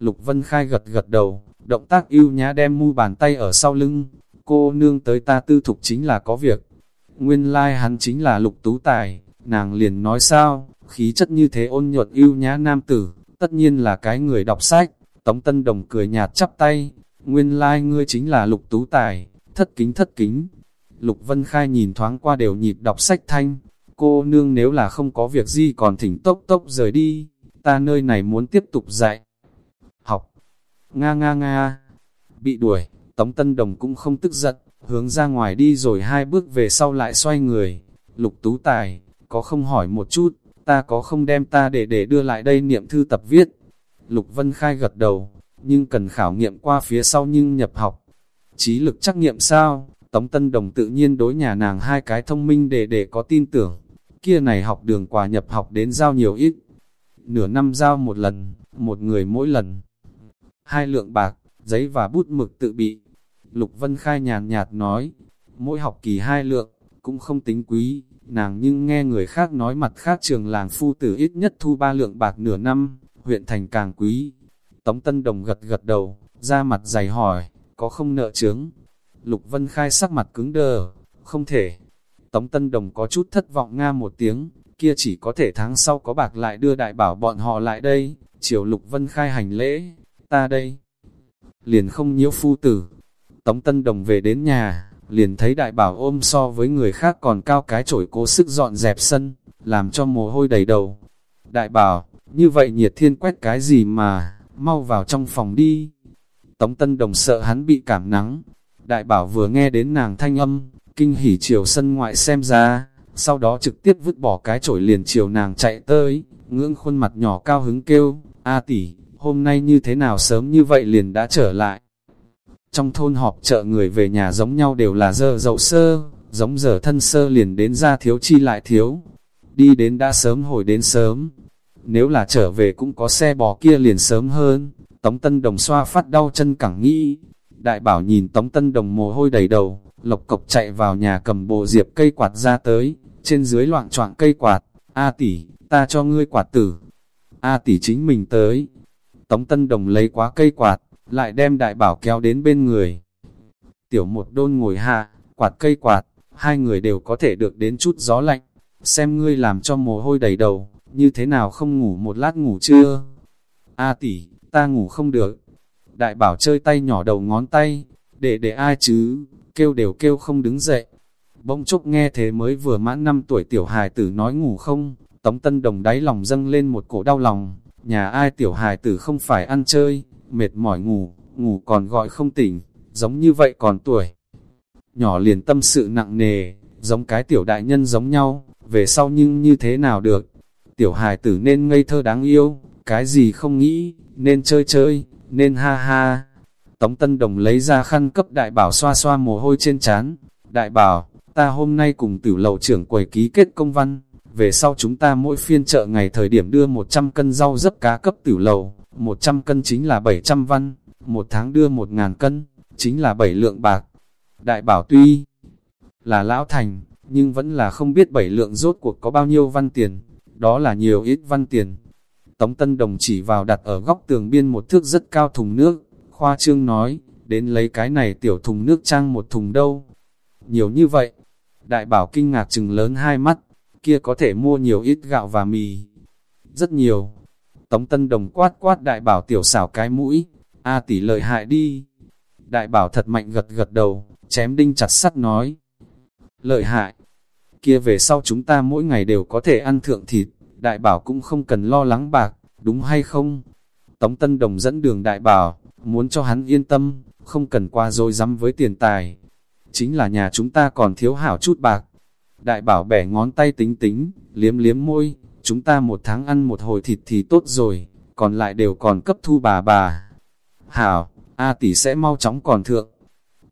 Lục Vân Khai gật gật đầu, động tác yêu nhã đem mu bàn tay ở sau lưng, cô nương tới ta tư thục chính là có việc. Nguyên lai like hắn chính là lục tú tài, nàng liền nói sao, khí chất như thế ôn nhuận yêu nhã nam tử, tất nhiên là cái người đọc sách. Tống Tân Đồng cười nhạt chắp tay, nguyên lai like ngươi chính là lục tú tài, thất kính thất kính. Lục Vân Khai nhìn thoáng qua đều nhịp đọc sách thanh, cô nương nếu là không có việc gì còn thỉnh tốc tốc rời đi, ta nơi này muốn tiếp tục dạy. Nga nga nga, bị đuổi, Tống Tân Đồng cũng không tức giận, hướng ra ngoài đi rồi hai bước về sau lại xoay người. Lục Tú Tài, có không hỏi một chút, ta có không đem ta để để đưa lại đây niệm thư tập viết. Lục Vân Khai gật đầu, nhưng cần khảo nghiệm qua phía sau nhưng nhập học. Trí lực trắc nghiệm sao? Tống Tân Đồng tự nhiên đối nhà nàng hai cái thông minh để để có tin tưởng. Kia này học đường quà nhập học đến giao nhiều ít. Nửa năm giao một lần, một người mỗi lần. Hai lượng bạc, giấy và bút mực tự bị. Lục Vân Khai nhàn nhạt nói, mỗi học kỳ hai lượng, cũng không tính quý, nàng nhưng nghe người khác nói mặt khác trường làng phu tử ít nhất thu ba lượng bạc nửa năm, huyện thành càng quý. Tống Tân Đồng gật gật đầu, ra mặt dày hỏi, có không nợ chướng? Lục Vân Khai sắc mặt cứng đờ, không thể. Tống Tân Đồng có chút thất vọng nga một tiếng, kia chỉ có thể tháng sau có bạc lại đưa đại bảo bọn họ lại đây, chiều Lục Vân Khai hành lễ, ta đây. Liền không nhiễu phu tử. Tống Tân Đồng về đến nhà, liền thấy đại bảo ôm so với người khác còn cao cái chổi cố sức dọn dẹp sân, làm cho mồ hôi đầy đầu. Đại bảo, như vậy nhiệt thiên quét cái gì mà, mau vào trong phòng đi. Tống Tân Đồng sợ hắn bị cảm nắng. Đại bảo vừa nghe đến nàng thanh âm, kinh hỉ chiều sân ngoại xem ra, sau đó trực tiếp vứt bỏ cái chổi liền chiều nàng chạy tới, ngưỡng khuôn mặt nhỏ cao hứng kêu, A tỷ, hôm nay như thế nào sớm như vậy liền đã trở lại. Trong thôn họp chợ người về nhà giống nhau đều là dơ dậu sơ, giống giờ thân sơ liền đến ra thiếu chi lại thiếu. Đi đến đã sớm hồi đến sớm. Nếu là trở về cũng có xe bò kia liền sớm hơn. Tống Tân Đồng xoa phát đau chân cẳng nghĩ. Đại bảo nhìn Tống Tân Đồng mồ hôi đầy đầu, lộc cộc chạy vào nhà cầm bộ diệp cây quạt ra tới, trên dưới loạn choạng cây quạt. A tỷ, ta cho ngươi quạt tử. A tỷ chính mình tới. Tống Tân Đồng lấy quá cây quạt, lại đem đại bảo kéo đến bên người. Tiểu một đôn ngồi hạ, quạt cây quạt, hai người đều có thể được đến chút gió lạnh, xem ngươi làm cho mồ hôi đầy đầu, như thế nào không ngủ một lát ngủ chưa? A tỷ, ta ngủ không được. Đại bảo chơi tay nhỏ đầu ngón tay, để để ai chứ, kêu đều kêu không đứng dậy. Bỗng chốc nghe thế mới vừa mãn năm tuổi tiểu hài tử nói ngủ không, tống tân đồng đáy lòng dâng lên một cổ đau lòng, nhà ai tiểu hài tử không phải ăn chơi, mệt mỏi ngủ, ngủ còn gọi không tỉnh, giống như vậy còn tuổi. Nhỏ liền tâm sự nặng nề, giống cái tiểu đại nhân giống nhau, về sau nhưng như thế nào được. Tiểu hài tử nên ngây thơ đáng yêu, cái gì không nghĩ, nên chơi chơi, nên ha ha. Tống Tân Đồng lấy ra khăn cấp đại bảo xoa xoa mồ hôi trên trán Đại bảo, ta hôm nay cùng tử lầu trưởng quầy ký kết công văn, về sau chúng ta mỗi phiên chợ ngày thời điểm đưa 100 cân rau dấp cá cấp tử lầu, 100 cân chính là 700 văn, một tháng đưa 1.000 cân, chính là 7 lượng bạc. Đại bảo tuy là lão thành, nhưng vẫn là không biết 7 lượng rốt cuộc có bao nhiêu văn tiền, đó là nhiều ít văn tiền. Tống Tân Đồng chỉ vào đặt ở góc tường biên một thước rất cao thùng nước, khoa trương nói, đến lấy cái này tiểu thùng nước trang một thùng đâu. Nhiều như vậy, đại bảo kinh ngạc chừng lớn hai mắt, kia có thể mua nhiều ít gạo và mì. Rất nhiều, Tống Tân Đồng quát quát đại bảo tiểu xảo cái mũi, A tỷ lợi hại đi. Đại bảo thật mạnh gật gật đầu, chém đinh chặt sắt nói. Lợi hại, kia về sau chúng ta mỗi ngày đều có thể ăn thượng thịt, đại bảo cũng không cần lo lắng bạc, đúng hay không? Tống Tân Đồng dẫn đường đại bảo, muốn cho hắn yên tâm, không cần qua dối rắm với tiền tài. Chính là nhà chúng ta còn thiếu hảo chút bạc. Đại bảo bẻ ngón tay tính tính, liếm liếm môi, chúng ta một tháng ăn một hồi thịt thì tốt rồi, còn lại đều còn cấp thu bà bà. Hảo, A tỷ sẽ mau chóng còn thượng.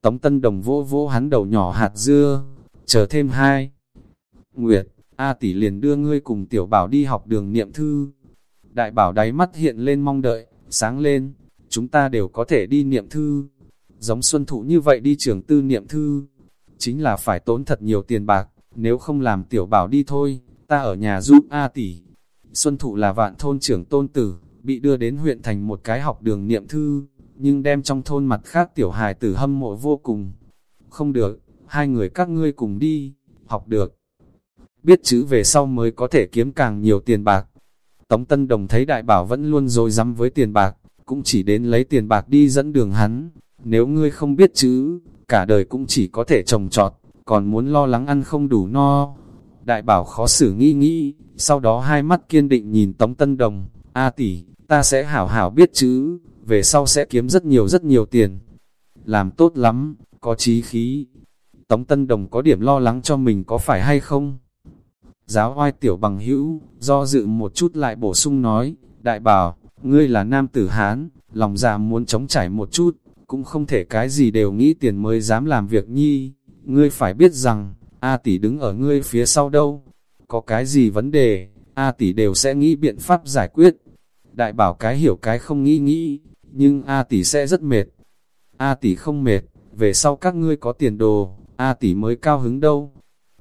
Tống Tân Đồng vô vô hắn đầu nhỏ hạt dưa, chờ thêm hai. Nguyệt, A tỷ liền đưa ngươi cùng tiểu bảo đi học đường niệm thư. Đại bảo đáy mắt hiện lên mong đợi, sáng lên, chúng ta đều có thể đi niệm thư. Giống xuân thụ như vậy đi trường tư niệm thư, chính là phải tốn thật nhiều tiền bạc, nếu không làm tiểu bảo đi thôi ta ở nhà giúp A tỷ. Xuân Thụ là vạn thôn trưởng tôn tử, bị đưa đến huyện thành một cái học đường niệm thư, nhưng đem trong thôn mặt khác tiểu hài tử hâm mộ vô cùng. Không được, hai người các ngươi cùng đi, học được. Biết chữ về sau mới có thể kiếm càng nhiều tiền bạc. Tống Tân Đồng thấy đại bảo vẫn luôn dối rắm với tiền bạc, cũng chỉ đến lấy tiền bạc đi dẫn đường hắn. Nếu ngươi không biết chữ, cả đời cũng chỉ có thể trồng trọt, còn muốn lo lắng ăn không đủ no. Đại bảo khó xử nghĩ nghĩ, sau đó hai mắt kiên định nhìn Tống Tân Đồng, A tỷ, ta sẽ hảo hảo biết chữ, về sau sẽ kiếm rất nhiều rất nhiều tiền. Làm tốt lắm, có trí khí. Tống Tân Đồng có điểm lo lắng cho mình có phải hay không? Giáo oai tiểu bằng hữu, do dự một chút lại bổ sung nói, đại bảo, ngươi là nam tử Hán, lòng già muốn chống chảy một chút, cũng không thể cái gì đều nghĩ tiền mới dám làm việc nhi. Ngươi phải biết rằng, A tỷ đứng ở ngươi phía sau đâu, có cái gì vấn đề, A tỷ đều sẽ nghĩ biện pháp giải quyết. Đại bảo cái hiểu cái không nghĩ nghĩ, nhưng A tỷ sẽ rất mệt. A tỷ không mệt, về sau các ngươi có tiền đồ, A tỷ mới cao hứng đâu.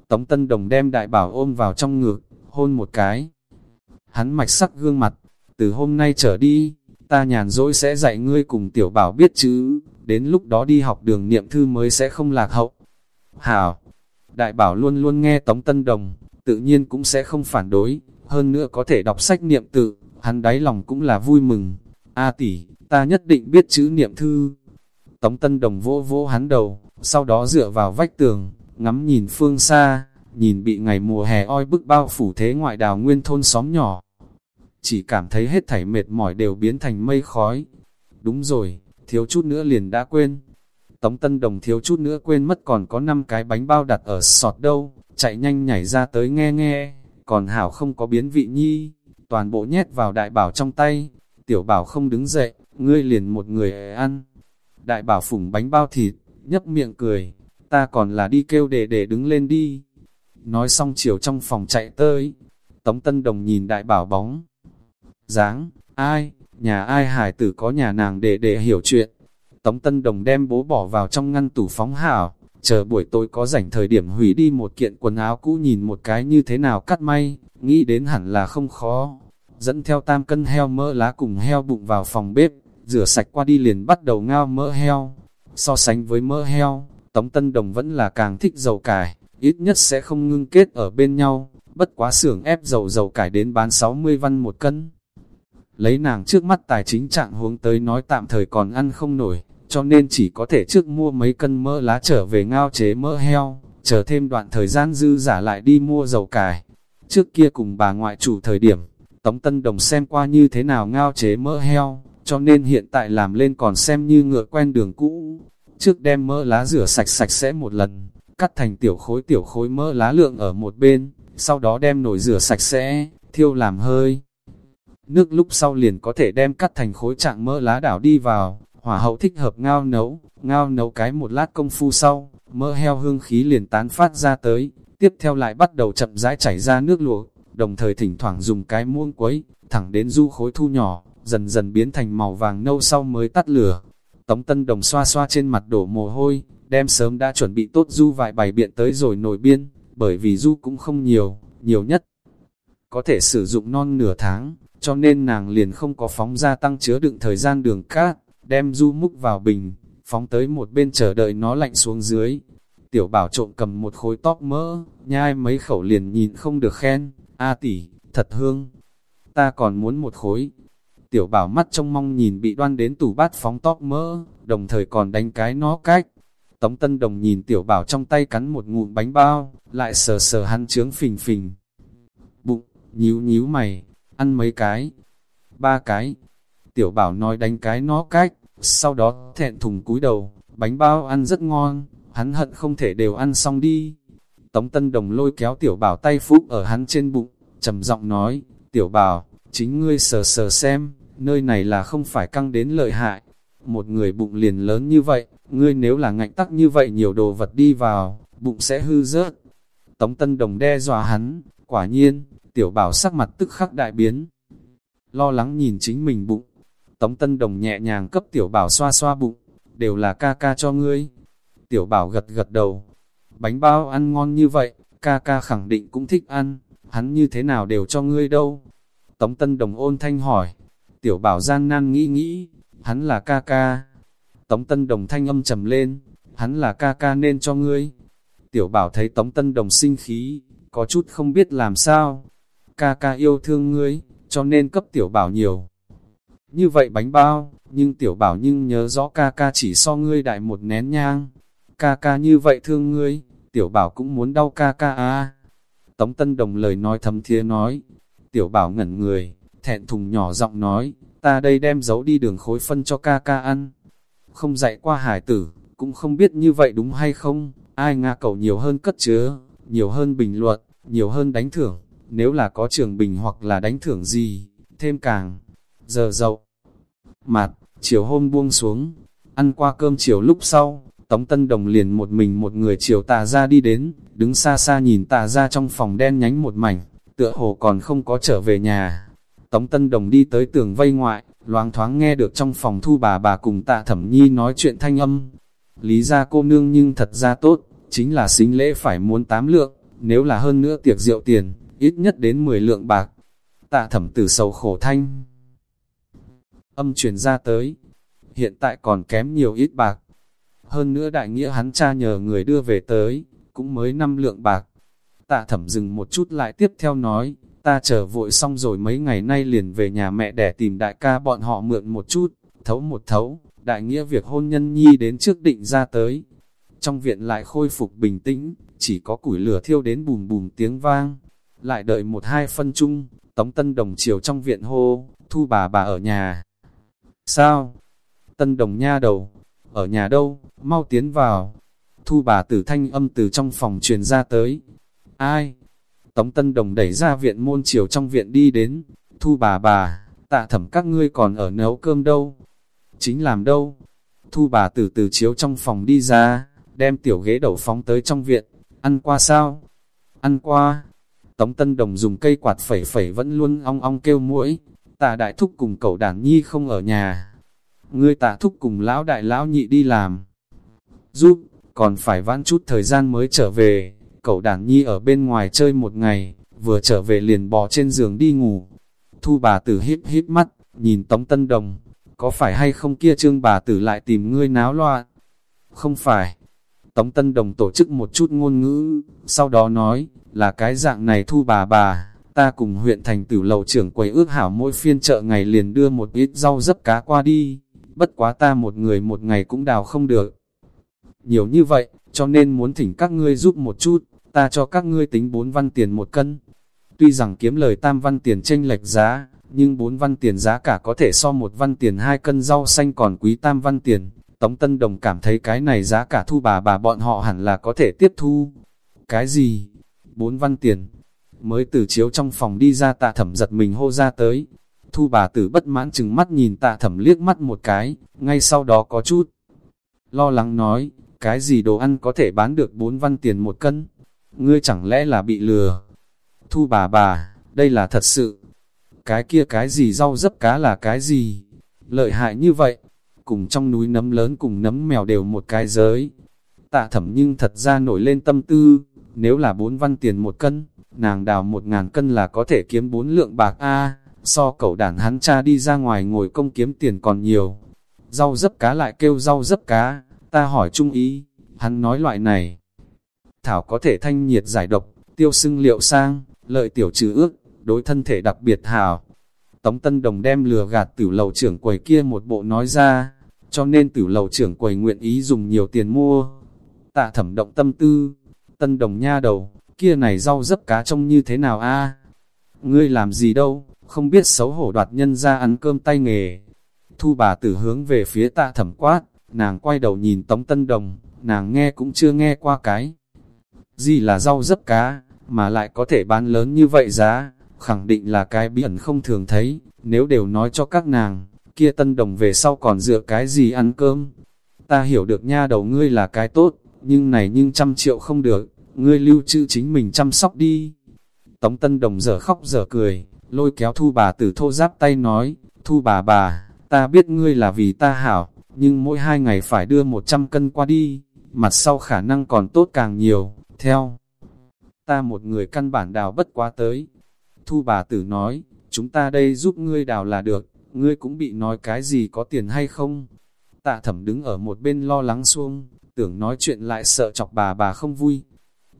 Tống Tân Đồng đem đại bảo ôm vào trong ngực, hôn một cái. Hắn mạch sắc gương mặt, từ hôm nay trở đi, ta nhàn rỗi sẽ dạy ngươi cùng tiểu bảo biết chữ, đến lúc đó đi học đường niệm thư mới sẽ không lạc hậu. Hảo, đại bảo luôn luôn nghe Tống Tân Đồng, tự nhiên cũng sẽ không phản đối, hơn nữa có thể đọc sách niệm tự, hắn đáy lòng cũng là vui mừng. A tỷ, ta nhất định biết chữ niệm thư. Tống Tân Đồng vỗ vỗ hắn đầu, sau đó dựa vào vách tường, ngắm nhìn phương xa, nhìn bị ngày mùa hè oi bức bao phủ thế ngoại đào nguyên thôn xóm nhỏ. Chỉ cảm thấy hết thảy mệt mỏi đều biến thành mây khói. Đúng rồi, thiếu chút nữa liền đã quên. Tống Tân Đồng thiếu chút nữa quên mất còn có 5 cái bánh bao đặt ở sọt đâu, chạy nhanh nhảy ra tới nghe nghe, còn Hảo không có biến vị nhi, toàn bộ nhét vào đại bảo trong tay, tiểu bảo không đứng dậy, ngươi liền một người ăn. Đại bảo phủng bánh bao thịt, nhấp miệng cười, ta còn là đi kêu để để đứng lên đi. Nói xong chiều trong phòng chạy tới, Tống Tân Đồng nhìn đại bảo bóng. dáng ai, nhà ai hải tử có nhà nàng để để hiểu chuyện. Tống Tân Đồng đem bố bỏ vào trong ngăn tủ phóng hảo, chờ buổi tối có rảnh thời điểm hủy đi một kiện quần áo cũ nhìn một cái như thế nào cắt may, nghĩ đến hẳn là không khó. Dẫn theo tam cân heo mỡ lá cùng heo bụng vào phòng bếp, rửa sạch qua đi liền bắt đầu ngao mỡ heo. So sánh với mỡ heo, Tống Tân Đồng vẫn là càng thích dầu cải, ít nhất sẽ không ngưng kết ở bên nhau, bất quá xưởng ép dầu dầu cải đến bán 60 văn một cân. Lấy nàng trước mắt tài chính trạng huống tới nói tạm thời còn ăn không nổi, cho nên chỉ có thể trước mua mấy cân mỡ lá trở về ngao chế mỡ heo, chờ thêm đoạn thời gian dư giả lại đi mua dầu cải. Trước kia cùng bà ngoại chủ thời điểm, Tống Tân Đồng xem qua như thế nào ngao chế mỡ heo, cho nên hiện tại làm lên còn xem như ngựa quen đường cũ. Trước đem mỡ lá rửa sạch sạch sẽ một lần, cắt thành tiểu khối tiểu khối mỡ lá lượng ở một bên, sau đó đem nồi rửa sạch sẽ, thiêu làm hơi. Nước lúc sau liền có thể đem cắt thành khối trạng mỡ lá đảo đi vào, hỏa hậu thích hợp ngao nấu, ngao nấu cái một lát công phu sau, mỡ heo hương khí liền tán phát ra tới, tiếp theo lại bắt đầu chậm rãi chảy ra nước luộc, đồng thời thỉnh thoảng dùng cái muông quấy, thẳng đến du khối thu nhỏ, dần dần biến thành màu vàng nâu sau mới tắt lửa. Tống Tân Đồng xoa xoa trên mặt đổ mồ hôi, đem sớm đã chuẩn bị tốt du vài bài biện tới rồi nổi biên, bởi vì du cũng không nhiều, nhiều nhất. Có thể sử dụng non nửa tháng, cho nên nàng liền không có phóng ra tăng chứa đựng thời gian đường cát, đem du múc vào bình, phóng tới một bên chờ đợi nó lạnh xuống dưới. Tiểu bảo trộm cầm một khối tóc mỡ, nhai mấy khẩu liền nhìn không được khen, a tỷ, thật hương, ta còn muốn một khối. Tiểu bảo mắt trong mong nhìn bị đoan đến tủ bát phóng tóc mỡ, đồng thời còn đánh cái nó cách. Tống Tân Đồng nhìn tiểu bảo trong tay cắn một ngụm bánh bao, lại sờ sờ hắn trướng phình phình. Bụng, nhíu nhíu mày, ăn mấy cái, ba cái. Tiểu bảo nói đánh cái nó cách, sau đó thẹn thùng cúi đầu, bánh bao ăn rất ngon, hắn hận không thể đều ăn xong đi. Tống Tân Đồng lôi kéo tiểu bảo tay phúc ở hắn trên bụng, trầm giọng nói, tiểu bảo, chính ngươi sờ sờ xem, nơi này là không phải căng đến lợi hại. Một người bụng liền lớn như vậy, ngươi nếu là ngạnh tắc như vậy nhiều đồ vật đi vào, bụng sẽ hư rớt. Tống Tân Đồng đe dọa hắn, quả nhiên, tiểu bảo sắc mặt tức khắc đại biến. Lo lắng nhìn chính mình bụng, Tống Tân Đồng nhẹ nhàng cấp tiểu bảo xoa xoa bụng, đều là ca ca cho ngươi. Tiểu bảo gật gật đầu, bánh bao ăn ngon như vậy, ca ca khẳng định cũng thích ăn, hắn như thế nào đều cho ngươi đâu. Tống Tân Đồng ôn thanh hỏi, Tiểu bảo gian nan nghĩ nghĩ, hắn là ca ca. Tống Tân Đồng thanh âm trầm lên, hắn là ca ca nên cho ngươi. Tiểu bảo thấy Tống Tân Đồng sinh khí, có chút không biết làm sao. Ca ca yêu thương ngươi, cho nên cấp tiểu bảo nhiều. Như vậy bánh bao, nhưng tiểu bảo nhưng nhớ rõ ca ca chỉ so ngươi đại một nén nhang. Ca ca như vậy thương ngươi, tiểu bảo cũng muốn đau ca ca à. Tống Tân Đồng lời nói thầm thía nói, tiểu bảo ngẩn người, thẹn thùng nhỏ giọng nói, ta đây đem giấu đi đường khối phân cho ca ca ăn. Không dạy qua hải tử, cũng không biết như vậy đúng hay không, ai nga cầu nhiều hơn cất chứa, nhiều hơn bình luận, nhiều hơn đánh thưởng, nếu là có trường bình hoặc là đánh thưởng gì, thêm càng, giờ dậu. Mạt, chiều hôm buông xuống, ăn qua cơm chiều lúc sau, Tống Tân Đồng liền một mình một người chiều tà ra đi đến, đứng xa xa nhìn tà ra trong phòng đen nhánh một mảnh, tựa hồ còn không có trở về nhà. Tống Tân Đồng đi tới tường vây ngoại, loáng thoáng nghe được trong phòng thu bà bà cùng tạ thẩm nhi nói chuyện thanh âm. Lý ra cô nương nhưng thật ra tốt, chính là xính lễ phải muốn tám lượng, nếu là hơn nữa tiệc rượu tiền, ít nhất đến 10 lượng bạc. Tạ thẩm tử sầu khổ thanh. Âm truyền ra tới, hiện tại còn kém nhiều ít bạc. Hơn nữa đại nghĩa hắn cha nhờ người đưa về tới, cũng mới năm lượng bạc. Tạ thẩm dừng một chút lại tiếp theo nói, ta chờ vội xong rồi mấy ngày nay liền về nhà mẹ để tìm đại ca bọn họ mượn một chút, thấu một thấu, đại nghĩa việc hôn nhân nhi đến trước định ra tới. Trong viện lại khôi phục bình tĩnh, chỉ có củi lửa thiêu đến bùm bùm tiếng vang. Lại đợi một hai phân chung, tống tân đồng chiều trong viện hô, thu bà bà ở nhà. Sao? Tân đồng nha đầu, ở nhà đâu, mau tiến vào. Thu bà tử thanh âm từ trong phòng truyền ra tới. Ai? Tống Tân Đồng đẩy ra viện môn chiều trong viện đi đến. Thu bà bà, tạ thẩm các ngươi còn ở nấu cơm đâu? Chính làm đâu? Thu bà tử từ chiếu trong phòng đi ra, đem tiểu ghế đầu phóng tới trong viện. Ăn qua sao? Ăn qua. Tống Tân Đồng dùng cây quạt phẩy phẩy vẫn luôn ong ong kêu mũi. Tạ đại thúc cùng cậu đàn nhi không ở nhà. Ngươi tạ thúc cùng lão đại lão nhị đi làm. Giúp, còn phải vãn chút thời gian mới trở về. Cậu đàn nhi ở bên ngoài chơi một ngày, vừa trở về liền bò trên giường đi ngủ. Thu bà tử híp híp mắt, nhìn Tống Tân Đồng, có phải hay không kia trương bà tử lại tìm ngươi náo loạn? Không phải. Tống Tân Đồng tổ chức một chút ngôn ngữ, sau đó nói, là cái dạng này thu bà bà, ta cùng huyện thành tử lầu trưởng quầy ước hảo mỗi phiên chợ ngày liền đưa một ít rau dấp cá qua đi, bất quá ta một người một ngày cũng đào không được. Nhiều như vậy, cho nên muốn thỉnh các ngươi giúp một chút, ta cho các ngươi tính 4 văn tiền một cân. Tuy rằng kiếm lời tam văn tiền tranh lệch giá, nhưng 4 văn tiền giá cả có thể so một văn tiền hai cân rau xanh còn quý tam văn tiền. Tống Tân Đồng cảm thấy cái này giá cả thu bà bà bọn họ hẳn là có thể tiếp thu. Cái gì? 4 văn tiền. Mới từ chiếu trong phòng đi ra tạ thẩm giật mình hô ra tới. Thu bà tử bất mãn chừng mắt nhìn tạ thẩm liếc mắt một cái, ngay sau đó có chút. Lo lắng nói, cái gì đồ ăn có thể bán được 4 văn tiền một cân? Ngươi chẳng lẽ là bị lừa? Thu bà bà, đây là thật sự. Cái kia cái gì rau dấp cá là cái gì? Lợi hại như vậy, cùng trong núi nấm lớn cùng nấm mèo đều một cái giới. Tạ thẩm nhưng thật ra nổi lên tâm tư, nếu là 4 văn tiền một cân, nàng đào một ngàn cân là có thể kiếm bốn lượng bạc A, so cậu đàn hắn cha đi ra ngoài ngồi công kiếm tiền còn nhiều. Rau dấp cá lại kêu rau dấp cá, ta hỏi trung ý, hắn nói loại này. Thảo có thể thanh nhiệt giải độc, tiêu sưng liệu sang, lợi tiểu trừ ước, đối thân thể đặc biệt hảo. Tống Tân Đồng đem lừa gạt tử lầu trưởng quầy kia một bộ nói ra, cho nên tử lầu trưởng quầy nguyện ý dùng nhiều tiền mua. Tạ thẩm động tâm tư, Tân Đồng nha đầu, kia này rau dấp cá trông như thế nào a Ngươi làm gì đâu, không biết xấu hổ đoạt nhân ra ăn cơm tay nghề. Thu bà tử hướng về phía tạ thẩm quát, nàng quay đầu nhìn Tống Tân Đồng, nàng nghe cũng chưa nghe qua cái. Gì là rau dấp cá, mà lại có thể bán lớn như vậy giá, khẳng định là cái bí ẩn không thường thấy, nếu đều nói cho các nàng, kia Tân Đồng về sau còn dựa cái gì ăn cơm. Ta hiểu được nha đầu ngươi là cái tốt, nhưng này nhưng trăm triệu không được, ngươi lưu trữ chính mình chăm sóc đi. Tống Tân Đồng giờ khóc giờ cười, lôi kéo thu bà tử thô giáp tay nói, thu bà bà, ta biết ngươi là vì ta hảo, nhưng mỗi hai ngày phải đưa 100 cân qua đi, mặt sau khả năng còn tốt càng nhiều, theo. Ta một người căn bản đào bất quá tới. Thu bà tử nói, chúng ta đây giúp ngươi đào là được, ngươi cũng bị nói cái gì có tiền hay không? Tạ thẩm đứng ở một bên lo lắng xuông, tưởng nói chuyện lại sợ chọc bà bà không vui.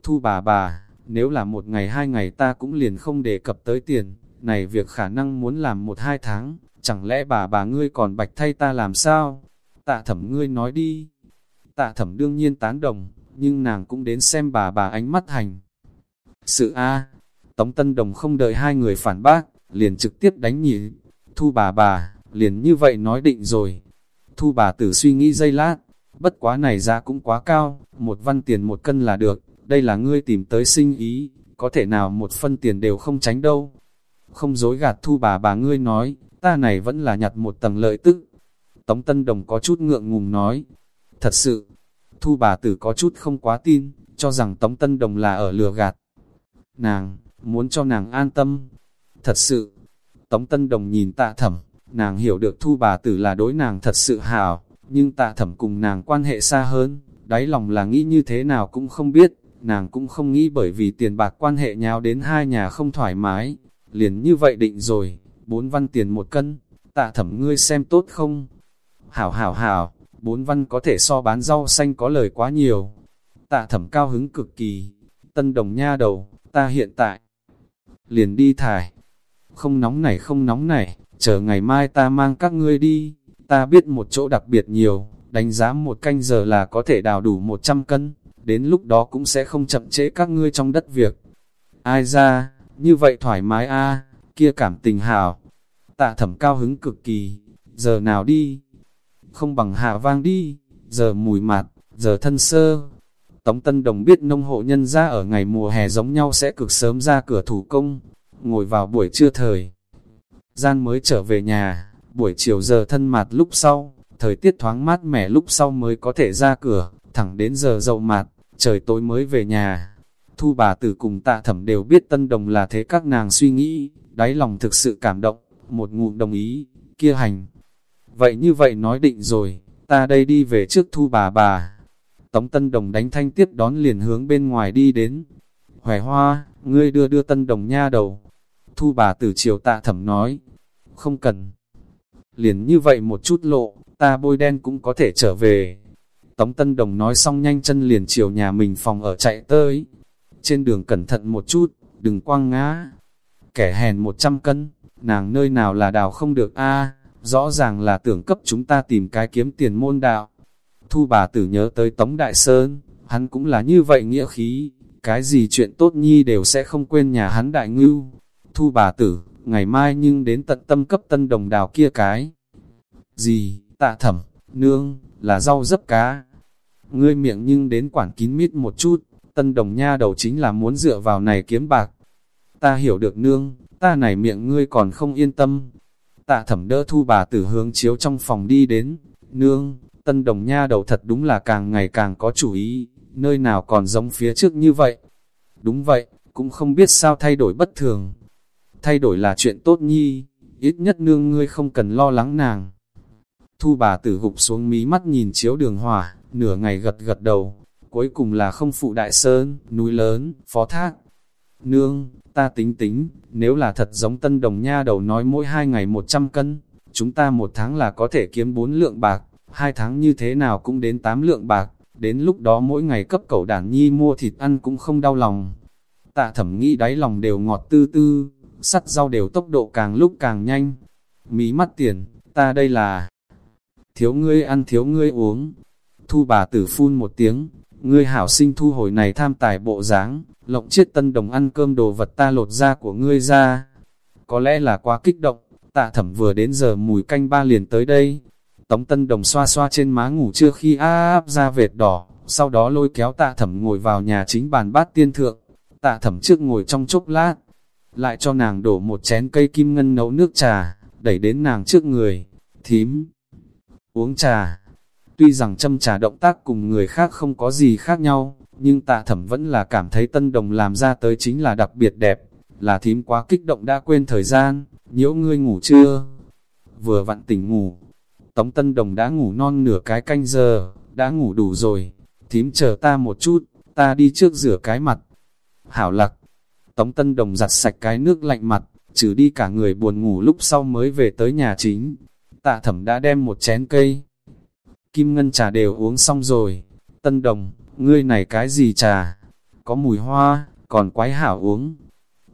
Thu bà bà, nếu là một ngày hai ngày ta cũng liền không đề cập tới tiền, này việc khả năng muốn làm một hai tháng, chẳng lẽ bà bà ngươi còn bạch thay ta làm sao? Tạ thẩm ngươi nói đi. Tạ thẩm đương nhiên tán đồng, nhưng nàng cũng đến xem bà bà ánh mắt hành. Sự A, Tống Tân Đồng không đợi hai người phản bác, liền trực tiếp đánh nhị. Thu bà bà, liền như vậy nói định rồi. Thu bà tử suy nghĩ giây lát, bất quá này giá cũng quá cao, một văn tiền một cân là được, đây là ngươi tìm tới sinh ý, có thể nào một phân tiền đều không tránh đâu. Không dối gạt thu bà bà ngươi nói, ta này vẫn là nhặt một tầng lợi tức. Tống Tân Đồng có chút ngượng ngùng nói, thật sự, thu bà tử có chút không quá tin, cho rằng Tống Tân Đồng là ở lừa gạt. Nàng, muốn cho nàng an tâm. Thật sự, Tống Tân Đồng nhìn tạ thẩm, nàng hiểu được thu bà tử là đối nàng thật sự hảo, nhưng tạ thẩm cùng nàng quan hệ xa hơn, đáy lòng là nghĩ như thế nào cũng không biết, nàng cũng không nghĩ bởi vì tiền bạc quan hệ nhau đến hai nhà không thoải mái, liền như vậy định rồi, bốn văn tiền một cân, tạ thẩm ngươi xem tốt không? Hảo hảo hảo, bốn văn có thể so bán rau xanh có lời quá nhiều. Tạ thẩm cao hứng cực kỳ, tân đồng nha đầu, ta hiện tại, liền đi thải. Không nóng này không nóng này, chờ ngày mai ta mang các ngươi đi, ta biết một chỗ đặc biệt nhiều, đánh giá một canh giờ là có thể đào đủ 100 cân, đến lúc đó cũng sẽ không chậm trễ các ngươi trong đất việc. Ai ra, như vậy thoải mái a kia cảm tình hảo. Tạ thẩm cao hứng cực kỳ, giờ nào đi? Không bằng hạ vang đi, giờ mùi mạt, giờ thân sơ. Tống Tân Đồng biết nông hộ nhân ra ở ngày mùa hè giống nhau sẽ cực sớm ra cửa thủ công, ngồi vào buổi trưa thời. Gian mới trở về nhà, buổi chiều giờ thân mạt lúc sau, thời tiết thoáng mát mẻ lúc sau mới có thể ra cửa, thẳng đến giờ dậu mạt, trời tối mới về nhà. Thu bà tử cùng tạ thẩm đều biết tân đồng là thế các nàng suy nghĩ, đáy lòng thực sự cảm động, một ngụm đồng ý, kia hành. Vậy như vậy nói định rồi, ta đây đi về trước thu bà bà. Tống tân đồng đánh thanh tiếp đón liền hướng bên ngoài đi đến. Hòe hoa, ngươi đưa đưa tân đồng nha đầu. Thu bà tử chiều tạ thẩm nói, không cần. Liền như vậy một chút lộ, ta bôi đen cũng có thể trở về. Tống Tân Đồng nói xong nhanh chân liền chiều nhà mình phòng ở chạy tới. Trên đường cẩn thận một chút, đừng quăng ngã. Kẻ hèn 100 cân, nàng nơi nào là đào không được a rõ ràng là tưởng cấp chúng ta tìm cái kiếm tiền môn đạo. Thu bà tử nhớ tới Tống Đại Sơn, hắn cũng là như vậy nghĩa khí, cái gì chuyện tốt nhi đều sẽ không quên nhà hắn đại ngưu. Thu bà tử, ngày mai nhưng đến tận tâm cấp tân đồng đào kia cái. Gì, tạ thẩm, nương, là rau dấp cá. Ngươi miệng nhưng đến quản kín mít một chút, tân đồng nha đầu chính là muốn dựa vào này kiếm bạc. Ta hiểu được nương, ta này miệng ngươi còn không yên tâm. Tạ thẩm đỡ thu bà tử hướng chiếu trong phòng đi đến, nương, tân đồng nha đầu thật đúng là càng ngày càng có chủ ý, nơi nào còn giống phía trước như vậy. Đúng vậy, cũng không biết sao thay đổi bất thường. Thay đổi là chuyện tốt nhi, ít nhất nương ngươi không cần lo lắng nàng. Thu bà tử gục xuống mí mắt nhìn chiếu đường hỏa, nửa ngày gật gật đầu, cuối cùng là không phụ đại sơn, núi lớn, phó thác. Nương, ta tính tính, nếu là thật giống tân đồng nha đầu nói mỗi hai ngày 100 cân, chúng ta một tháng là có thể kiếm 4 lượng bạc, hai tháng như thế nào cũng đến 8 lượng bạc, đến lúc đó mỗi ngày cấp cậu đản nhi mua thịt ăn cũng không đau lòng. Tạ thẩm nghĩ đáy lòng đều ngọt tư tư, sắt rau đều tốc độ càng lúc càng nhanh. Mí mắt tiền, ta đây là thiếu ngươi ăn thiếu ngươi uống. Thu bà tử phun một tiếng, ngươi hảo sinh thu hồi này tham tài bộ dáng, lộng chiết tân đồng ăn cơm đồ vật ta lột ra của ngươi ra. Có lẽ là quá kích động, tạ thẩm vừa đến giờ mùi canh ba liền tới đây. Tống tân đồng xoa xoa trên má ngủ chưa khi áp ra vệt đỏ, sau đó lôi kéo tạ thẩm ngồi vào nhà chính bàn bát tiên thượng. Tạ thẩm trước ngồi trong chốc lát, lại cho nàng đổ một chén cây kim ngân nấu nước trà, đẩy đến nàng trước người, thím uống trà. Tuy rằng châm trà động tác cùng người khác không có gì khác nhau, nhưng tạ thẩm vẫn là cảm thấy tân đồng làm ra tới chính là đặc biệt đẹp, là thím quá kích động đã quên thời gian, nhiễu ngươi ngủ chưa? Vừa vặn tỉnh ngủ, tống tân đồng đã ngủ non nửa cái canh giờ, đã ngủ đủ rồi, thím chờ ta một chút, ta đi trước rửa cái mặt. Hảo lạc, tống tân đồng giặt sạch cái nước lạnh mặt, trừ đi cả người buồn ngủ lúc sau mới về tới nhà chính. Tạ thẩm đã đem một chén cây. Kim ngân trà đều uống xong rồi. Tân đồng, ngươi này cái gì trà? Có mùi hoa, còn quái hảo uống.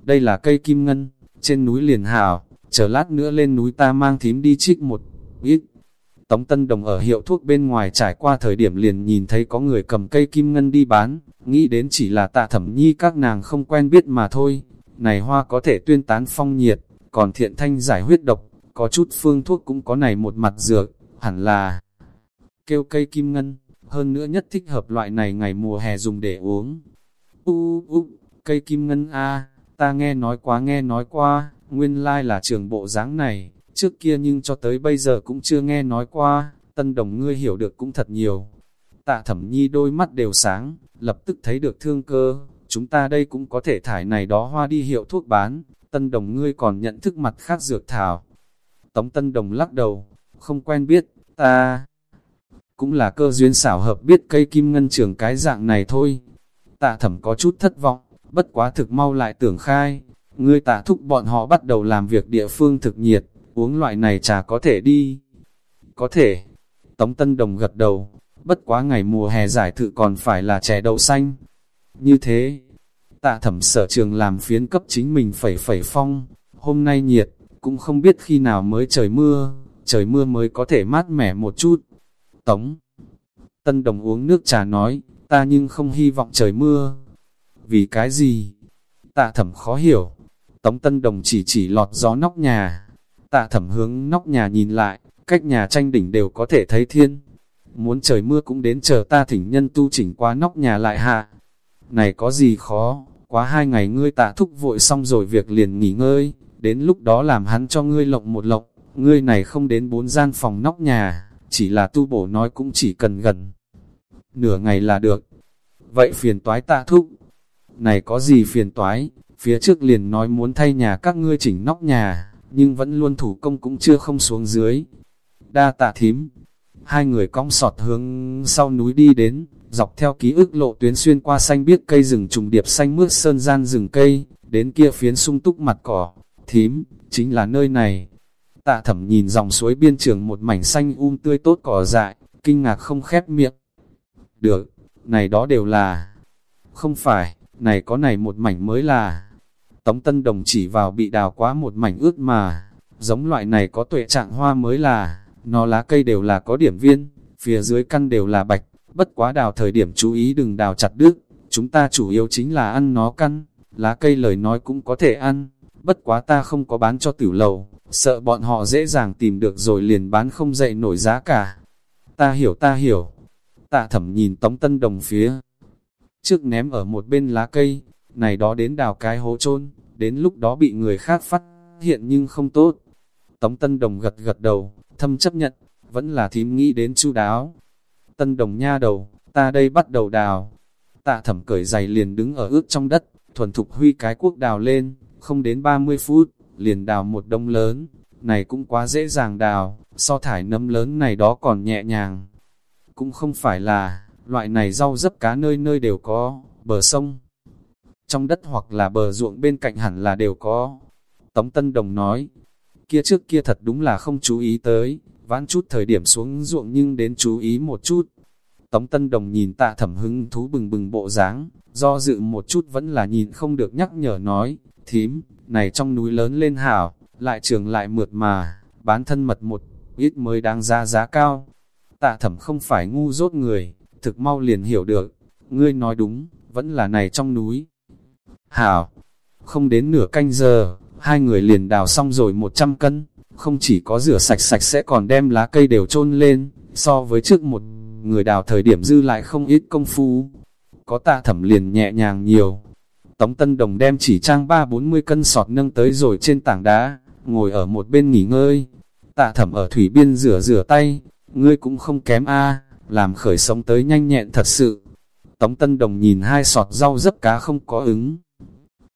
Đây là cây kim ngân, trên núi liền hảo, chờ lát nữa lên núi ta mang thím đi trích một ít. Tống Tân Đồng ở hiệu thuốc bên ngoài trải qua thời điểm liền nhìn thấy có người cầm cây kim ngân đi bán, nghĩ đến chỉ là tạ thẩm nhi các nàng không quen biết mà thôi. Này hoa có thể tuyên tán phong nhiệt, còn thiện thanh giải huyết độc, có chút phương thuốc cũng có này một mặt dược, hẳn là kêu cây kim ngân, hơn nữa nhất thích hợp loại này ngày mùa hè dùng để uống. U u, cây kim ngân a, ta nghe nói quá nghe nói qua, nguyên lai là trường bộ dáng này, trước kia nhưng cho tới bây giờ cũng chưa nghe nói qua, tân đồng ngươi hiểu được cũng thật nhiều. Tạ thẩm nhi đôi mắt đều sáng, lập tức thấy được thương cơ, chúng ta đây cũng có thể thải này đó hoa đi hiệu thuốc bán, tân đồng ngươi còn nhận thức mặt khác dược thảo. Tống tân đồng lắc đầu, không quen biết, ta cũng là cơ duyên xảo hợp biết cây kim ngân trường cái dạng này thôi. Tạ thẩm có chút thất vọng, bất quá thực mau lại tưởng khai, ngươi tạ thúc bọn họ bắt đầu làm việc địa phương thực nhiệt, uống loại này trà có thể đi. Có thể, Tống Tân Đồng gật đầu, bất quá ngày mùa hè giải thự còn phải là chè đậu xanh. Như thế, tạ thẩm sở trường làm phiến cấp chính mình phẩy phẩy phong, hôm nay nhiệt, cũng không biết khi nào mới trời mưa, trời mưa mới có thể mát mẻ một chút. Tống Tân Đồng uống nước trà nói, ta nhưng không hy vọng trời mưa. Vì cái gì? Tạ thẩm khó hiểu. Tống Tân Đồng chỉ chỉ lọt gió nóc nhà. Tạ thẩm hướng nóc nhà nhìn lại, cách nhà tranh đỉnh đều có thể thấy thiên. Muốn trời mưa cũng đến chờ ta thỉnh nhân tu chỉnh qua nóc nhà lại hạ. Này có gì khó, quá hai ngày ngươi tạ thúc vội xong rồi việc liền nghỉ ngơi, đến lúc đó làm hắn cho ngươi lộng một lộng, ngươi này không đến bốn gian phòng nóc nhà, chỉ là tu bổ nói cũng chỉ cần gần. Nửa ngày là được. Vậy phiền toái tạ thúc. Này có gì phiền toái, phía trước liền nói muốn thay nhà các ngươi chỉnh nóc nhà, nhưng vẫn luôn thủ công cũng chưa không xuống dưới. Đa tạ thím, hai người cong sọt hướng sau núi đi đến, dọc theo ký ức lộ tuyến xuyên qua xanh biếc cây rừng trùng điệp xanh mướt sơn gian rừng cây, đến kia phiến sung túc mặt cỏ, thím, chính là nơi này. Tạ thẩm nhìn dòng suối biên trường một mảnh xanh um tươi tốt cỏ dại, kinh ngạc không khép miệng. Được, này đó đều là... Không phải, này có này một mảnh mới là... Tống Tân Đồng chỉ vào bị đào quá một mảnh ướt mà, giống loại này có tuệ trạng hoa mới là, nó lá cây đều là có điểm viên, phía dưới căn đều là bạch, bất quá đào thời điểm chú ý đừng đào chặt đứt, chúng ta chủ yếu chính là ăn nó căn, lá cây lời nói cũng có thể ăn, bất quá ta không có bán cho tiểu lầu, sợ bọn họ dễ dàng tìm được rồi liền bán không dậy nổi giá cả. Ta hiểu ta hiểu. Tạ thẩm nhìn Tống Tân Đồng phía trước ném ở một bên lá cây, này đó đến đào cái hố chôn đến lúc đó bị người khác phát hiện nhưng không tốt. Tống Tân Đồng gật gật đầu, thâm chấp nhận, vẫn là thím nghĩ đến chu đáo. Tân Đồng nha đầu, ta đây bắt đầu đào. Tạ thẩm cởi giày liền đứng ở ướt trong đất, thuần thục huy cái cuốc đào lên, không đến 30 phút, liền đào một đông lớn, này cũng quá dễ dàng đào, so thải nấm lớn này đó còn nhẹ nhàng. Cũng không phải là, loại này rau dấp cá nơi nơi đều có, bờ sông, trong đất hoặc là bờ ruộng bên cạnh hẳn là đều có. Tống Tân Đồng nói, kia trước kia thật đúng là không chú ý tới, vãn chút thời điểm xuống ruộng nhưng đến chú ý một chút. Tống Tân Đồng nhìn tạ thẩm hứng thú bừng bừng bộ dáng, do dự một chút vẫn là nhìn không được nhắc nhở nói, thím, này trong núi lớn lên hảo, lại trường lại mượt mà, bán thân mật một, ít mới đáng ra giá cao. Tạ thẩm không phải ngu dốt người, thực mau liền hiểu được, ngươi nói đúng, vẫn là này trong núi. Hảo, không đến nửa canh giờ, hai người liền đào xong rồi 100 cân, không chỉ có rửa sạch sạch sẽ còn đem lá cây đều trôn lên, so với trước một người đào thời điểm dư lại không ít công phu. Có tạ thẩm liền nhẹ nhàng nhiều. Tống Tân Đồng đem chỉ trang 3-40 cân sọt nâng tới rồi trên tảng đá, ngồi ở một bên nghỉ ngơi. Tạ thẩm ở thủy biên rửa rửa tay, ngươi cũng không kém a làm khởi sống tới nhanh nhẹn thật sự. Tống Tân Đồng nhìn hai sọt rau dấp cá không có ứng.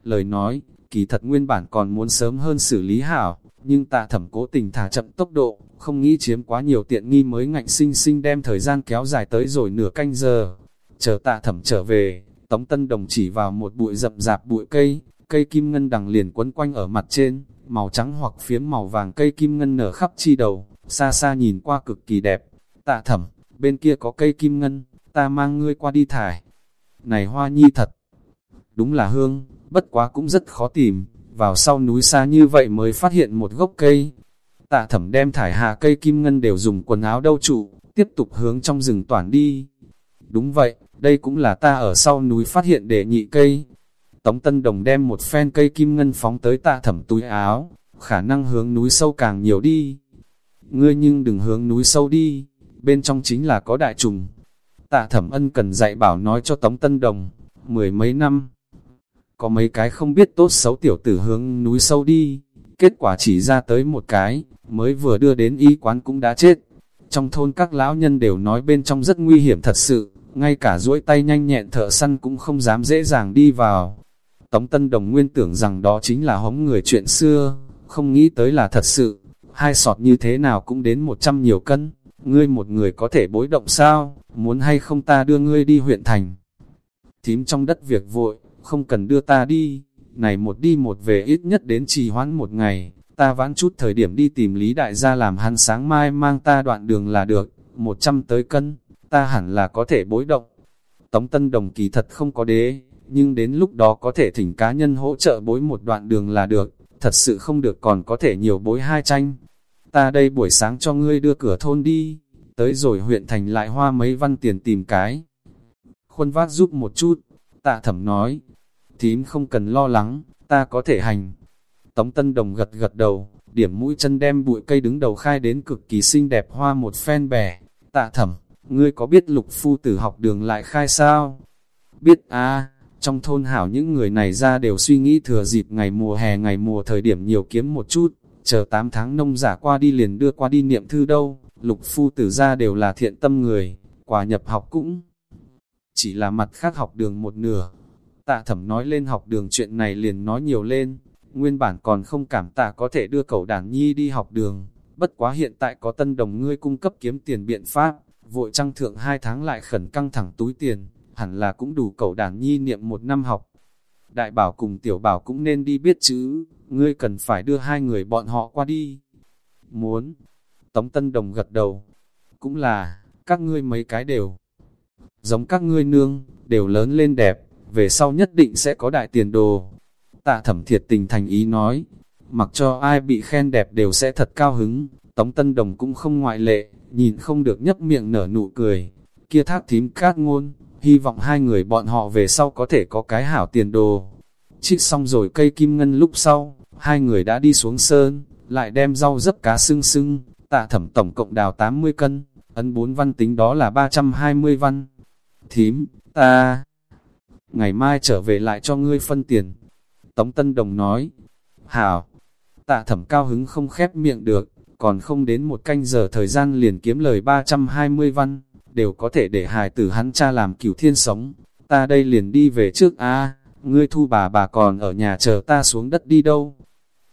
Lời nói, kỳ thật nguyên bản còn muốn sớm hơn xử lý hảo, nhưng tạ thẩm cố tình thả chậm tốc độ, không nghĩ chiếm quá nhiều tiện nghi mới ngạnh sinh sinh đem thời gian kéo dài tới rồi nửa canh giờ. Chờ tạ thẩm trở về, Tống Tân Đồng chỉ vào một bụi rậm rạp bụi cây, cây kim ngân đằng liền quấn quanh ở mặt trên, màu trắng hoặc phiếm màu vàng cây kim ngân nở khắp chi đầu, xa xa nhìn qua cực kỳ đẹp. Tạ thẩm, bên kia có cây kim ngân, ta mang ngươi qua đi thải. Này hoa nhi thật, đúng là hương, bất quá cũng rất khó tìm, vào sau núi xa như vậy mới phát hiện một gốc cây. Tạ thẩm đem thải hạ cây kim ngân đều dùng quần áo đâu trụ, tiếp tục hướng trong rừng toàn đi. Đúng vậy, đây cũng là ta ở sau núi phát hiện để nhị cây. Tống Tân Đồng đem một phen cây kim ngân phóng tới tạ thẩm túi áo, khả năng hướng núi sâu càng nhiều đi. Ngươi nhưng đừng hướng núi sâu đi, bên trong chính là có đại trùng. Tạ thẩm ân cần dạy bảo nói cho Tống Tân Đồng, mười mấy năm. Có mấy cái không biết tốt xấu tiểu tử hướng núi sâu đi, kết quả chỉ ra tới một cái, mới vừa đưa đến y quán cũng đã chết. Trong thôn các lão nhân đều nói bên trong rất nguy hiểm thật sự, ngay cả duỗi tay nhanh nhẹn thợ săn cũng không dám dễ dàng đi vào. Tống Tân Đồng nguyên tưởng rằng đó chính là hống người chuyện xưa, không nghĩ tới là thật sự, hai sọt như thế nào cũng đến một trăm nhiều cân, ngươi một người có thể bối động sao, muốn hay không ta đưa ngươi đi huyện thành. Thím trong đất việc vội, không cần đưa ta đi, này một đi một về ít nhất đến trì hoãn một ngày, ta vãn chút thời điểm đi tìm Lý Đại gia làm hắn sáng mai mang ta đoạn đường là được, một trăm tới cân, ta hẳn là có thể bối động. Tống Tân Đồng kỳ thật không có đế, nhưng đến lúc đó có thể thỉnh cá nhân hỗ trợ bối một đoạn đường là được, thật sự không được còn có thể nhiều bối hai tranh. Ta đây buổi sáng cho ngươi đưa cửa thôn đi, tới rồi huyện thành lại hoa mấy văn tiền tìm cái. Khuôn vác giúp một chút, tạ thẩm nói, thím không cần lo lắng, ta có thể hành. Tống Tân Đồng gật gật đầu, điểm mũi chân đem bụi cây đứng đầu khai đến cực kỳ xinh đẹp hoa một phen bẻ. Tạ thẩm, ngươi có biết lục phu tử học đường lại khai sao? Biết a trong thôn hảo những người này ra đều suy nghĩ thừa dịp ngày mùa hè ngày mùa thời điểm nhiều kiếm một chút, chờ 8 tháng nông giả qua đi liền đưa qua đi niệm thư đâu, lục phu tử ra đều là thiện tâm người, quả nhập học cũng chỉ là mặt khác học đường một nửa. Tạ thẩm nói lên học đường chuyện này liền nói nhiều lên, nguyên bản còn không cảm tạ có thể đưa cậu đàn nhi đi học đường, bất quá hiện tại có tân đồng ngươi cung cấp kiếm tiền biện pháp, vội trăng thượng hai tháng lại khẩn căng thẳng túi tiền, hẳn là cũng đủ cậu đàn nhi niệm một năm học. Đại bảo cùng tiểu bảo cũng nên đi biết chữ, ngươi cần phải đưa hai người bọn họ qua đi. Muốn. Tống Tân Đồng gật đầu. Cũng là, các ngươi mấy cái đều. Giống các ngươi nương, đều lớn lên đẹp, về sau nhất định sẽ có đại tiền đồ. Tạ thẩm thiệt tình thành ý nói, mặc cho ai bị khen đẹp đều sẽ thật cao hứng, Tống Tân Đồng cũng không ngoại lệ, nhìn không được nhấp miệng nở nụ cười. Kia thác thím cát ngôn, hy vọng hai người bọn họ về sau có thể có cái hảo tiền đồ. Chích xong rồi cây kim ngân lúc sau, hai người đã đi xuống sơn, lại đem rau dấp cá sưng sưng, tạ thẩm tổng cộng đào 80 cân, ấn 4 văn tính đó là 320 văn. Thím, ta, ngày mai trở về lại cho ngươi phân tiền. Tống Tân Đồng nói, hảo, tạ thẩm cao hứng không khép miệng được, còn không đến một canh giờ thời gian liền kiếm lời 320 văn, đều có thể để hài tử hắn cha làm cửu thiên sống. Ta đây liền đi về trước a ngươi thu bà bà còn ở nhà chờ ta xuống đất đi đâu.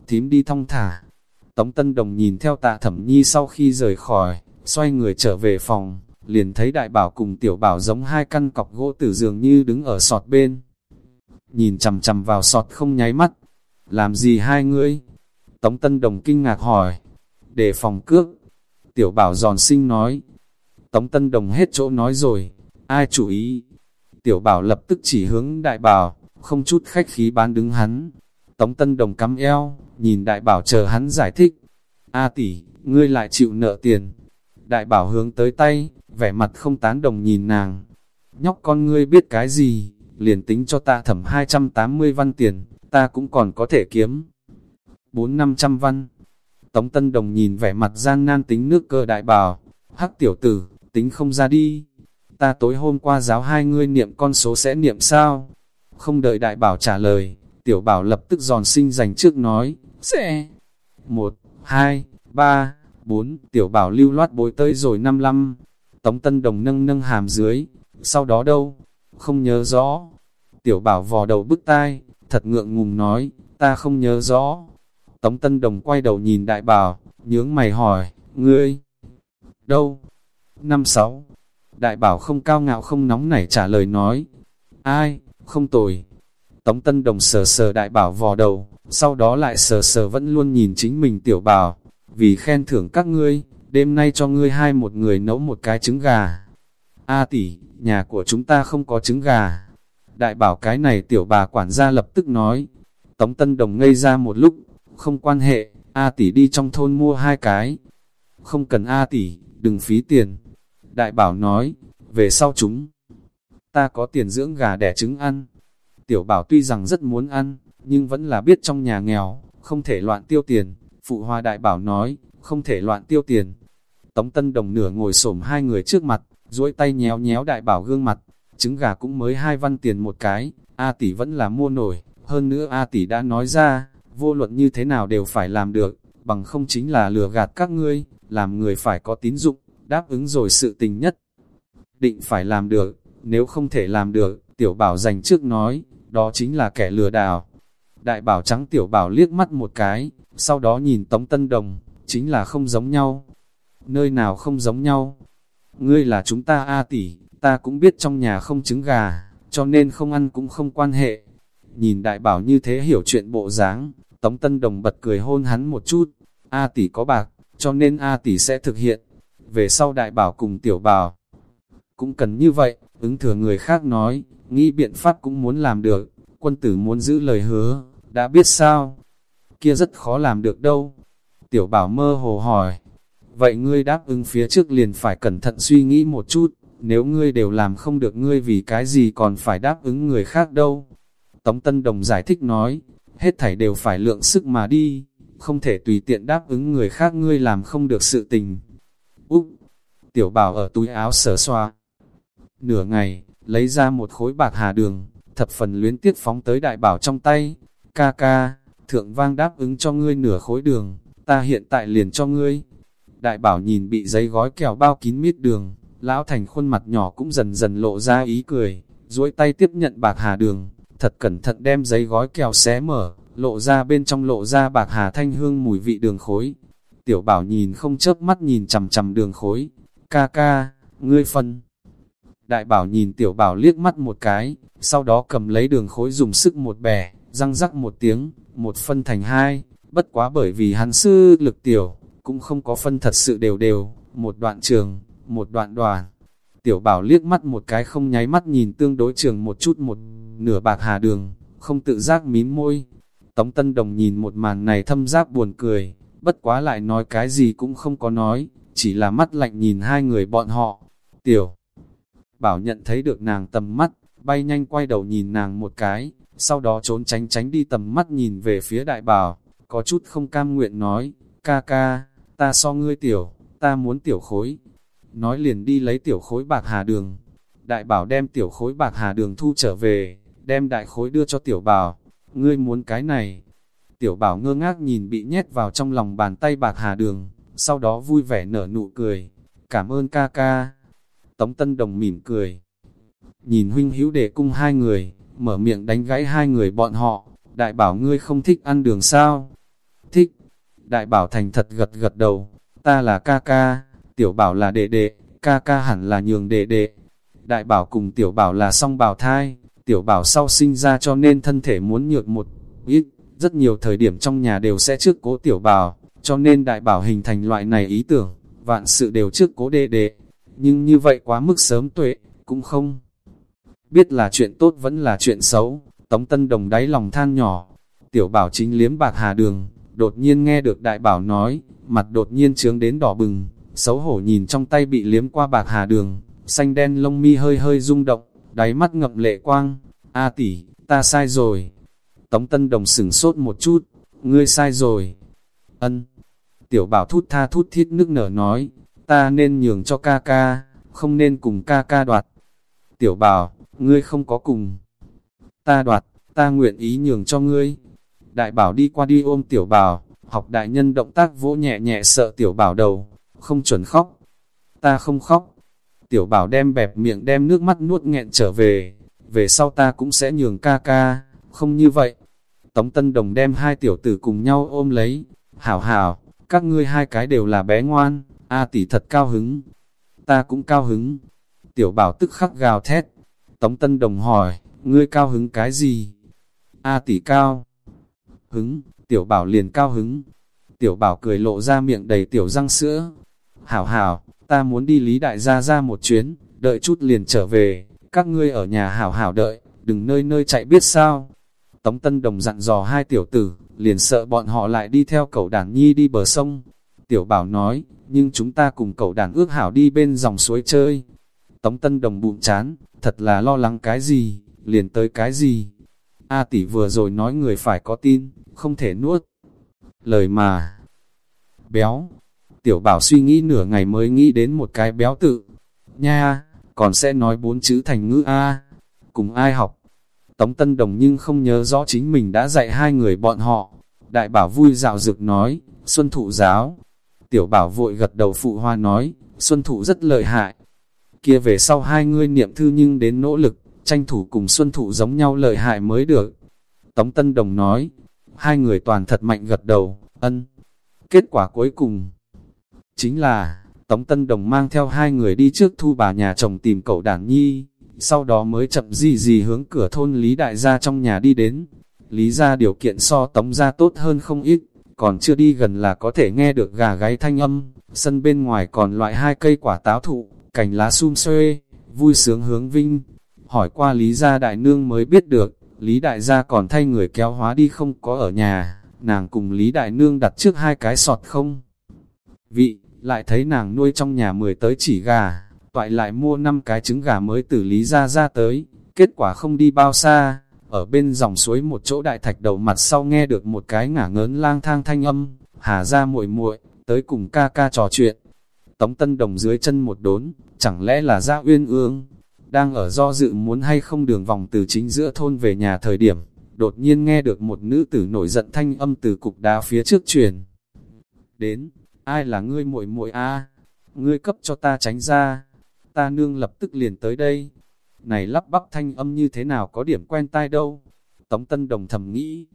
Thím đi thong thả. Tống Tân Đồng nhìn theo tạ thẩm nhi sau khi rời khỏi, xoay người trở về phòng, liền thấy đại bảo cùng tiểu bảo giống hai căn cọc gỗ tử dường như đứng ở sọt bên. Nhìn chầm chầm vào sọt không nháy mắt. Làm gì hai ngươi? Tống Tân Đồng kinh ngạc hỏi. Để phòng cước. Tiểu bảo giòn sinh nói. Tống Tân Đồng hết chỗ nói rồi. Ai chủ ý? Tiểu bảo lập tức chỉ hướng đại bảo, không chút khách khí bán đứng hắn. Tống Tân Đồng cắm eo, nhìn đại bảo chờ hắn giải thích. A tỷ, ngươi lại chịu nợ tiền. Đại bảo hướng tới tay, vẻ mặt không tán đồng nhìn nàng. Nhóc con ngươi biết cái gì, liền tính cho ta thẩm 280 văn tiền, ta cũng còn có thể kiếm. 4-500 văn. Tống Tân Đồng nhìn vẻ mặt gian nan tính nước cơ đại bảo, hắc tiểu tử, tính không ra đi. Ta tối hôm qua giáo hai ngươi niệm con số sẽ niệm sao? Không đợi đại bảo trả lời, tiểu bảo lập tức giòn sinh dành trước nói, sẽ. Một, hai, ba, bốn, tiểu bảo lưu loát bối tới rồi năm lăm. Tống Tân Đồng nâng nâng hàm dưới, sau đó đâu? Không nhớ rõ. Tiểu bảo vò đầu bức tai, thật ngượng ngùng nói, ta không nhớ rõ. Tống Tân Đồng quay đầu nhìn đại bảo, nhướng mày hỏi, ngươi? Đâu? Năm sáu. Đại bảo không cao ngạo không nóng nảy trả lời nói, ai, không tồi. Tống Tân Đồng sờ sờ đại bảo vò đầu, sau đó lại sờ sờ vẫn luôn nhìn chính mình tiểu bảo. Vì khen thưởng các ngươi, đêm nay cho ngươi hai một người nấu một cái trứng gà. A tỷ, nhà của chúng ta không có trứng gà. Đại bảo cái này tiểu bà quản gia lập tức nói. Tống Tân Đồng ngây ra một lúc, không quan hệ, A tỷ đi trong thôn mua hai cái. Không cần A tỷ, đừng phí tiền. Đại bảo nói, về sau chúng. Ta có tiền dưỡng gà đẻ trứng ăn. Tiểu bảo tuy rằng rất muốn ăn, nhưng vẫn là biết trong nhà nghèo, không thể loạn tiêu tiền. Phụ hoa đại bảo nói, không thể loạn tiêu tiền. Tống Tân Đồng nửa ngồi xổm hai người trước mặt, duỗi tay nhéo nhéo đại bảo gương mặt, trứng gà cũng mới hai văn tiền một cái, A tỷ vẫn là mua nổi, hơn nữa A tỷ đã nói ra, vô luận như thế nào đều phải làm được, bằng không chính là lừa gạt các ngươi, làm người phải có tín dụng, đáp ứng rồi sự tình nhất. Định phải làm được, nếu không thể làm được, tiểu bảo dành trước nói, đó chính là kẻ lừa đảo. Đại bảo trắng tiểu bảo liếc mắt một cái, sau đó nhìn Tống Tân Đồng, chính là không giống nhau. Nơi nào không giống nhau? Ngươi là chúng ta A tỷ, ta cũng biết trong nhà không trứng gà, cho nên không ăn cũng không quan hệ. Nhìn đại bảo như thế hiểu chuyện bộ dáng, Tống Tân Đồng bật cười hôn hắn một chút. A tỷ có bạc, cho nên A tỷ sẽ thực hiện. Về sau đại bảo cùng tiểu bảo, cũng cần như vậy, ứng thừa người khác nói, nghĩ biện pháp cũng muốn làm được, quân tử muốn giữ lời hứa, đã biết sao? Kia rất khó làm được đâu. Tiểu bảo mơ hồ hỏi, vậy ngươi đáp ứng phía trước liền phải cẩn thận suy nghĩ một chút, nếu ngươi đều làm không được ngươi vì cái gì còn phải đáp ứng người khác đâu. Tống Tân Đồng giải thích nói, hết thảy đều phải lượng sức mà đi, không thể tùy tiện đáp ứng người khác ngươi làm không được sự tình. Úc! Tiểu bảo ở túi áo sở xoa. Nửa ngày, lấy ra một khối bạc hà đường, thập phần luyến tiếc phóng tới đại bảo trong tay. Ca ca, thượng vang đáp ứng cho ngươi nửa khối đường, ta hiện tại liền cho ngươi. Đại bảo nhìn bị giấy gói kẹo bao kín mít đường, lão thành khuôn mặt nhỏ cũng dần dần lộ ra ý cười, duỗi tay tiếp nhận bạc hà đường, thật cẩn thận đem giấy gói kẹo xé mở, lộ ra bên trong lộ ra bạc hà thanh hương mùi vị đường khối. Tiểu bảo nhìn không chớp mắt nhìn chầm chầm đường khối, ca ca, ngươi phân. Đại bảo nhìn tiểu bảo liếc mắt một cái, sau đó cầm lấy đường khối dùng sức một bẻ, răng rắc một tiếng, một phân thành hai, bất quá bởi vì hắn sư lực tiểu, cũng không có phân thật sự đều đều, một đoạn trường, một đoạn đoàn. Tiểu bảo liếc mắt một cái không nháy mắt nhìn tương đối trường một chút một nửa bạc hà đường, không tự giác mím môi. Tống Tân Đồng nhìn một màn này thâm giác buồn cười, bất quá lại nói cái gì cũng không có nói, chỉ là mắt lạnh nhìn hai người bọn họ. Tiểu bảo nhận thấy được nàng tầm mắt, bay nhanh quay đầu nhìn nàng một cái, sau đó trốn tránh tránh đi tầm mắt nhìn về phía đại bảo, có chút không cam nguyện nói, ca ca, ta so ngươi tiểu, ta muốn tiểu khối. Nói liền đi lấy tiểu khối bạc hà đường. Đại bảo đem tiểu khối bạc hà đường thu trở về, đem đại khối đưa cho tiểu bảo. Ngươi muốn cái này. Tiểu bảo ngơ ngác nhìn bị nhét vào trong lòng bàn tay bạc hà đường, sau đó vui vẻ nở nụ cười. Cảm ơn ca ca. Tống Tân Đồng mỉm cười. Nhìn huynh hữu đệ cung hai người, mở miệng đánh gãy hai người bọn họ. Đại bảo ngươi không thích ăn đường sao? Thích. Đại bảo thành thật gật gật đầu. Ta là ca ca, tiểu bảo là đệ đệ, ca ca hẳn là nhường đệ đệ. Đại bảo cùng tiểu bảo là song bào thai, tiểu bảo sau sinh ra cho nên thân thể muốn nhược một ít, rất nhiều thời điểm trong nhà đều sẽ trước cố tiểu bảo, cho nên đại bảo hình thành loại này ý tưởng, vạn sự đều trước cố đệ đệ. Nhưng như vậy quá mức sớm tuệ, cũng không biết là chuyện tốt vẫn là chuyện xấu. Tống Tân Đồng đáy lòng than nhỏ, tiểu bảo chính liếm bạc hà đường, đột nhiên nghe được đại bảo nói, mặt đột nhiên trướng đến đỏ bừng, xấu hổ nhìn trong tay bị liếm qua bạc hà đường, xanh đen lông mi hơi hơi rung động, đáy mắt ngậm lệ quang, a tỷ, ta sai rồi. Tống Tân Đồng sửng sốt một chút, ngươi sai rồi. Ân. Tiểu bảo thút tha thút thiết nước nở nói, ta nên nhường cho ca ca, không nên cùng ca ca đoạt. Tiểu bảo, ngươi không có cùng. Ta đoạt, ta nguyện ý nhường cho ngươi. Đại bảo đi qua đi ôm tiểu bảo, học đại nhân động tác vỗ nhẹ nhẹ sợ tiểu bảo đầu, không chuẩn khóc. Ta không khóc. Tiểu bảo đem bẹp miệng đem nước mắt nuốt nghẹn trở về, về sau ta cũng sẽ nhường ca ca, không như vậy. Tống Tân Đồng đem hai tiểu tử cùng nhau ôm lấy, hảo hảo, các ngươi hai cái đều là bé ngoan, A tỷ thật cao hứng. Ta cũng cao hứng. Tiểu bảo tức khắc gào thét. Tống Tân Đồng hỏi, ngươi cao hứng cái gì? A tỷ cao. Hứng, tiểu bảo liền cao hứng. Tiểu bảo cười lộ ra miệng đầy tiểu răng sữa. Hảo hảo, ta muốn đi lý đại gia ra một chuyến, đợi chút liền trở về, các ngươi ở nhà hảo hảo đợi, đừng nơi nơi chạy biết sao. Tống Tân Đồng dặn dò hai tiểu tử, liền sợ bọn họ lại đi theo cậu đàn nhi đi bờ sông. Tiểu bảo nói, nhưng chúng ta cùng cậu đàn ước hảo đi bên dòng suối chơi. Tống Tân Đồng bụng chán, thật là lo lắng cái gì, liền tới cái gì. A tỷ vừa rồi nói người phải có tin, không thể nuốt. Lời mà, béo, tiểu bảo suy nghĩ nửa ngày mới nghĩ đến một cái béo tự. Nha, còn sẽ nói bốn chữ thành ngữ A, cùng ai học. Tống Tân Đồng nhưng không nhớ rõ chính mình đã dạy hai người bọn họ. Đại bảo vui dạo dực nói, Xuân Thụ giáo. Tiểu bảo vội gật đầu phụ hoa nói, Xuân Thụ rất lợi hại. Kia về sau hai người niệm thư nhưng đến nỗ lực, tranh thủ cùng Xuân Thụ giống nhau lợi hại mới được. Tống Tân Đồng nói, hai người toàn thật mạnh gật đầu, ân. Kết quả cuối cùng, chính là, Tống Tân Đồng mang theo hai người đi trước thu bà nhà chồng tìm cậu Đản nhi, sau đó mới chậm gì gì hướng cửa thôn Lý Đại gia trong nhà đi đến. Lý gia điều kiện so Tống gia tốt hơn không ít, còn chưa đi gần là có thể nghe được gà gáy thanh âm, sân bên ngoài còn loại hai cây quả táo thụ, cành lá sum xuê, vui sướng hướng vinh. Hỏi qua Lý gia đại nương mới biết được, Lý đại gia còn thay người kéo hóa đi không có ở nhà, nàng cùng Lý đại nương đặt trước hai cái sọt không. Vị, lại thấy nàng nuôi trong nhà mười tới chỉ gà, toại lại mua năm cái trứng gà mới từ Lý gia ra tới, kết quả không đi bao xa, ở bên dòng suối một chỗ đại thạch đầu mặt sau nghe được một cái ngả ngớn lang thang thanh âm, hà ra muội muội tới cùng ca ca trò chuyện. Tống Tân Đồng dưới chân một đốn, chẳng lẽ là ra uyên ương, đang ở do dự muốn hay không đường vòng từ chính giữa thôn về nhà thời điểm, đột nhiên nghe được một nữ tử nổi giận thanh âm từ cục đá phía trước truyền. Đến, ai là ngươi muội muội a? Ngươi cấp cho ta tránh ra, ta nương lập tức liền tới đây. Này lắp bắp thanh âm như thế nào có điểm quen tai đâu. Tống Tân Đồng thầm nghĩ,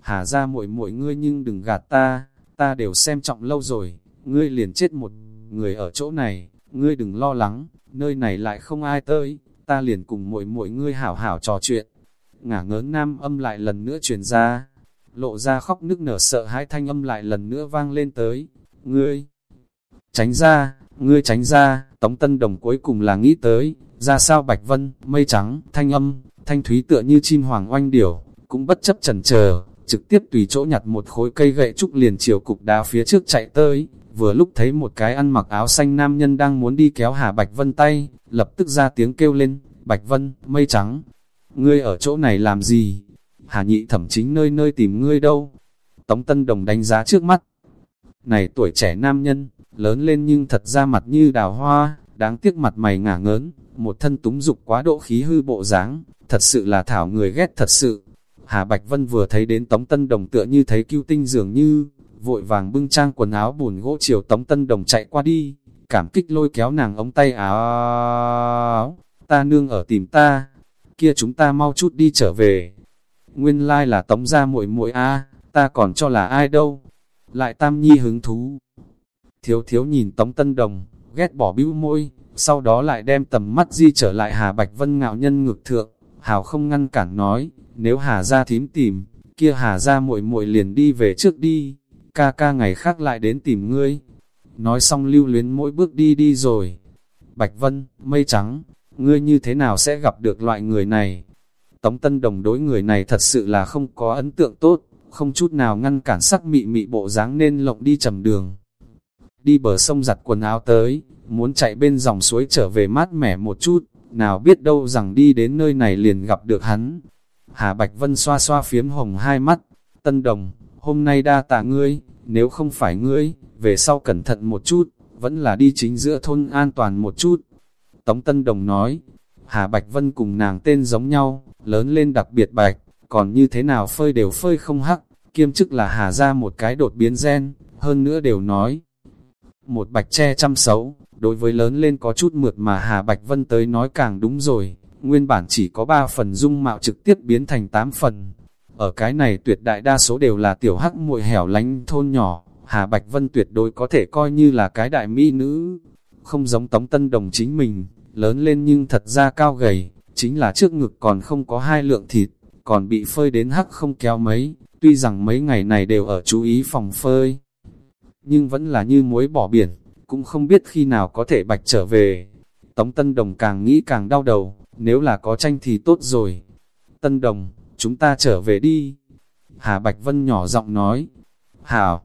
hà ra muội muội ngươi nhưng đừng gạt ta, ta đều xem trọng lâu rồi, ngươi liền chết một người ở chỗ này, ngươi đừng lo lắng, nơi này lại không ai tới, ta liền cùng mỗi mỗi ngươi hảo hảo trò chuyện. Ngả ngớn nam âm lại lần nữa truyền ra, lộ ra khóc nức nở sợ hãi thanh âm lại lần nữa vang lên tới, ngươi tránh ra, ngươi tránh ra, Tống Tân Đồng cuối cùng là nghĩ tới, ra sao Bạch Vân, mây trắng, thanh âm, thanh thúy tựa như chim hoàng oanh điểu, cũng bất chấp chần chờ, trực tiếp tùy chỗ nhặt một khối cây gậy trúc liền chiều cục đá phía trước chạy tới, vừa lúc thấy một cái ăn mặc áo xanh nam nhân đang muốn đi kéo Hà Bạch Vân tay, lập tức ra tiếng kêu lên, Bạch Vân, mây trắng, ngươi ở chỗ này làm gì? Hà nhị thẩm chính nơi nơi tìm ngươi đâu? Tống Tân Đồng đánh giá trước mắt. Này tuổi trẻ nam nhân, lớn lên nhưng thật ra mặt như đào hoa, đáng tiếc mặt mày ngả ngớn, một thân túng dục quá độ khí hư bộ dáng, thật sự là thảo người ghét thật sự. Hà Bạch Vân vừa thấy đến Tống Tân Đồng tựa như thấy cứu tinh dường như, vội vàng bưng trang quần áo bùn gỗ chiều Tống Tân Đồng chạy qua đi, cảm kích lôi kéo nàng ống tay áo, ta nương ở tìm ta, kia chúng ta mau chút đi trở về. Nguyên lai like là Tống gia muội muội a, ta còn cho là ai đâu. Lại Tam Nhi hứng thú. Thiếu thiếu nhìn Tống Tân Đồng, ghét bỏ bĩu môi, sau đó lại đem tầm mắt di trở lại Hà Bạch Vân ngạo nhân ngược thượng, Hào không ngăn cản nói, nếu Hà ra thím tìm, kia Hà ra muội muội liền đi về trước đi, ca ca ngày khác lại đến tìm ngươi. Nói xong lưu luyến mỗi bước đi đi rồi. Bạch Vân, mây trắng, ngươi như thế nào sẽ gặp được loại người này? Tống Tân Đồng đối người này thật sự là không có ấn tượng tốt, không chút nào ngăn cản sắc mị mị bộ dáng nên lộng đi trầm đường đi bờ sông giặt quần áo tới, muốn chạy bên dòng suối trở về mát mẻ một chút, nào biết đâu rằng đi đến nơi này liền gặp được hắn. Hà Bạch Vân xoa xoa phiếm hồng hai mắt, tân đồng, hôm nay đa tạ ngươi, nếu không phải ngươi, về sau cẩn thận một chút, vẫn là đi chính giữa thôn an toàn một chút. Tống Tân Đồng nói, Hà Bạch Vân cùng nàng tên giống nhau, lớn lên đặc biệt bạch, còn như thế nào phơi đều phơi không hắc, kiêm chức là Hà ra một cái đột biến gen, hơn nữa đều nói, một bạch che chăm xấu, đối với lớn lên có chút mượt mà Hà Bạch Vân tới nói càng đúng rồi, nguyên bản chỉ có 3 phần dung mạo trực tiếp biến thành 8 phần. Ở cái này tuyệt đại đa số đều là tiểu hắc muội hẻo lánh thôn nhỏ, Hà Bạch Vân tuyệt đối có thể coi như là cái đại mỹ nữ, không giống Tống Tân Đồng chính mình, lớn lên nhưng thật ra cao gầy, chính là trước ngực còn không có hai lượng thịt, còn bị phơi đến hắc không kéo mấy, tuy rằng mấy ngày này đều ở chú ý phòng phơi. Nhưng vẫn là như muối bỏ biển, cũng không biết khi nào có thể bạch trở về. Tống Tân Đồng càng nghĩ càng đau đầu, nếu là có tranh thì tốt rồi. Tân Đồng, chúng ta trở về đi. Hà Bạch Vân nhỏ giọng nói. Hảo.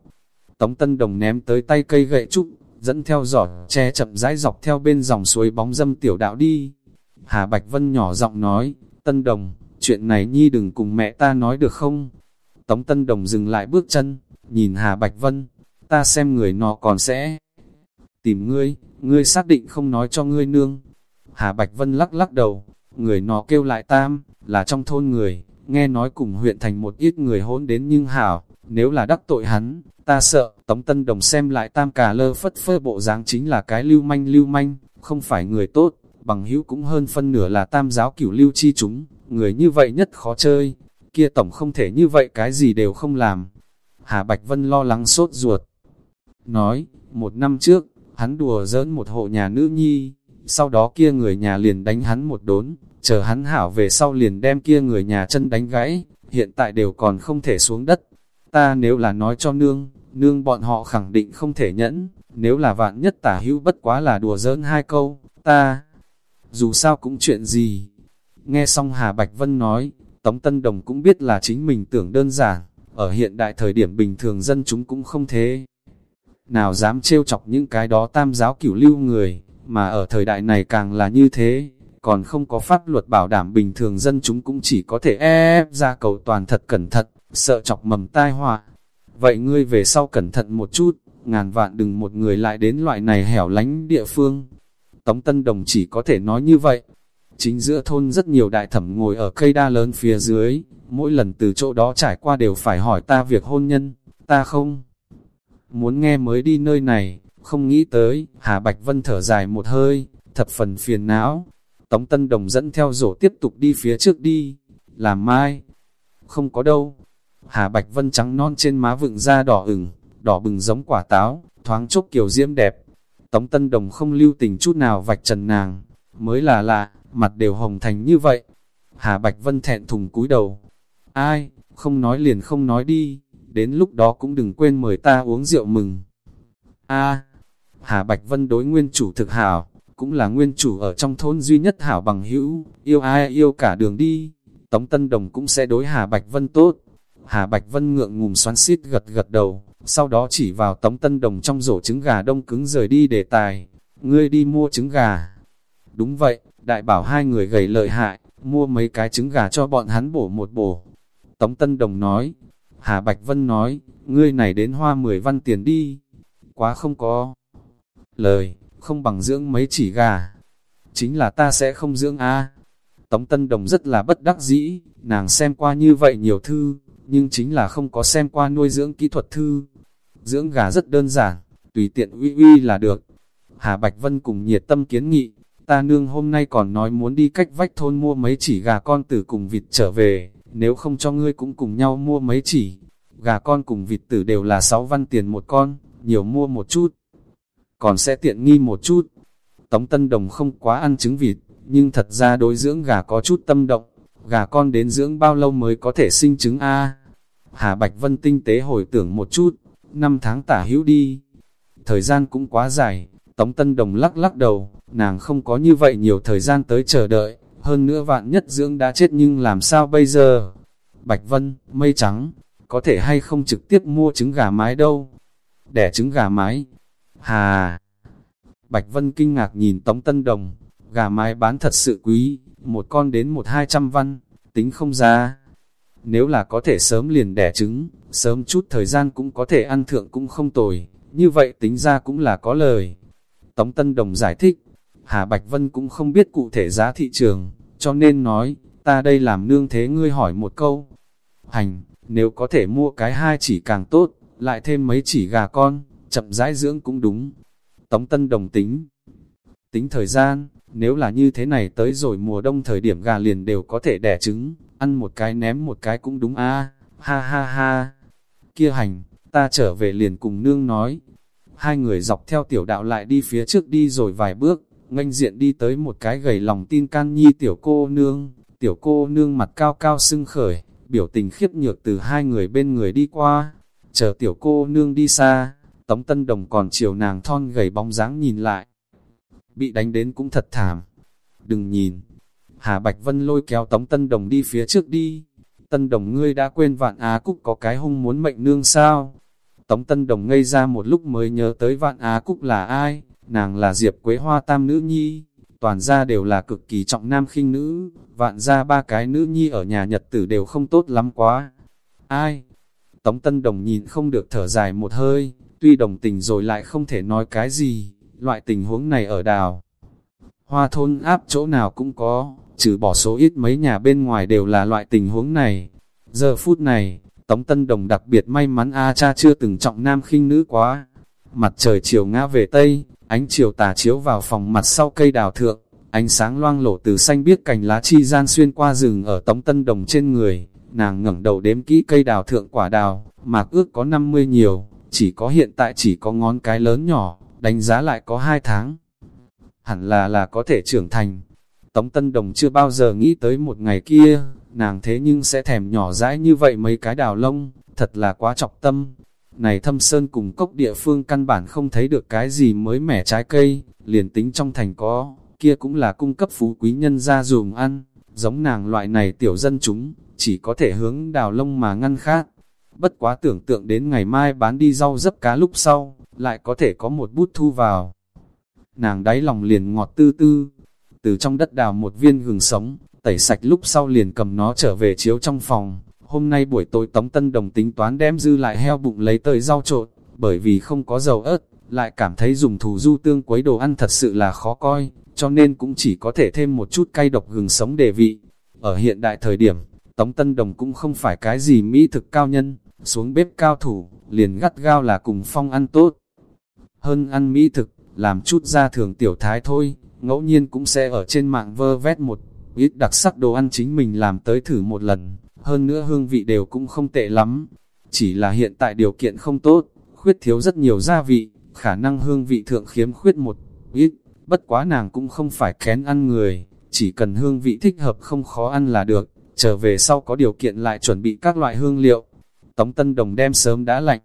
Tống Tân Đồng ném tới tay cây gậy trúc, dẫn theo giỏ, che chậm rãi dọc theo bên dòng suối bóng dâm tiểu đạo đi. Hà Bạch Vân nhỏ giọng nói, Tân Đồng, chuyện này nhi đừng cùng mẹ ta nói được không? Tống Tân Đồng dừng lại bước chân, nhìn Hà Bạch Vân, ta xem người nó còn sẽ tìm ngươi, ngươi xác định không nói cho ngươi nương. Hà Bạch Vân lắc lắc đầu, người nó kêu lại tam, là trong thôn người, nghe nói cùng huyện thành một ít người hỗn đến nhưng hảo, nếu là đắc tội hắn, ta sợ, Tống Tân Đồng xem lại tam cà lơ phất phơ bộ dáng chính là cái lưu manh lưu manh, không phải người tốt, bằng hữu cũng hơn phân nửa là tam giáo cửu lưu chi chúng, người như vậy nhất khó chơi, kia tổng không thể như vậy cái gì đều không làm. Hà Bạch Vân lo lắng sốt ruột, nói, một năm trước, hắn đùa giỡn một hộ nhà nữ nhi, sau đó kia người nhà liền đánh hắn một đốn, chờ hắn hảo về sau liền đem kia người nhà chân đánh gãy, hiện tại đều còn không thể xuống đất. Ta nếu là nói cho nương, nương bọn họ khẳng định không thể nhẫn, nếu là vạn nhất tả hữu bất quá là đùa giỡn hai câu, ta, dù sao cũng chuyện gì. Nghe xong Hà Bạch Vân nói, Tống Tân Đồng cũng biết là chính mình tưởng đơn giản, ở hiện đại thời điểm bình thường dân chúng cũng không thế. Nào dám trêu chọc những cái đó tam giáo cửu lưu người, mà ở thời đại này càng là như thế, còn không có pháp luật bảo đảm bình thường dân chúng cũng chỉ có thể e ép ra cầu toàn thật cẩn thận, sợ chọc mầm tai họa. Vậy ngươi về sau cẩn thận một chút, ngàn vạn đừng một người lại đến loại này hẻo lánh địa phương. Tống Tân Đồng chỉ có thể nói như vậy. Chính giữa thôn rất nhiều đại thẩm ngồi ở cây đa lớn phía dưới, mỗi lần từ chỗ đó trải qua đều phải hỏi ta việc hôn nhân, ta không. Muốn nghe mới đi nơi này, không nghĩ tới, Hà Bạch Vân thở dài một hơi, thập phần phiền não. Tống Tân Đồng dẫn theo rổ tiếp tục đi phía trước đi, làm mai. Không có đâu. Hà Bạch Vân trắng non trên má vựng da đỏ ửng, đỏ bừng giống quả táo, thoáng chốc kiểu diễm đẹp. Tống Tân Đồng không lưu tình chút nào vạch trần nàng, mới là lạ, mặt đều hồng thành như vậy. Hà Bạch Vân thẹn thùng cúi đầu. Ai, không nói liền không nói đi, đến lúc đó cũng đừng quên mời ta uống rượu mừng. A, Hà Bạch Vân đối nguyên chủ thực hảo, cũng là nguyên chủ ở trong thôn duy nhất hảo bằng hữu, yêu ai yêu cả đường đi. Tống Tân Đồng cũng sẽ đối Hà Bạch Vân tốt. Hà Bạch Vân ngượng ngùng xoắn xít gật gật đầu, sau đó chỉ vào Tống Tân Đồng trong rổ trứng gà đông cứng rời đi để tài. Ngươi đi mua trứng gà. Đúng vậy, đại bảo hai người gầy lợi hại, mua mấy cái trứng gà cho bọn hắn bổ một bổ. Tống Tân Đồng nói, Hà Bạch Vân nói, ngươi này đến hoa 10 văn tiền đi. Quá không có lời, không bằng dưỡng mấy chỉ gà. Chính là ta sẽ không dưỡng a. Tống Tân Đồng rất là bất đắc dĩ, nàng xem qua như vậy nhiều thư, nhưng chính là không có xem qua nuôi dưỡng kỹ thuật thư. Dưỡng gà rất đơn giản, tùy tiện uy uy là được. Hà Bạch Vân cùng nhiệt tâm kiến nghị, ta nương hôm nay còn nói muốn đi cách vách thôn mua mấy chỉ gà con tử cùng vịt trở về, nếu không cho ngươi cũng cùng nhau mua mấy chỉ. Gà con cùng vịt tử đều là 6 văn tiền một con, nhiều mua một chút còn sẽ tiện nghi một chút. Tống Tân Đồng không quá ăn trứng vịt, nhưng thật ra đối dưỡng gà có chút tâm động, gà con đến dưỡng bao lâu mới có thể sinh trứng A. Hà Bạch Vân tinh tế hồi tưởng một chút, năm tháng tả hữu đi. Thời gian cũng quá dài, Tống Tân Đồng lắc lắc đầu, nàng không có như vậy nhiều thời gian tới chờ đợi, hơn nữa vạn nhất dưỡng đã chết nhưng làm sao bây giờ? Bạch Vân, mây trắng, có thể hay không trực tiếp mua trứng gà mái đâu? Đẻ trứng gà mái, Hà! Bạch Vân kinh ngạc nhìn Tống Tân Đồng, gà mái bán thật sự quý, một con đến một hai trăm văn, tính không ra. Nếu là có thể sớm liền đẻ trứng, sớm chút thời gian cũng có thể ăn thượng cũng không tồi, như vậy tính ra cũng là có lời. Tống Tân Đồng giải thích, Hà Bạch Vân cũng không biết cụ thể giá thị trường, cho nên nói, ta đây làm nương thế ngươi hỏi một câu. Hành, nếu có thể mua cái hai chỉ càng tốt, lại thêm mấy chỉ gà con, chậm rãi dưỡng cũng đúng. Tống Tân đồng tính. Tính thời gian, nếu là như thế này tới rồi mùa đông thời điểm gà liền đều có thể đẻ trứng, ăn một cái ném một cái cũng đúng a ha ha ha. Kia hành, ta trở về liền cùng nương nói. Hai người dọc theo tiểu đạo lại đi phía trước đi rồi vài bước, nganh diện đi tới một cái gầy lòng tin can nhi tiểu cô nương, Tiểu cô nương mặt cao cao sưng khởi, biểu tình khiếp nhược từ hai người bên người đi qua. Chờ tiểu cô nương đi xa, Tống Tân Đồng còn chiều nàng thon gầy bóng dáng nhìn lại. Bị đánh đến cũng thật thảm. Đừng nhìn. Hà Bạch Vân lôi kéo Tống Tân Đồng đi phía trước đi. Tân Đồng ngươi đã quên vạn Á Cúc có cái hung muốn mệnh nương sao? Tống Tân Đồng ngây ra một lúc mới nhớ tới vạn Á Cúc là ai? Nàng là Diệp Quế Hoa Tam Nữ Nhi. Toàn gia đều là cực kỳ trọng nam khinh nữ. Vạn gia ba cái nữ nhi ở nhà Nhật tử đều không tốt lắm quá. Ai? Tống Tân Đồng nhìn không được thở dài một hơi, tuy đồng tình rồi lại không thể nói cái gì, loại tình huống này ở đào. Hoa thôn áp chỗ nào cũng có, trừ bỏ số ít mấy nhà bên ngoài đều là loại tình huống này. Giờ phút này, Tống Tân Đồng đặc biệt may mắn A cha chưa từng trọng nam khinh nữ quá. Mặt trời chiều ngã về Tây, ánh chiều tà chiếu vào phòng mặt sau cây đào thượng, ánh sáng loang lổ từ xanh biếc cành lá chi gian xuyên qua rừng ở Tống Tân Đồng trên người. Nàng ngẩng đầu đếm kỹ cây đào thượng quả đào, mạc ước có 50 nhiều, chỉ có hiện tại chỉ có ngón cái lớn nhỏ, đánh giá lại có 2 tháng. Hẳn là là có thể trưởng thành. Tống Tân Đồng chưa bao giờ nghĩ tới một ngày kia, nàng thế nhưng sẽ thèm nhỏ dãi như vậy mấy cái đào lông, thật là quá chọc tâm. Này thâm sơn cùng cốc địa phương căn bản không thấy được cái gì mới mẻ trái cây, liền tính trong thành có, kia cũng là cung cấp phú quý nhân ra dùng ăn, giống nàng loại này tiểu dân chúng, chỉ có thể hướng đào lông mà ngăn khát. Bất quá tưởng tượng đến ngày mai bán đi rau dấp cá lúc sau, lại có thể có một bút thu vào. Nàng đáy lòng liền ngọt tư tư, từ trong đất đào một viên gừng sống, tẩy sạch lúc sau liền cầm nó trở về chiếu trong phòng. Hôm nay buổi tối Tống Tân Đồng tính toán đem dư lại heo bụng lấy tới rau trộn, bởi vì không có dầu ớt, lại cảm thấy dùng thù du tương quấy đồ ăn thật sự là khó coi, cho nên cũng chỉ có thể thêm một chút cay độc gừng sống để vị. Ở hiện đại thời điểm, Tống Tân Đồng cũng không phải cái gì mỹ thực cao nhân, xuống bếp cao thủ, liền gắt gao là cùng phong ăn tốt. Hơn ăn mỹ thực, làm chút ra thường tiểu thái thôi, ngẫu nhiên cũng sẽ ở trên mạng vơ vét một ít đặc sắc đồ ăn chính mình làm tới thử một lần, hơn nữa hương vị đều cũng không tệ lắm. Chỉ là hiện tại điều kiện không tốt, khuyết thiếu rất nhiều gia vị, khả năng hương vị thượng khiếm khuyết một ít, bất quá nàng cũng không phải kén ăn người, chỉ cần hương vị thích hợp không khó ăn là được trở về sau có điều kiện lại chuẩn bị các loại hương liệu. Tống Tân Đồng đem sớm đã lạnh.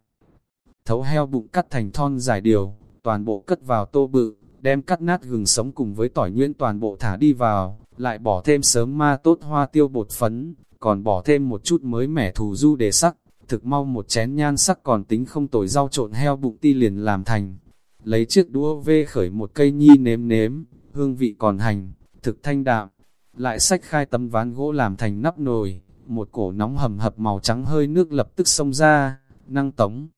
Thấu heo bụng cắt thành thon dài điều, toàn bộ cất vào tô bự, đem cắt nát gừng sống cùng với tỏi nhuyễn toàn bộ thả đi vào, lại bỏ thêm sớm ma tốt hoa tiêu bột phấn, còn bỏ thêm một chút mới mẻ thù du để sắc, thực mau một chén nhan sắc còn tính không tồi rau trộn heo bụng ti liền làm thành. Lấy chiếc đũa vê khởi một cây nhi nếm nếm, hương vị còn hành, thực thanh đạm, lại sách khai tấm ván gỗ làm thành nắp nồi, một cổ nóng hầm hập màu trắng hơi nước lập tức xông ra, năng tống.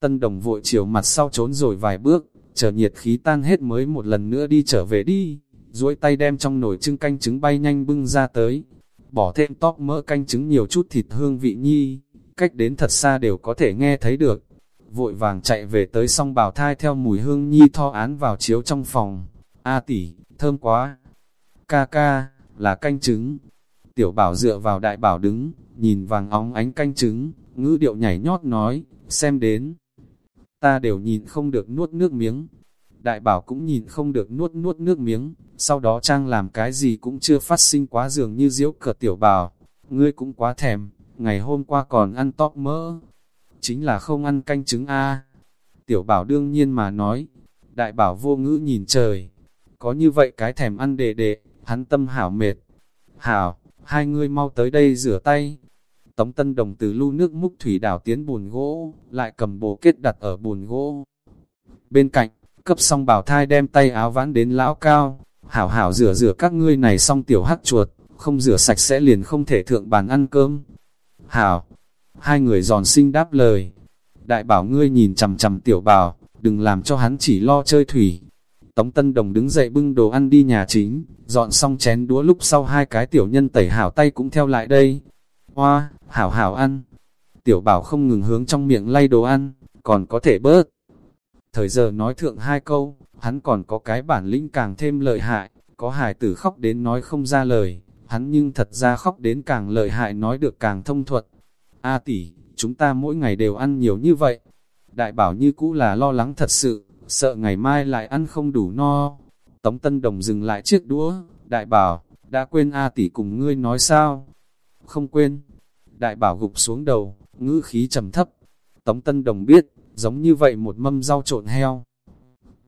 Tân đồng vội chiều mặt sau trốn rồi vài bước, chờ nhiệt khí tan hết mới một lần nữa đi trở về đi, duỗi tay đem trong nồi trưng canh trứng bay nhanh bưng ra tới, bỏ thêm tóc mỡ canh trứng nhiều chút thịt hương vị nhi, cách đến thật xa đều có thể nghe thấy được. Vội vàng chạy về tới song bào thai theo mùi hương nhi tho án vào chiếu trong phòng. A tỷ, thơm quá, ca ca, là canh trứng. Tiểu bảo dựa vào đại bảo đứng, nhìn vàng óng ánh canh trứng, ngữ điệu nhảy nhót nói, xem đến. Ta đều nhìn không được nuốt nước miếng. Đại bảo cũng nhìn không được nuốt nuốt nước miếng, sau đó trang làm cái gì cũng chưa phát sinh quá dường như diễu cờ tiểu bảo. Ngươi cũng quá thèm, ngày hôm qua còn ăn tóc mỡ. Chính là không ăn canh trứng A. Tiểu bảo đương nhiên mà nói, đại bảo vô ngữ nhìn trời. Có như vậy cái thèm ăn đệ đệ, hắn tâm hảo mệt. Hảo, hai ngươi mau tới đây rửa tay. Tống Tân Đồng từ lu nước múc thủy đảo tiến bùn gỗ, lại cầm bồ kết đặt ở bùn gỗ. Bên cạnh, cấp xong bảo thai đem tay áo vãn đến lão cao, hảo hảo rửa rửa các ngươi này xong tiểu hắc chuột, không rửa sạch sẽ liền không thể thượng bàn ăn cơm. Hảo, hai người giòn sinh đáp lời. Đại bảo ngươi nhìn chằm chằm tiểu bảo, đừng làm cho hắn chỉ lo chơi thủy, Tống Tân Đồng đứng dậy bưng đồ ăn đi nhà chính, dọn xong chén đũa lúc sau hai cái tiểu nhân tẩy hảo tay cũng theo lại đây. Hoa, hảo hảo ăn. Tiểu bảo không ngừng hướng trong miệng lay đồ ăn, còn có thể bớt. Thời giờ nói thượng hai câu, hắn còn có cái bản lĩnh càng thêm lợi hại, có hài tử khóc đến nói không ra lời, hắn nhưng thật ra khóc đến càng lợi hại nói được càng thông thuật. A tỷ, chúng ta mỗi ngày đều ăn nhiều như vậy. Đại bảo như cũ là lo lắng thật sự, sợ ngày mai lại ăn không đủ no. Tống Tân Đồng dừng lại chiếc đũa, đại bảo, đã quên A tỷ cùng ngươi nói sao? Không quên. Đại bảo gục xuống đầu, ngữ khí trầm thấp. Tống Tân Đồng biết, giống như vậy một mâm rau trộn heo.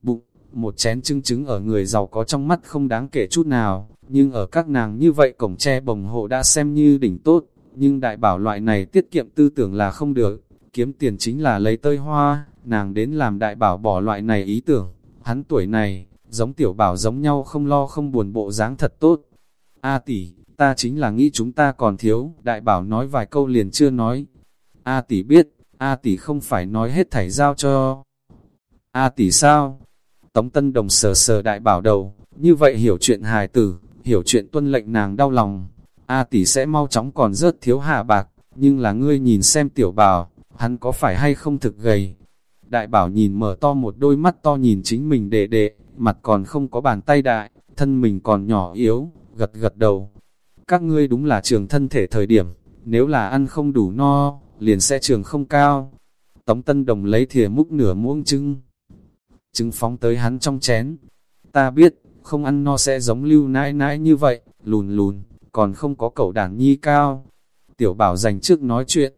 Bụng, một chén trứng trứng ở người giàu có trong mắt không đáng kể chút nào, nhưng ở các nàng như vậy cổng tre bồng hộ đã xem như đỉnh tốt, nhưng đại bảo loại này tiết kiệm tư tưởng là không được, kiếm tiền chính là lấy tơi hoa, nàng đến làm đại bảo bỏ loại này ý tưởng, hắn tuổi này, giống tiểu bảo giống nhau không lo không buồn bộ dáng thật tốt. A tỷ, ta chính là nghĩ chúng ta còn thiếu, đại bảo nói vài câu liền chưa nói. A tỷ biết, A tỷ không phải nói hết thảy giao cho. A tỷ sao? Tống Tân Đồng sờ sờ đại bảo đầu, như vậy hiểu chuyện hài tử, hiểu chuyện tuân lệnh nàng đau lòng. A tỷ sẽ mau chóng còn rớt thiếu hạ bạc, nhưng là ngươi nhìn xem tiểu bảo, hắn có phải hay không thực gầy. Đại bảo nhìn mở to một đôi mắt to nhìn chính mình đệ đệ, mặt còn không có bàn tay đại, thân mình còn nhỏ yếu, gật gật đầu. Các ngươi đúng là trường thân thể thời điểm, nếu là ăn không đủ no, liền sẽ trường không cao. Tống Tân Đồng lấy thìa múc nửa muỗng trứng. Trứng phóng tới hắn trong chén. Ta biết, không ăn no sẽ giống lưu nãi nãi như vậy, lùn lùn, còn không có cậu đàn nhi cao. Tiểu bảo dành trước nói chuyện,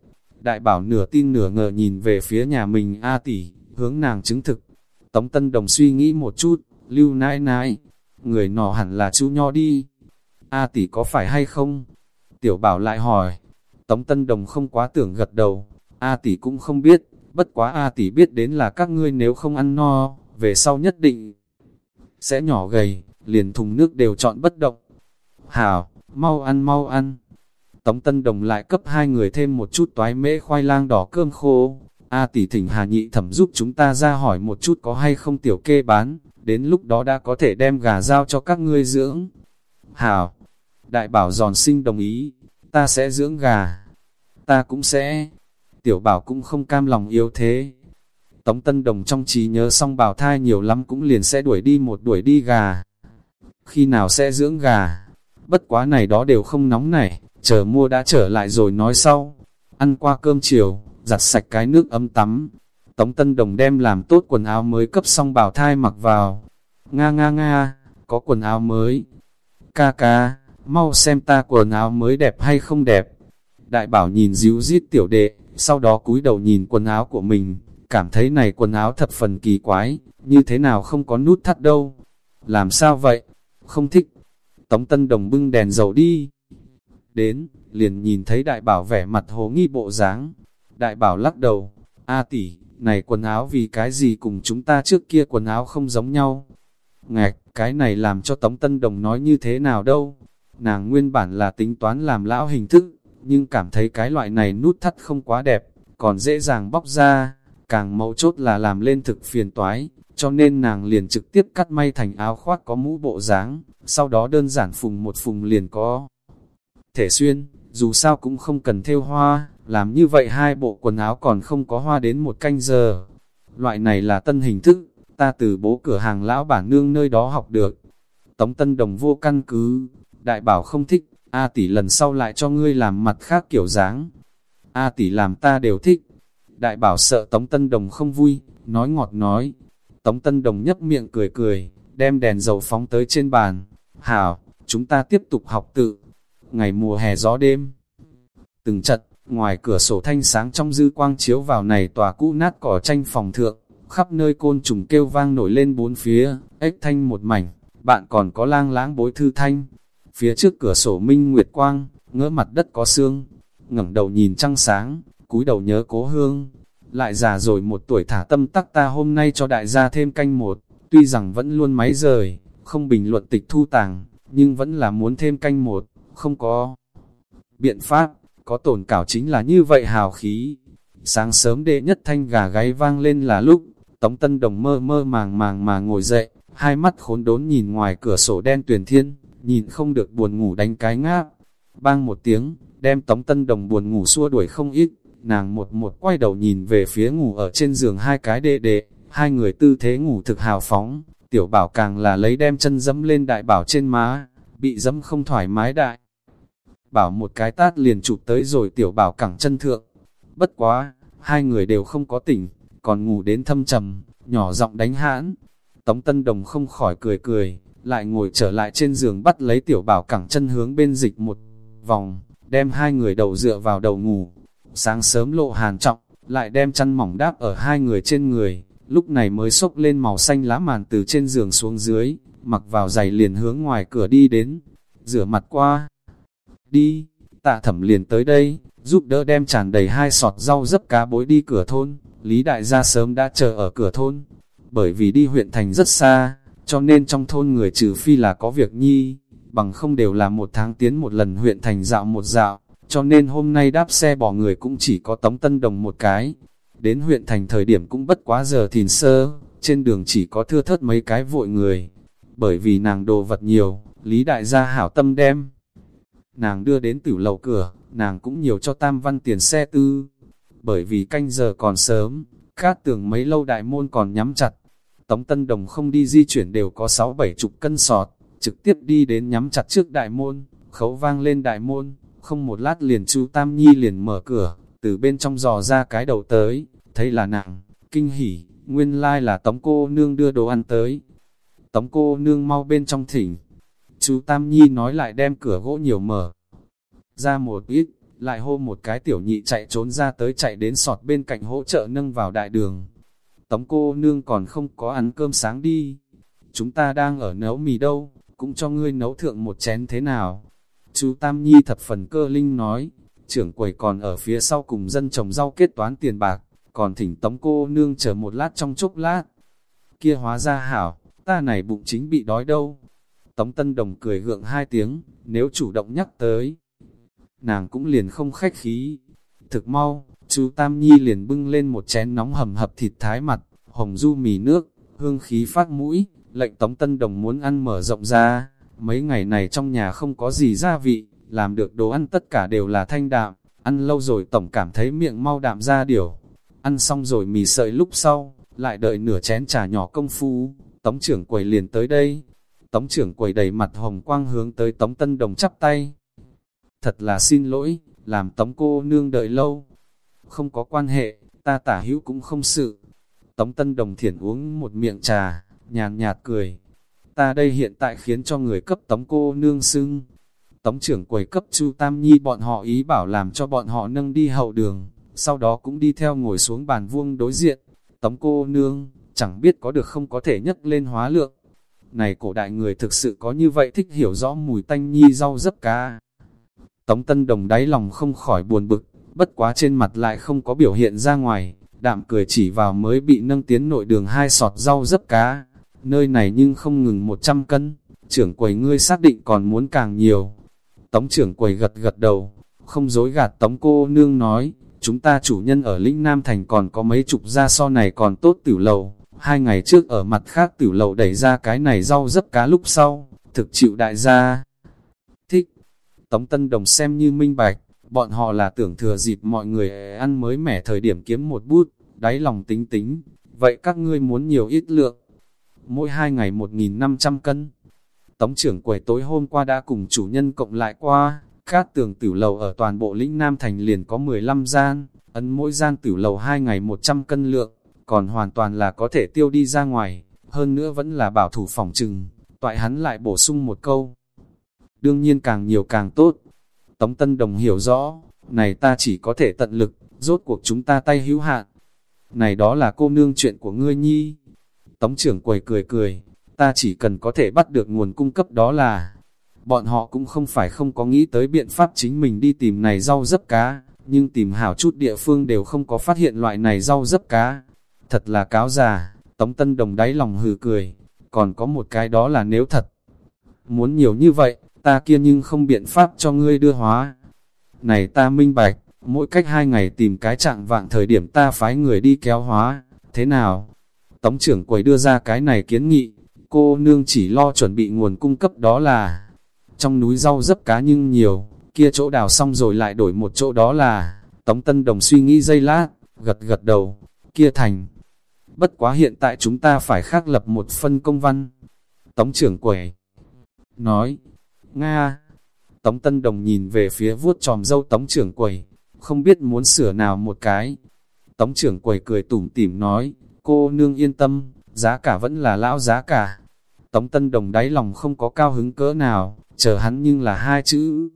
đại bảo nửa tin nửa ngờ nhìn về phía nhà mình A tỷ, hướng nàng chứng thực. Tống Tân Đồng suy nghĩ một chút, lưu nãi nãi, người nọ hẳn là chú nho đi. A tỷ có phải hay không? Tiểu bảo lại hỏi. Tống Tân Đồng không quá tưởng gật đầu. A tỷ cũng không biết, bất quá A tỷ biết đến là các ngươi nếu không ăn no, về sau nhất định sẽ nhỏ gầy, liền thùng nước đều chọn bất động. Hảo, mau ăn mau ăn. Tống Tân Đồng lại cấp hai người thêm một chút toái mễ khoai lang đỏ cơm khô. A tỷ thỉnh Hà Nhị thẩm giúp chúng ta ra hỏi một chút có hay không tiểu kê bán, đến lúc đó đã có thể đem gà giao cho các ngươi dưỡng. Hảo, đại bảo giòn sinh đồng ý, ta sẽ dưỡng gà, ta cũng sẽ, tiểu bảo cũng không cam lòng yếu thế. Tống Tân Đồng trong trí nhớ xong bảo thai nhiều lắm cũng liền sẽ đuổi đi một đuổi đi gà. Khi nào sẽ dưỡng gà, bất quá này đó đều không nóng này chờ mua đã trở lại rồi nói sau. Ăn qua cơm chiều, giặt sạch cái nước ấm tắm. Tống Tân Đồng đem làm tốt quần áo mới cấp xong bảo thai mặc vào. Nga nga nga, có quần áo mới. Ca ca, mau xem ta quần áo mới đẹp hay không đẹp. Đại bảo nhìn díu dít tiểu đệ, sau đó cúi đầu nhìn quần áo của mình, cảm thấy này quần áo thập phần kỳ quái, như thế nào không có nút thắt đâu. Làm sao vậy? Không thích. Tống Tân Đồng bưng đèn dầu đi. Đến, liền nhìn thấy đại bảo vẻ mặt hồ nghi bộ dáng. Đại bảo lắc đầu, A tỷ, này quần áo vì cái gì cùng chúng ta trước kia quần áo không giống nhau. Ngạch, cái này làm cho Tống Tân Đồng nói như thế nào đâu. Nàng nguyên bản là tính toán làm lão hình thức, nhưng cảm thấy cái loại này nút thắt không quá đẹp, còn dễ dàng bóc ra, càng mấu chốt là làm lên thực phiền toái, cho nên nàng liền trực tiếp cắt may thành áo khoác có mũ bộ dáng, sau đó đơn giản phùng một phùng liền có. Thể xuyên, dù sao cũng không cần thêu hoa, làm như vậy hai bộ quần áo còn không có hoa đến một canh giờ. Loại này là tân hình thức, ta từ bố cửa hàng lão bản nương nơi đó học được. Tống Tân Đồng vô căn cứ, đại bảo không thích, A tỷ lần sau lại cho ngươi làm mặt khác kiểu dáng. A tỷ làm ta đều thích. Đại bảo sợ Tống Tân Đồng không vui, nói ngọt nói. Tống Tân Đồng nhấp miệng cười cười, đem đèn dầu phóng tới trên bàn. Hảo, chúng ta tiếp tục học tự. Ngày mùa hè gió đêm. Từng chật ngoài cửa sổ thanh sáng trong dư quang chiếu vào này tòa cũ nát cỏ tranh phòng thượng, khắp nơi côn trùng kêu vang nổi lên bốn phía, ếch thanh một mảnh, bạn còn có lang láng bối thư thanh, Phía trước cửa sổ minh nguyệt quang, ngỡ mặt đất có xương, ngẩng đầu nhìn trăng sáng, cúi đầu nhớ cố hương. Lại già rồi một tuổi thả tâm tắc ta hôm nay cho đại gia thêm canh một, tuy rằng vẫn luôn máy rời, không bình luận tịch thu tàng, nhưng vẫn là muốn thêm canh một, không có biện pháp, có tổn cảo chính là như vậy hào khí. Sáng sớm đệ nhất thanh gà gáy vang lên là lúc, Tống Tân Đồng mơ mơ màng màng mà ngồi dậy, hai mắt khốn đốn nhìn ngoài cửa sổ đen tuyển thiên, nhìn không được buồn ngủ đánh cái ngáp. Bang một tiếng, đem Tống Tân Đồng buồn ngủ xua đuổi không ít, nàng một một quay đầu nhìn về phía ngủ ở trên giường hai cái đệ đệ, hai người tư thế ngủ thực hào phóng, tiểu bảo càng là lấy đem chân dẫm lên đại bảo trên má, bị dẫm không thoải mái đại. Bảo một cái tát liền chụp tới rồi tiểu bảo cẳng chân thượng. Bất quá, hai người đều không có tỉnh, còn ngủ đến thâm trầm, nhỏ giọng đánh hãn. Tống Tân Đồng không khỏi cười cười, lại ngồi trở lại trên giường bắt lấy tiểu bảo cẳng chân hướng bên dịch một vòng, đem hai người đầu dựa vào đầu ngủ. Sáng sớm lộ hàn trọng, lại đem chăn mỏng đáp ở hai người trên người, lúc này mới xốc lên màu xanh lá màn từ trên giường xuống dưới, mặc vào giày liền hướng ngoài cửa đi đến, rửa mặt qua. Đi, tạ thẩm liền tới đây, giúp đỡ đem tràn đầy hai sọt rau dấp cá bối đi cửa thôn, Lý Đại gia sớm đã chờ ở cửa thôn, bởi vì đi huyện thành rất xa, cho nên trong thôn người trừ phi là có việc nhi, bằng không đều là một tháng tiến một lần huyện thành dạo một dạo, cho nên hôm nay đáp xe bỏ người cũng chỉ có tống tân đồng một cái. Đến huyện thành thời điểm cũng bất quá giờ thìn sơ, trên đường chỉ có thưa thớt mấy cái vội người, bởi vì nàng đồ vật nhiều, Lý Đại gia hảo tâm đem. Nàng đưa đến tử lầu cửa, nàng cũng nhiều cho tam văn tiền xe tư, bởi vì canh giờ còn sớm, cát tường mấy lâu đại môn còn nhắm chặt. Tống Tân Đồng không đi di chuyển đều có 6-7 chục cân sọt, trực tiếp đi đến nhắm chặt trước đại môn, khấu vang lên đại môn, không một lát liền chú Tam Nhi liền mở cửa, từ bên trong dò ra cái đầu tới, thấy là nặng, kinh hỉ, nguyên lai là tống cô nương đưa đồ ăn tới. Tống cô nương mau bên trong thỉnh, chú Tam Nhi nói lại đem cửa gỗ nhiều mở, ra một ít, lại hô một cái tiểu nhị chạy trốn ra tới chạy đến sọt bên cạnh hỗ trợ nâng vào đại đường. Tống cô nương còn không có ăn cơm sáng đi. Chúng ta đang ở nấu mì đâu, cũng cho ngươi nấu thượng một chén thế nào. Chú Tam Nhi thập phần cơ linh nói, trưởng quầy còn ở phía sau cùng dân trồng rau kết toán tiền bạc, còn thỉnh tống cô nương chờ một lát trong chốc lát. Kia hóa ra hảo, ta này bụng chính bị đói đâu. Tống Tân Đồng cười gượng hai tiếng, nếu chủ động nhắc tới, nàng cũng liền không khách khí. Thực mau, chú Tam Nhi liền bưng lên một chén nóng hầm hập thịt thái mặt, hồng du mì nước, hương khí phát mũi, lệnh Tống Tân Đồng muốn ăn mở rộng ra. Mấy ngày này trong nhà không có gì gia vị, làm được đồ ăn tất cả đều là thanh đạm, ăn lâu rồi tổng cảm thấy miệng mau đạm ra điều. Ăn xong rồi mì sợi lúc sau, lại đợi nửa chén trà nhỏ công phu, Tống trưởng quầy liền tới đây. Tống trưởng quầy đầy mặt hồng quang hướng tới Tống Tân Đồng chắp tay thật là xin lỗi, làm tống cô nương đợi lâu. Không có quan hệ, ta tả hữu cũng không sự. Tống Tân Đồng thiển uống một miệng trà, nhàn nhạt cười. Ta đây hiện tại khiến cho người cấp tống cô nương xưng. Tống trưởng quầy cấp Chu Tam Nhi bọn họ ý bảo làm cho bọn họ nâng đi hậu đường, sau đó cũng đi theo ngồi xuống bàn vuông đối diện. Tống cô nương, chẳng biết có được không có thể nhấc lên hóa lượng. Này cổ đại người thực sự có như vậy thích hiểu rõ mùi tanh nhi rau dấp cá. Tống Tân Đồng đáy lòng không khỏi buồn bực, bất quá trên mặt lại không có biểu hiện ra ngoài, đạm cười chỉ vào mới bị nâng tiến nội đường hai sọt rau dấp cá. Nơi này nhưng không ngừng 100 cân, trưởng quầy ngươi xác định còn muốn càng nhiều. Tống trưởng quầy gật gật đầu, không dối gạt tống cô nương nói, chúng ta chủ nhân ở Lĩnh Nam Thành còn có mấy chục gia so này còn tốt tử lầu. Hai ngày trước ở mặt khác tử lầu đẩy ra cái này rau dấp cá lúc sau, thực chịu đại gia. thích Tống Tân Đồng xem như minh bạch, bọn họ là tưởng thừa dịp mọi người ăn mới mẻ thời điểm kiếm một bút, đáy lòng tính tính, vậy các ngươi muốn nhiều ít lượng. Mỗi hai ngày 1.500 cân. Tống trưởng quầy tối hôm qua đã cùng chủ nhân cộng lại qua, các tường tử lầu ở toàn bộ lĩnh Nam Thành liền có 15 gian, ấn mỗi gian tử lầu hai ngày 100 cân lượng, còn hoàn toàn là có thể tiêu đi ra ngoài, hơn nữa vẫn là bảo thủ phòng trừng, toại hắn lại bổ sung một câu đương nhiên càng nhiều càng tốt. Tống Tân Đồng hiểu rõ, này ta chỉ có thể tận lực, rốt cuộc chúng ta tay hữu hạn. Này đó là cô nương chuyện của ngươi nhi. Tống trưởng quầy cười cười, ta chỉ cần có thể bắt được nguồn cung cấp đó là... Bọn họ cũng không phải không có nghĩ tới biện pháp chính mình đi tìm này rau dấp cá, nhưng tìm hảo chút địa phương đều không có phát hiện loại này rau dấp cá. Thật là cáo già, Tống Tân Đồng đáy lòng hừ cười, còn có một cái đó là nếu thật. Muốn nhiều như vậy, ta kia nhưng không biện pháp cho ngươi đưa hóa. Này ta minh bạch, mỗi cách hai ngày tìm cái trạng vạng thời điểm ta phái người đi kéo hóa, thế nào? Tống trưởng quầy đưa ra cái này kiến nghị, cô nương chỉ lo chuẩn bị nguồn cung cấp đó là trong núi rau dấp cá nhưng nhiều, kia chỗ đào xong rồi lại đổi một chỗ đó là Tống Tân Đồng suy nghĩ dây lát, gật gật đầu, kia thành. Bất quá hiện tại chúng ta phải khác lập một phân công văn. Tống trưởng quầy nói, Nga. Tống Tân Đồng nhìn về phía vuốt tròm dâu Tống trưởng quầy, không biết muốn sửa nào một cái. Tống trưởng quầy cười tủm tỉm nói, cô nương yên tâm, giá cả vẫn là lão giá cả. Tống Tân Đồng đáy lòng không có cao hứng cỡ nào, chờ hắn nhưng là hai chữ.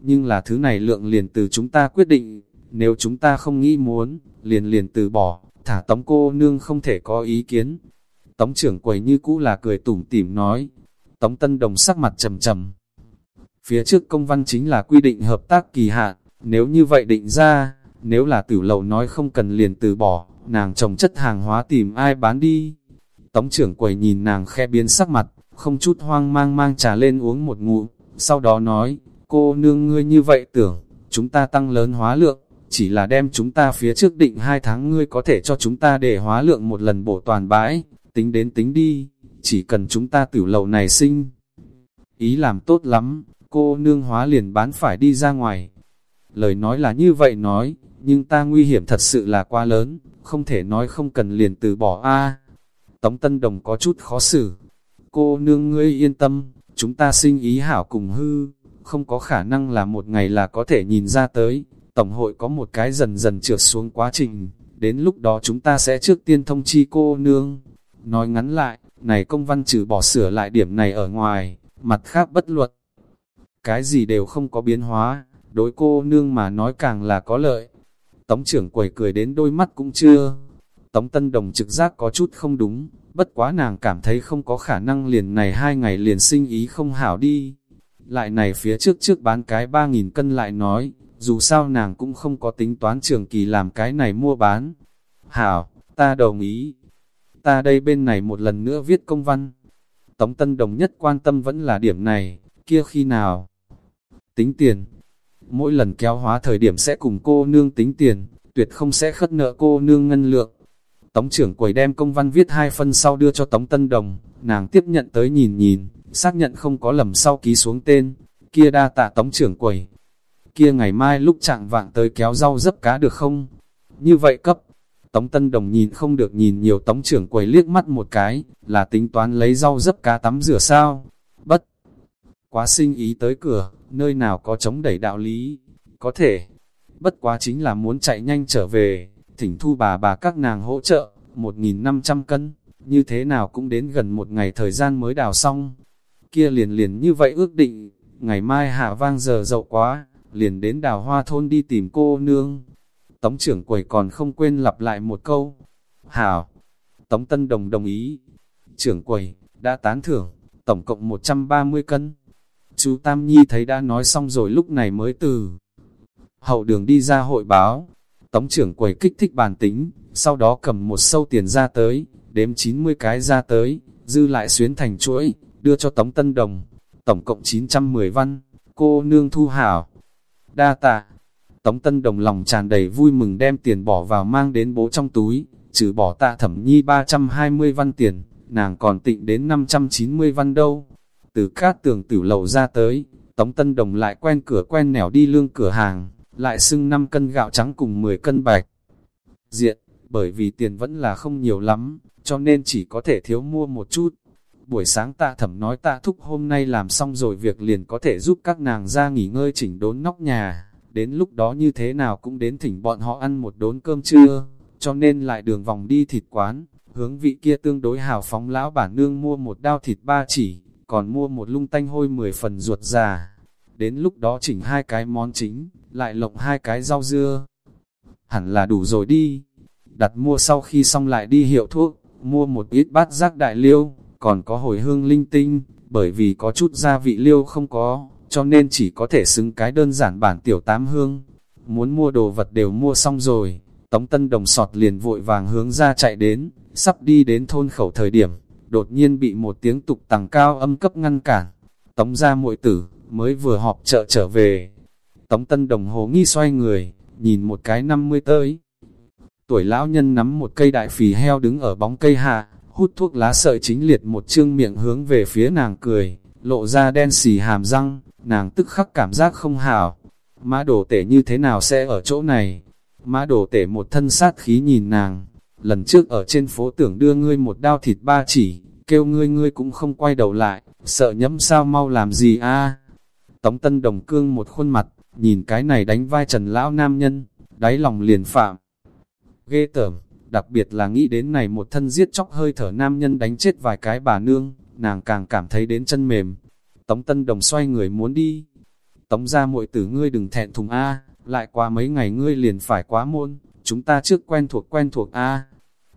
Nhưng là thứ này lượng liền từ chúng ta quyết định, nếu chúng ta không nghĩ muốn, liền liền từ bỏ, thả tống cô nương không thể có ý kiến. Tống trưởng quầy như cũ là cười tủm tỉm nói, tống tân đồng sắc mặt trầm trầm. Phía trước công văn chính là quy định hợp tác kỳ hạn, nếu như vậy định ra, nếu là tử lầu nói không cần liền từ bỏ, nàng trồng chất hàng hóa tìm ai bán đi. Tống trưởng quầy nhìn nàng khe biến sắc mặt, không chút hoang mang mang trà lên uống một ngụm, sau đó nói, cô nương ngươi như vậy tưởng, chúng ta tăng lớn hóa lượng, chỉ là đem chúng ta phía trước định hai tháng ngươi có thể cho chúng ta để hóa lượng một lần bổ toàn bãi, tính đến tính đi, chỉ cần chúng ta tử lầu này sinh. Ý làm tốt lắm, cô nương hóa liền bán phải đi ra ngoài. Lời nói là như vậy nói, nhưng ta nguy hiểm thật sự là quá lớn, không thể nói không cần liền từ bỏ a. Tống Tân Đồng có chút khó xử. Cô nương ngươi yên tâm, chúng ta sinh ý hảo cùng hư, không có khả năng là một ngày là có thể nhìn ra tới. Tổng hội có một cái dần dần trượt xuống quá trình, đến lúc đó chúng ta sẽ trước tiên thông chi cô nương. Nói ngắn lại, này công văn trừ bỏ sửa lại điểm này ở ngoài, mặt khác bất luật. Cái gì đều không có biến hóa, đối cô nương mà nói càng là có lợi. Tống trưởng quầy cười đến đôi mắt cũng chưa. Tống Tân Đồng trực giác có chút không đúng, bất quá nàng cảm thấy không có khả năng liền này hai ngày liền sinh ý không hảo đi. Lại này phía trước trước bán cái ba nghìn cân lại nói, dù sao nàng cũng không có tính toán trường kỳ làm cái này mua bán. Hảo, ta đồng ý. Ta đây bên này một lần nữa viết công văn. Tống Tân Đồng nhất quan tâm vẫn là điểm này, kia khi nào? Tính tiền, mỗi lần kéo hóa thời điểm sẽ cùng cô nương tính tiền, tuyệt không sẽ khất nợ cô nương ngân lượng. Tống trưởng quầy đem công văn viết hai phân sau đưa cho Tống Tân Đồng, nàng tiếp nhận tới nhìn nhìn, xác nhận không có lầm sau ký xuống tên, kia đa tạ Tống trưởng quầy. Kia ngày mai lúc trạng vạng tới kéo rau dấp cá được không? Như vậy cấp. Tống Tân Đồng nhìn không được nhìn nhiều Tống trưởng quầy liếc mắt một cái, là tính toán lấy rau dấp cá tắm rửa sao? Bất! Quá sinh ý tới cửa, nơi nào có chống đẩy đạo lý, có thể, bất quá chính là muốn chạy nhanh trở về, thỉnh thu bà bà các nàng hỗ trợ, 1.500 cân, như thế nào cũng đến gần một ngày thời gian mới đào xong. Kia liền liền như vậy ước định, ngày mai hạ vang giờ dậu quá, liền đến đào hoa thôn đi tìm cô nương. Tống trưởng quầy còn không quên lặp lại một câu. Hảo! Tống Tân Đồng đồng ý. Trưởng quầy, đã tán thưởng, tổng cộng 130 cân. Chú Tam Nhi thấy đã nói xong rồi lúc này mới từ hậu đường đi ra hội báo. Tống trưởng quầy kích thích bàn tính, sau đó cầm một sâu tiền ra tới, đếm 90 cái ra tới, dư lại xuyến thành chuỗi, đưa cho Tống Tân Đồng. Tổng cộng 910 văn, cô nương thu hảo. Đa tạ. Tống Tân Đồng lòng tràn đầy vui mừng đem tiền bỏ vào mang đến bố trong túi, trừ bỏ tạ thẩm nhi 320 văn tiền, nàng còn tịnh đến 590 văn đâu. Từ cát tường tử lầu ra tới, Tống Tân Đồng lại quen cửa quen nẻo đi lương cửa hàng, lại xưng 5 cân gạo trắng cùng 10 cân bạch. Diện, bởi vì tiền vẫn là không nhiều lắm, cho nên chỉ có thể thiếu mua một chút. Buổi sáng tạ thẩm nói tạ thúc hôm nay làm xong rồi việc liền có thể giúp các nàng ra nghỉ ngơi chỉnh đốn nóc nhà, đến lúc đó như thế nào cũng đến thỉnh bọn họ ăn một đốn cơm trưa, cho nên lại đường vòng đi thịt quán, hướng vị kia tương đối hào phóng lão bản nương mua một đao thịt ba chỉ, còn mua một lung tanh hôi 10 phần ruột già. Đến lúc đó chỉnh hai cái món chính, lại lộng hai cái rau dưa. Hẳn là đủ rồi đi. Đặt mua sau khi xong lại đi hiệu thuốc, mua một ít bát rác đại liêu, còn có hồi hương linh tinh, bởi vì có chút gia vị liêu không có, cho nên chỉ có thể xứng cái đơn giản bản tiểu tám hương. Muốn mua đồ vật đều mua xong rồi, Tống Tân Đồng sọt liền vội vàng hướng ra chạy đến, sắp đi đến thôn khẩu thời điểm, đột nhiên bị một tiếng tục tằng cao âm cấp ngăn cản. Tống ra muội tử, mới vừa họp chợ trở về. Tống tân đồng hồ nghi xoay người, nhìn một cái năm mươi tới. Tuổi lão nhân nắm một cây đại phì heo đứng ở bóng cây hạ, hút thuốc lá sợi chính liệt một chương miệng hướng về phía nàng cười, lộ ra đen xì hàm răng, nàng tức khắc cảm giác không hảo. Mã đồ tể như thế nào sẽ ở chỗ này? Mã đồ tể một thân sát khí nhìn nàng, lần trước ở trên phố tưởng đưa ngươi một đao thịt ba chỉ, kêu ngươi ngươi cũng không quay đầu lại, sợ nhẫm sao mau làm gì a Tống Tân Đồng Cương một khuôn mặt, nhìn cái này đánh vai trần lão nam nhân, đáy lòng liền phạm. Ghê tởm, đặc biệt là nghĩ đến này một thân giết chóc hơi thở nam nhân đánh chết vài cái bà nương, nàng càng cảm thấy đến chân mềm. Tống Tân Đồng xoay người muốn đi. Tống ra muội tử ngươi đừng thẹn thùng A, lại qua mấy ngày ngươi liền phải quá môn, chúng ta trước quen thuộc quen thuộc A.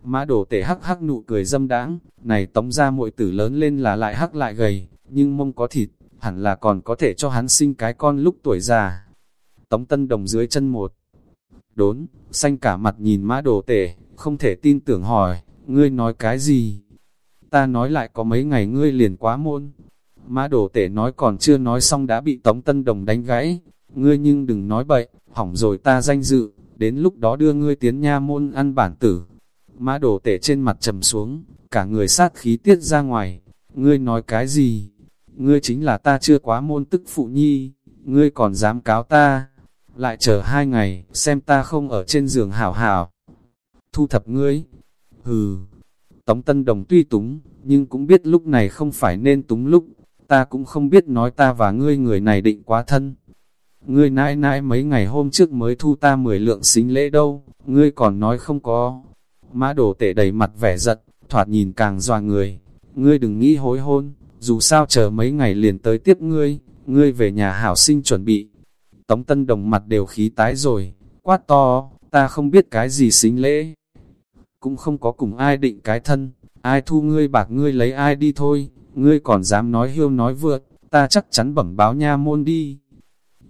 Mã đổ tể hắc hắc nụ cười dâm đãng này tống ra muội tử lớn lên là lại hắc lại gầy, nhưng mông có thịt, hẳn là còn có thể cho hắn sinh cái con lúc tuổi già. Tống Tân Đồng dưới chân một đốn, xanh cả mặt nhìn mã đồ tể, không thể tin tưởng hỏi, ngươi nói cái gì? Ta nói lại có mấy ngày ngươi liền quá môn. Mã đổ tể nói còn chưa nói xong đã bị Tống Tân Đồng đánh gãy. Ngươi nhưng đừng nói bậy, hỏng rồi ta danh dự, đến lúc đó đưa ngươi tiến nha môn ăn bản tử. Mã đổ tể trên mặt trầm xuống, cả người sát khí tiết ra ngoài. Ngươi nói cái gì? Ngươi chính là ta chưa quá môn tức phụ nhi, ngươi còn dám cáo ta lại chờ hai ngày, xem ta không ở trên giường hảo hảo. Thu thập ngươi, hừ, Tống Tân Đồng tuy túng, nhưng cũng biết lúc này không phải nên túng lúc, ta cũng không biết nói ta và ngươi người này định quá thân. Ngươi nãi nãi mấy ngày hôm trước mới thu ta 10 lượng xính lễ đâu, ngươi còn nói không có. Mã đổ tể đầy mặt vẻ giận, thoạt nhìn càng dòa người. Ngươi đừng nghĩ hối hôn, dù sao chờ mấy ngày liền tới tiếp ngươi, ngươi về nhà hảo sinh chuẩn bị. Tống Tân Đồng mặt đều khí tái rồi, quát to, ta không biết cái gì xính lễ. Cũng không có cùng ai định cái thân, ai thu ngươi bạc ngươi lấy ai đi thôi, ngươi còn dám nói hiêu nói vượt, ta chắc chắn bẩm báo nha môn đi.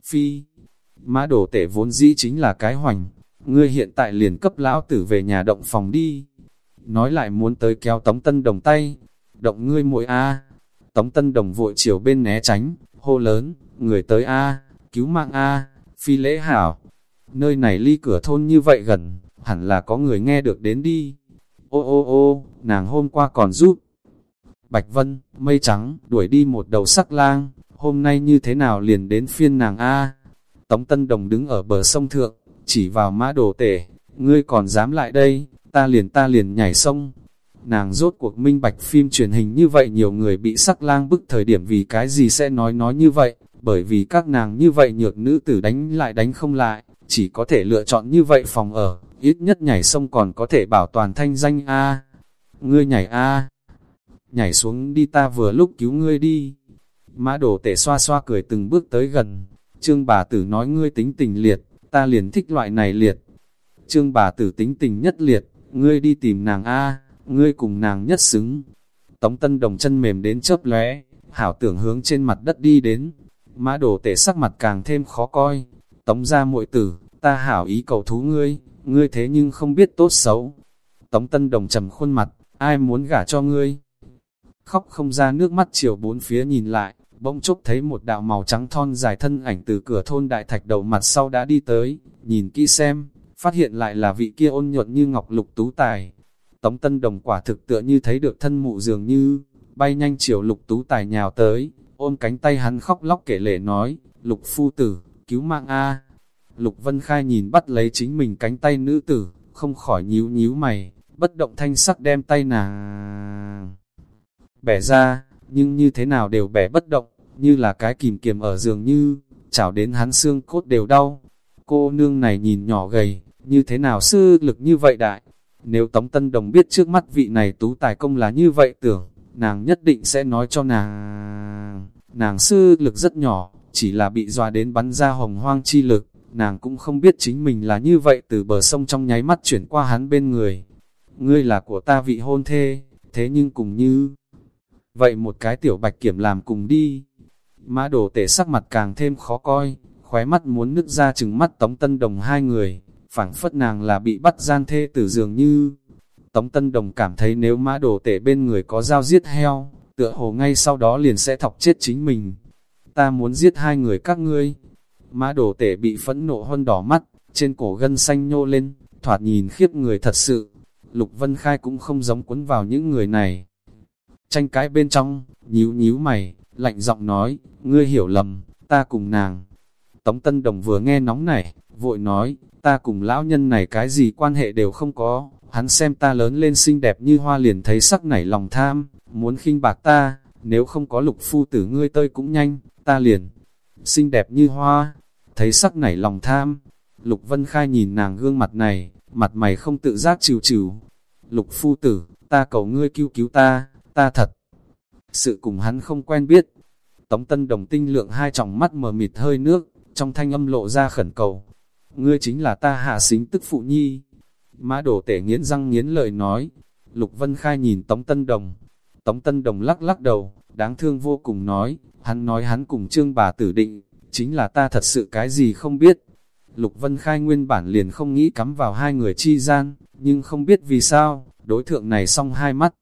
Phi, mã đổ tể vốn dĩ chính là cái hoành, ngươi hiện tại liền cấp lão tử về nhà động phòng đi. Nói lại muốn tới kéo Tống Tân Đồng tay, động ngươi muội a. Tống Tân Đồng vội chiều bên né tránh, hô lớn, người tới a. Cứu mạng A, phi lễ hảo. Nơi này ly cửa thôn như vậy gần, hẳn là có người nghe được đến đi. Ô ô ô, nàng hôm qua còn giúp. Bạch Vân, mây trắng, đuổi đi một đầu sắc lang, hôm nay như thế nào liền đến phiên nàng A. Tống Tân Đồng đứng ở bờ sông thượng, chỉ vào mã đồ tể, ngươi còn dám lại đây, ta liền ta liền nhảy sông. Nàng rốt cuộc minh bạch phim truyền hình như vậy nhiều người bị sắc lang bức thời điểm vì cái gì sẽ nói nói như vậy bởi vì các nàng như vậy nhược nữ tử đánh lại đánh không lại, chỉ có thể lựa chọn như vậy phòng ở, ít nhất nhảy sông còn có thể bảo toàn thanh danh A. Ngươi nhảy A. Nhảy xuống đi ta vừa lúc cứu ngươi đi. Mã đổ tể xoa xoa cười từng bước tới gần. Trương bà tử nói ngươi tính tình liệt, ta liền thích loại này liệt. Trương bà tử tính tình nhất liệt, ngươi đi tìm nàng A, ngươi cùng nàng nhất xứng. Tống tân đồng chân mềm đến chớp lóe, hảo tưởng hướng trên mặt đất đi đến, Mã đồ tể sắc mặt càng thêm khó coi. Tống ra muội tử, ta hảo ý cầu thú ngươi, ngươi thế nhưng không biết tốt xấu. Tống tân đồng trầm khuôn mặt, ai muốn gả cho ngươi? Khóc không ra nước mắt chiều bốn phía nhìn lại, bỗng chốc thấy một đạo màu trắng thon dài thân ảnh từ cửa thôn đại thạch đầu mặt sau đã đi tới, nhìn kỹ xem, phát hiện lại là vị kia ôn nhuận như ngọc lục tú tài. Tống tân đồng quả thực tựa như thấy được thân mụ dường như, bay nhanh chiều lục tú tài nhào tới, ôm cánh tay hắn khóc lóc kể lệ nói, lục phu tử, cứu mạng A. Lục Vân Khai nhìn bắt lấy chính mình cánh tay nữ tử, không khỏi nhíu nhíu mày, bất động thanh sắc đem tay nàng bẻ ra, nhưng như thế nào đều bẻ bất động, như là cái kìm kiềm ở giường như, chảo đến hắn xương cốt đều đau. Cô nương này nhìn nhỏ gầy, như thế nào sư lực như vậy đại. Nếu Tống Tân Đồng biết trước mắt vị này tú tài công là như vậy tưởng, nàng nhất định sẽ nói cho nàng. Nàng sư lực rất nhỏ, chỉ là bị dọa đến bắn ra hồng hoang chi lực, nàng cũng không biết chính mình là như vậy từ bờ sông trong nháy mắt chuyển qua hắn bên người. Ngươi là của ta vị hôn thê, thế nhưng cùng như... Vậy một cái tiểu bạch kiểm làm cùng đi. Mã đồ tể sắc mặt càng thêm khó coi, khóe mắt muốn nứt ra chừng mắt tống tân đồng hai người, phảng phất nàng là bị bắt gian thê từ giường như... Tống Tân Đồng cảm thấy nếu mã đồ tể bên người có dao giết heo, tựa hồ ngay sau đó liền sẽ thọc chết chính mình. Ta muốn giết hai người các ngươi. Mã đồ tể bị phẫn nộ hơn đỏ mắt, trên cổ gân xanh nhô lên, thoạt nhìn khiếp người thật sự. Lục Vân Khai cũng không giống cuốn vào những người này. Tranh cái bên trong, nhíu nhíu mày, lạnh giọng nói, ngươi hiểu lầm, ta cùng nàng. Tống Tân Đồng vừa nghe nóng nảy, vội nói, ta cùng lão nhân này cái gì quan hệ đều không có, hắn xem ta lớn lên xinh đẹp như hoa liền thấy sắc nảy lòng tham, muốn khinh bạc ta, nếu không có lục phu tử ngươi tơi cũng nhanh, ta liền, xinh đẹp như hoa, thấy sắc nảy lòng tham. Lục Vân Khai nhìn nàng gương mặt này, mặt mày không tự giác chịu chịu. Lục phu tử, ta cầu ngươi cứu cứu ta, ta thật. Sự cùng hắn không quen biết. Tống Tân Đồng tinh lượng hai tròng mắt mờ mịt hơi nước, trong thanh âm lộ ra khẩn cầu. Ngươi chính là ta hạ xính tức phụ nhi. Mã đổ tể nghiến răng nghiến lợi nói. Lục Vân Khai nhìn Tống Tân Đồng. Tống Tân Đồng lắc lắc đầu, đáng thương vô cùng nói, hắn nói hắn cùng trương bà tử định, chính là ta thật sự cái gì không biết. Lục Vân Khai nguyên bản liền không nghĩ cắm vào hai người chi gian, nhưng không biết vì sao, đối thượng này xong hai mắt.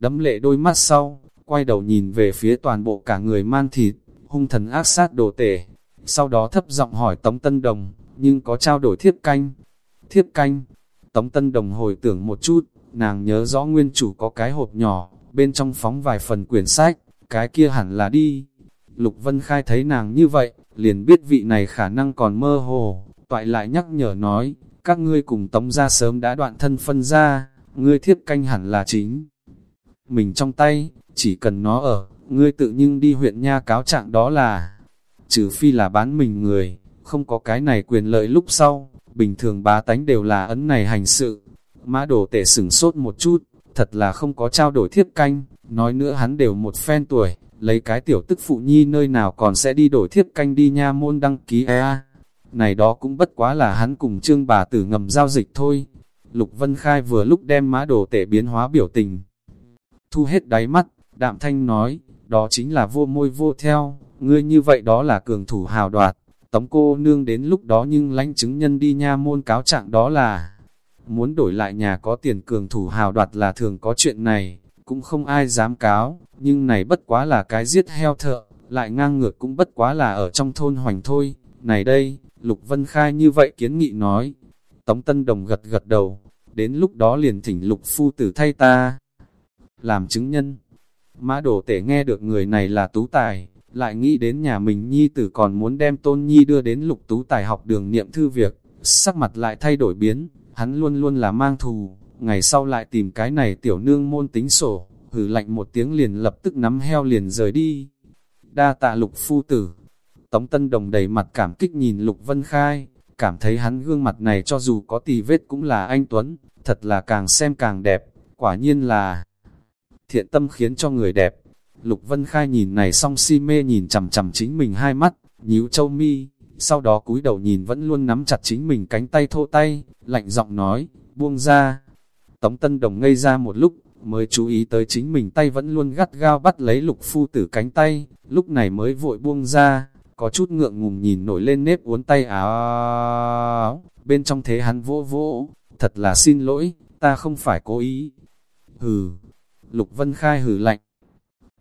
Đấm lệ đôi mắt sau, quay đầu nhìn về phía toàn bộ cả người man thịt, hung thần ác sát đồ tể. Sau đó thấp giọng hỏi Tống Tân Đồng, nhưng có trao đổi thiếp canh. Thiếp canh, Tống Tân Đồng hồi tưởng một chút, nàng nhớ rõ nguyên chủ có cái hộp nhỏ, bên trong phóng vài phần quyển sách, cái kia hẳn là đi. Lục Vân Khai thấy nàng như vậy, liền biết vị này khả năng còn mơ hồ, toại lại nhắc nhở nói, các ngươi cùng tống ra sớm đã đoạn thân phân ra, ngươi thiếp canh hẳn là chính. Mình trong tay, chỉ cần nó ở, ngươi tự nhưng đi huyện nha cáo trạng đó là, trừ phi là bán mình người, không có cái này quyền lợi lúc sau, bình thường bá tánh đều là ấn này hành sự. Mã đổ tể sửng sốt một chút, thật là không có trao đổi thiếp canh, nói nữa hắn đều một phen tuổi, lấy cái tiểu tức phụ nhi nơi nào còn sẽ đi đổi thiếp canh đi nha môn đăng ký e Này đó cũng bất quá là hắn cùng trương bà tử ngầm giao dịch thôi. Lục Vân Khai vừa lúc đem mã đồ tể biến hóa biểu tình. Thu hết đáy mắt, đạm thanh nói, đó chính là vô môi vô theo, ngươi như vậy đó là cường thủ hào đoạt. Tống cô nương đến lúc đó nhưng lãnh chứng nhân đi nha môn cáo trạng đó là muốn đổi lại nhà có tiền cường thủ hào đoạt là thường có chuyện này, cũng không ai dám cáo, nhưng này bất quá là cái giết heo thợ, lại ngang ngược cũng bất quá là ở trong thôn hoành thôi. Này đây, Lục Vân Khai như vậy kiến nghị nói. Tống Tân Đồng gật gật đầu, đến lúc đó liền thỉnh Lục Phu tử thay ta. Làm chứng nhân, mã đổ tể nghe được người này là tú tài, lại nghĩ đến nhà mình nhi tử còn muốn đem tôn nhi đưa đến lục tú tài học đường niệm thư việc, sắc mặt lại thay đổi biến, hắn luôn luôn là mang thù, ngày sau lại tìm cái này tiểu nương môn tính sổ, hử lạnh một tiếng liền lập tức nắm heo liền rời đi. Đa tạ lục phu tử, Tống Tân Đồng đầy mặt cảm kích nhìn Lục Vân Khai, cảm thấy hắn gương mặt này cho dù có tì vết cũng là anh Tuấn, thật là càng xem càng đẹp, quả nhiên là thiện tâm khiến cho người đẹp. Lục Vân Khai nhìn này xong si mê nhìn chằm chằm chính mình hai mắt, nhíu châu mi, sau đó cúi đầu nhìn vẫn luôn nắm chặt chính mình cánh tay thô tay, lạnh giọng nói, buông ra. Tống Tân Đồng ngây ra một lúc, mới chú ý tới chính mình tay vẫn luôn gắt gao bắt lấy lục phu tử cánh tay, lúc này mới vội buông ra, có chút ngượng ngùng nhìn nổi lên nếp uốn tay áo, bên trong thế hắn vỗ vỗ, thật là xin lỗi, ta không phải cố ý. Hừ, Lục Vân Khai hừ lạnh,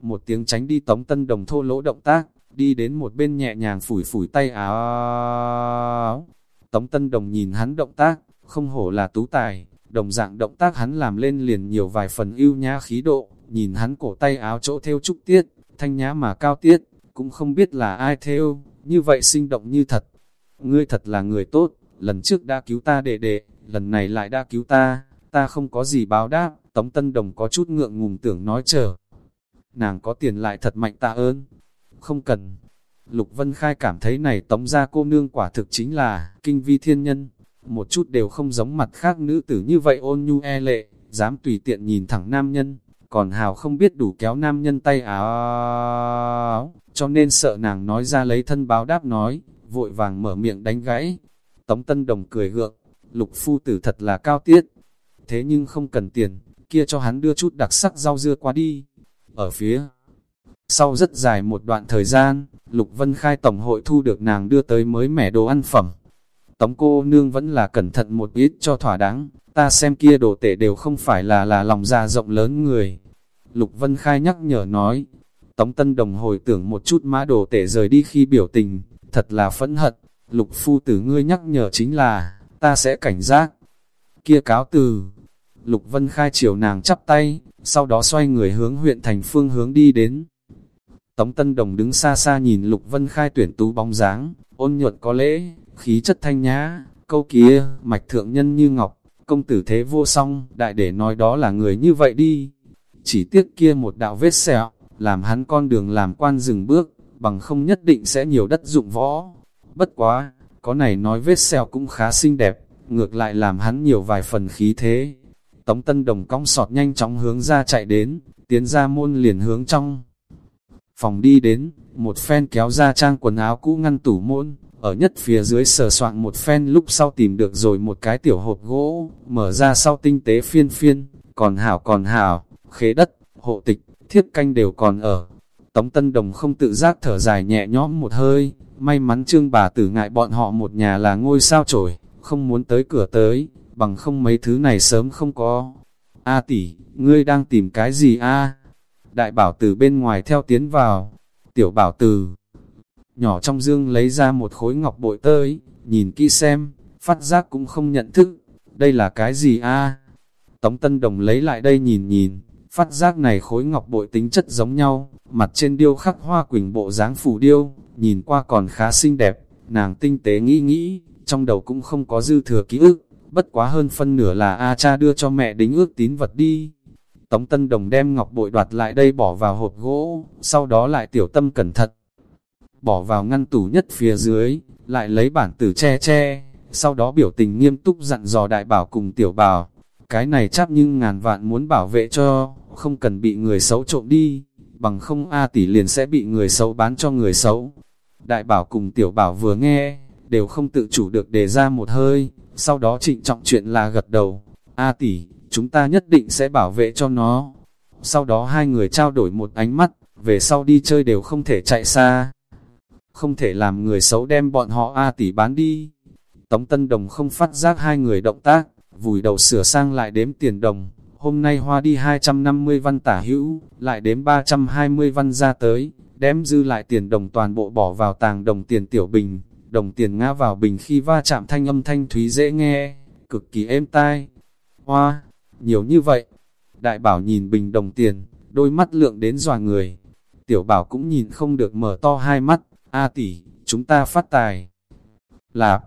một tiếng tránh đi Tống Tân Đồng thô lỗ động tác, đi đến một bên nhẹ nhàng phủi phủi tay áo. Tống Tân Đồng nhìn hắn động tác, không hổ là tú tài, đồng dạng động tác hắn làm lên liền nhiều vài phần ưu nhã khí độ, nhìn hắn cổ tay áo chỗ theo trúc tiết, thanh nhã mà cao tiết, cũng không biết là ai theo, như vậy sinh động như thật. Ngươi thật là người tốt, lần trước đã cứu ta đệ đệ, lần này lại đã cứu ta, ta không có gì báo đáp, Tống Tân Đồng có chút ngượng ngùng tưởng nói chờ. Nàng có tiền lại thật mạnh tạ ơn, không cần. Lục Vân Khai cảm thấy này tống ra cô nương quả thực chính là kinh vi thiên nhân, một chút đều không giống mặt khác nữ tử như vậy ôn nhu e lệ, dám tùy tiện nhìn thẳng nam nhân, còn hào không biết đủ kéo nam nhân tay áo, cho nên sợ nàng nói ra lấy thân báo đáp nói, vội vàng mở miệng đánh gãy. Tống Tân Đồng cười gượng, lục phu tử thật là cao tiết, thế nhưng không cần tiền, kia cho hắn đưa chút đặc sắc rau dưa qua đi. Ở phía sau rất dài một đoạn thời gian, Lục Vân Khai Tổng hội thu được nàng đưa tới mới mẻ đồ ăn phẩm. Tống cô nương vẫn là cẩn thận một ít cho thỏa đáng, ta xem kia đồ tể đều không phải là là lòng già rộng lớn người. Lục Vân Khai nhắc nhở nói, Tống Tân Đồng hồi tưởng một chút mã đồ tể rời đi khi biểu tình, thật là phẫn hận, Lục Phu tử ngươi nhắc nhở chính là, ta sẽ cảnh giác. Kia cáo từ, Lục Vân Khai chiều nàng chắp tay, sau đó xoay người hướng huyện thành phương hướng đi đến. Tống Tân Đồng đứng xa xa nhìn Lục Vân Khai tuyển tú bóng dáng, ôn nhuận có lễ, khí chất thanh nhã, câu kia, mạch thượng nhân như ngọc, công tử thế vô song, đại để nói đó là người như vậy đi. Chỉ tiếc kia một đạo vết sẹo, làm hắn con đường làm quan dừng bước, bằng không nhất định sẽ nhiều đất dụng võ. Bất quá, có này nói vết sẹo cũng khá xinh đẹp, ngược lại làm hắn nhiều vài phần khí thế. Tống Tân Đồng cong sọt nhanh chóng hướng ra chạy đến, tiến ra môn liền hướng trong. Phòng đi đến, một phen kéo ra trang quần áo cũ ngăn tủ môn, ở nhất phía dưới sờ soạn một phen lúc sau tìm được rồi một cái tiểu hộp gỗ, mở ra sau tinh tế phiên phiên, còn hảo còn hảo, khế đất, hộ tịch, thiết canh đều còn ở. Tống Tân Đồng không tự giác thở dài nhẹ nhõm một hơi, may mắn trương bà tử ngại bọn họ một nhà là ngôi sao trổi, không muốn tới cửa tới, bằng không mấy thứ này sớm không có. A tỷ, ngươi đang tìm cái gì a? Đại bảo từ bên ngoài theo tiến vào, tiểu bảo từ nhỏ trong dương lấy ra một khối ngọc bội tới, nhìn kỹ xem, phát giác cũng không nhận thức, đây là cái gì a? Tống Tân Đồng lấy lại đây nhìn nhìn, phát giác này khối ngọc bội tính chất giống nhau, mặt trên điêu khắc hoa quỳnh bộ dáng phủ điêu, nhìn qua còn khá xinh đẹp, nàng tinh tế nghĩ nghĩ, trong đầu cũng không có dư thừa ký ức, bất quá hơn phân nửa là A cha đưa cho mẹ đính ước tín vật đi. Tống Tân Đồng đem ngọc bội đoạt lại đây bỏ vào hộp gỗ, sau đó lại tiểu tâm cẩn thận. Bỏ vào ngăn tủ nhất phía dưới, lại lấy bản tử che che, sau đó biểu tình nghiêm túc dặn dò đại bảo cùng tiểu bảo. Cái này chắc nhưng ngàn vạn muốn bảo vệ cho, không cần bị người xấu trộm đi, bằng không A tỷ liền sẽ bị người xấu bán cho người xấu. Đại bảo cùng tiểu bảo vừa nghe, đều không tự chủ được đề ra một hơi, sau đó trịnh trọng chuyện là gật đầu. A tỷ, chúng ta nhất định sẽ bảo vệ cho nó. Sau đó hai người trao đổi một ánh mắt, về sau đi chơi đều không thể chạy xa. Không thể làm người xấu đem bọn họ A tỷ bán đi. Tống Tân Đồng không phát giác hai người động tác, vùi đầu sửa sang lại đếm tiền đồng. Hôm nay hoa đi 250 văn tả hữu, lại đếm 320 văn ra tới, đem dư lại tiền đồng toàn bộ bỏ vào tàng đồng tiền tiểu bình, đồng tiền ngã vào bình khi va chạm thanh âm thanh thúy dễ nghe, cực kỳ êm tai. Hoa, nhiều như vậy. Đại bảo nhìn bình đồng tiền, đôi mắt lượng đến dòa người. Tiểu bảo cũng nhìn không được mở to hai mắt, A tỷ, chúng ta phát tài. Lạp,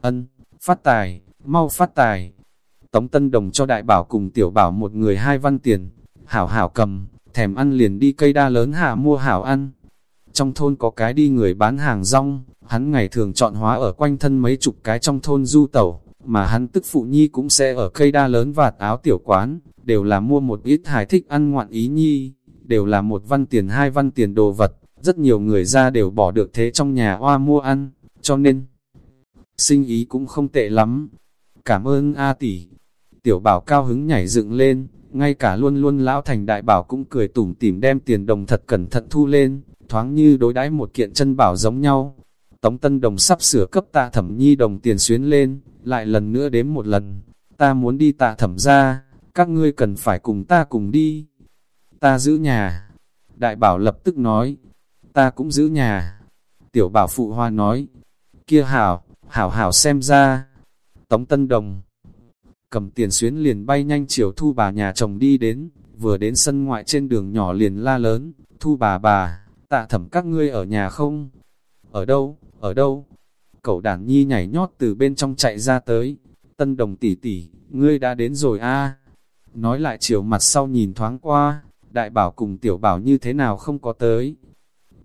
ân, phát tài, mau phát tài. Tống Tân Đồng cho đại bảo cùng tiểu bảo một người hai văn tiền, hảo hảo cầm, thèm ăn liền đi cây đa lớn hạ mua hảo ăn. Trong thôn có cái đi người bán hàng rong, hắn ngày thường chọn hóa ở quanh thân mấy chục cái trong thôn du tẩu, mà hắn tức phụ nhi cũng sẽ ở cây đa lớn vạt áo tiểu quán, đều là mua một ít hài thích ăn ngoạn ý nhi, đều là một văn tiền hai văn tiền đồ vật, rất nhiều người ra đều bỏ được thế trong nhà hoa mua ăn, cho nên sinh ý cũng không tệ lắm. Cảm ơn A tỷ. Tiểu bảo cao hứng nhảy dựng lên, ngay cả luôn luôn lão thành đại bảo cũng cười tủm tỉm đem tiền đồng thật cẩn thận thu lên, thoáng như đối đãi một kiện chân bảo giống nhau. Tống Tân Đồng sắp sửa cấp tạ thẩm nhi đồng tiền xuyến lên, lại lần nữa đếm một lần. Ta muốn đi tạ thẩm ra, các ngươi cần phải cùng ta cùng đi. Ta giữ nhà. Đại bảo lập tức nói, ta cũng giữ nhà. Tiểu bảo phụ hoa nói, kia hảo, hảo hảo xem ra. Tống Tân Đồng cầm tiền xuyến liền bay nhanh chiều thu bà nhà chồng đi đến, vừa đến sân ngoại trên đường nhỏ liền la lớn, thu bà bà, tạ thẩm các ngươi ở nhà không? Ở đâu, ở đâu? Cậu đàn nhi nhảy nhót từ bên trong chạy ra tới, tân đồng tỷ tỷ, ngươi đã đến rồi a Nói lại chiều mặt sau nhìn thoáng qua, đại bảo cùng tiểu bảo như thế nào không có tới.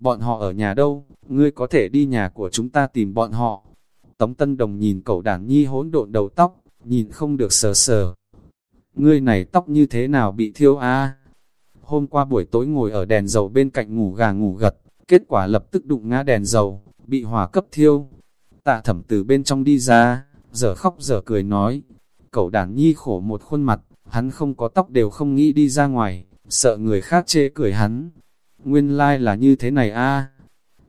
Bọn họ ở nhà đâu, ngươi có thể đi nhà của chúng ta tìm bọn họ. Tống Tân Đồng nhìn cậu đàn nhi hỗn độn đầu tóc, nhìn không được sờ sờ. Ngươi này tóc như thế nào bị thiêu a? Hôm qua buổi tối ngồi ở đèn dầu bên cạnh ngủ gà ngủ gật, kết quả lập tức đụng ngã đèn dầu, bị hỏa cấp thiêu. Tạ thẩm từ bên trong đi ra, giờ khóc giờ cười nói, cậu đàn nhi khổ một khuôn mặt, hắn không có tóc đều không nghĩ đi ra ngoài, sợ người khác chê cười hắn. Nguyên lai like là như thế này a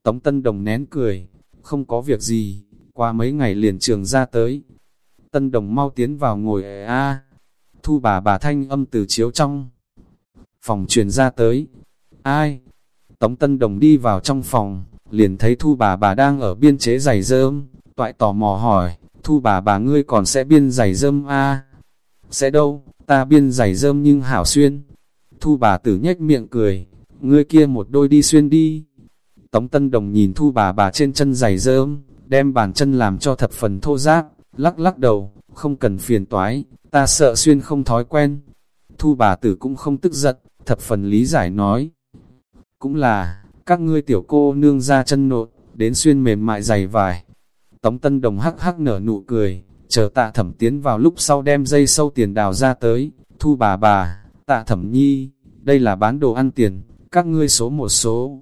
Tống Tân Đồng nén cười, không có việc gì, qua mấy ngày liền trường ra tới, Tân đồng mau tiến vào ngồi a Thu bà bà thanh âm từ chiếu trong. Phòng truyền ra tới. Ai? Tống tân đồng đi vào trong phòng, liền thấy thu bà bà đang ở biên chế giày dơm. Toại tò mò hỏi, thu bà bà ngươi còn sẽ biên giày dơm a Sẽ đâu, ta biên giày dơm nhưng hảo xuyên. Thu bà tử nhếch miệng cười, ngươi kia một đôi đi xuyên đi. Tống Tân Đồng nhìn thu bà bà trên chân giày dơm, đem bàn chân làm cho thập phần thô ráp, lắc lắc đầu, không cần phiền toái, ta sợ xuyên không thói quen. Thu bà tử cũng không tức giận, thập phần lý giải nói. Cũng là, các ngươi tiểu cô nương ra chân nộn, đến xuyên mềm mại dày vải. Tống Tân Đồng hắc hắc nở nụ cười, chờ tạ thẩm tiến vào lúc sau đem dây sâu tiền đào ra tới, thu bà bà, tạ thẩm nhi, đây là bán đồ ăn tiền, các ngươi số một số,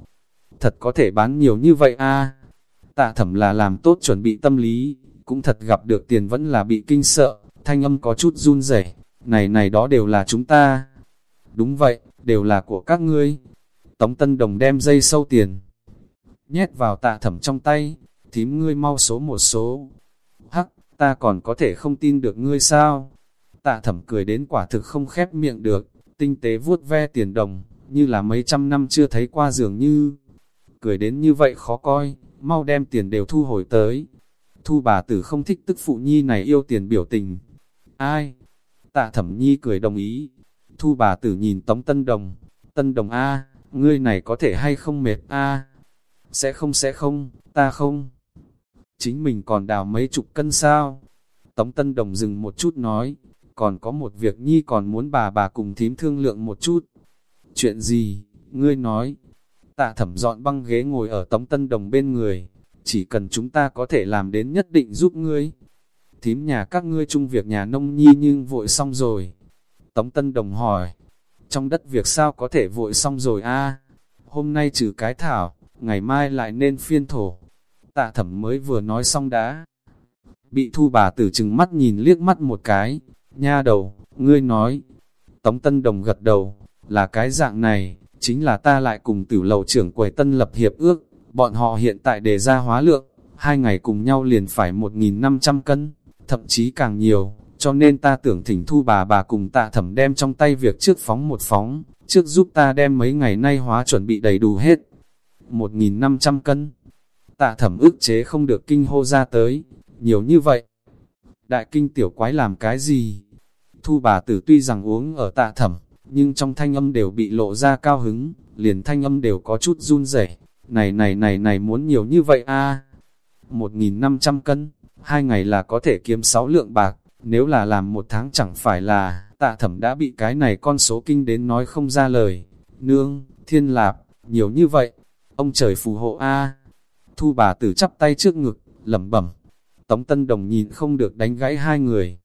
thật có thể bán nhiều như vậy a Tạ thẩm là làm tốt chuẩn bị tâm lý, cũng thật gặp được tiền vẫn là bị kinh sợ, thanh âm có chút run rẩy này này đó đều là chúng ta. Đúng vậy, đều là của các ngươi. Tống Tân Đồng đem dây sâu tiền, nhét vào tạ thẩm trong tay, thím ngươi mau số một số. Hắc, ta còn có thể không tin được ngươi sao? Tạ thẩm cười đến quả thực không khép miệng được, tinh tế vuốt ve tiền đồng, như là mấy trăm năm chưa thấy qua dường như. Cười đến như vậy khó coi, mau đem tiền đều thu hồi tới. Thu bà tử không thích tức phụ nhi này yêu tiền biểu tình. Ai? Tạ thẩm nhi cười đồng ý. Thu bà tử nhìn tống tân đồng. Tân đồng A, ngươi này có thể hay không mệt A? Sẽ không sẽ không, ta không. Chính mình còn đào mấy chục cân sao? Tống tân đồng dừng một chút nói. Còn có một việc nhi còn muốn bà bà cùng thím thương lượng một chút. Chuyện gì? Ngươi nói, Tạ thẩm dọn băng ghế ngồi ở tống tân đồng bên người, chỉ cần chúng ta có thể làm đến nhất định giúp ngươi. Thím nhà các ngươi chung việc nhà nông nhi nhưng vội xong rồi. Tống tân đồng hỏi, trong đất việc sao có thể vội xong rồi a Hôm nay trừ cái thảo, ngày mai lại nên phiên thổ. Tạ thẩm mới vừa nói xong đã. Bị thu bà tử chừng mắt nhìn liếc mắt một cái, nha đầu, ngươi nói. Tống tân đồng gật đầu, là cái dạng này, chính là ta lại cùng tử lầu trưởng quầy tân lập hiệp ước, bọn họ hiện tại đề ra hóa lượng, hai ngày cùng nhau liền phải 1.500 cân, thậm chí càng nhiều, cho nên ta tưởng thỉnh thu bà bà cùng tạ thẩm đem trong tay việc trước phóng một phóng, trước giúp ta đem mấy ngày nay hóa chuẩn bị đầy đủ hết. 1.500 cân, tạ thẩm ức chế không được kinh hô ra tới, nhiều như vậy. Đại kinh tiểu quái làm cái gì? Thu bà tử tuy rằng uống ở tạ thẩm, nhưng trong thanh âm đều bị lộ ra cao hứng, liền thanh âm đều có chút run rẩy. Này này này này muốn nhiều như vậy a à? 1.500 cân, hai ngày là có thể kiếm 6 lượng bạc, nếu là làm một tháng chẳng phải là, tạ thẩm đã bị cái này con số kinh đến nói không ra lời. Nương, thiên lạp, nhiều như vậy, ông trời phù hộ a Thu bà tử chắp tay trước ngực, lẩm bẩm. Tống Tân Đồng nhìn không được đánh gãy hai người.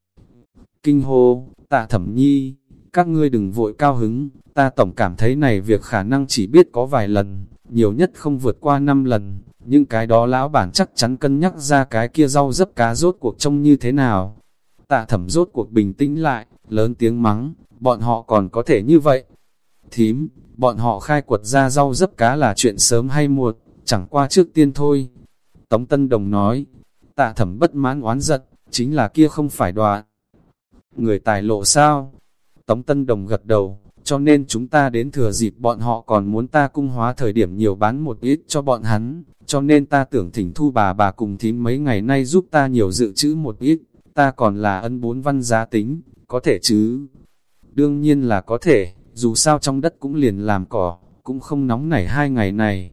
Kinh hô, tạ thẩm nhi, các ngươi đừng vội cao hứng, ta tổng cảm thấy này việc khả năng chỉ biết có vài lần, nhiều nhất không vượt qua 5 lần, nhưng cái đó lão bản chắc chắn cân nhắc ra cái kia rau dấp cá rốt cuộc trông như thế nào. Tạ thẩm rốt cuộc bình tĩnh lại, lớn tiếng mắng, bọn họ còn có thể như vậy. Thím, bọn họ khai quật ra rau dấp cá là chuyện sớm hay muộn, chẳng qua trước tiên thôi. Tống Tân Đồng nói, tạ thẩm bất mãn oán giận, chính là kia không phải đoạn. Người tài lộ sao? Tống Tân Đồng gật đầu, cho nên chúng ta đến thừa dịp bọn họ còn muốn ta cung hóa thời điểm nhiều bán một ít cho bọn hắn, cho nên ta tưởng thỉnh thu bà bà cùng thím mấy ngày nay giúp ta nhiều dự trữ một ít, ta còn là ân bốn văn giá tính, có thể chứ? Đương nhiên là có thể, dù sao trong đất cũng liền làm cỏ, cũng không nóng nảy hai ngày này.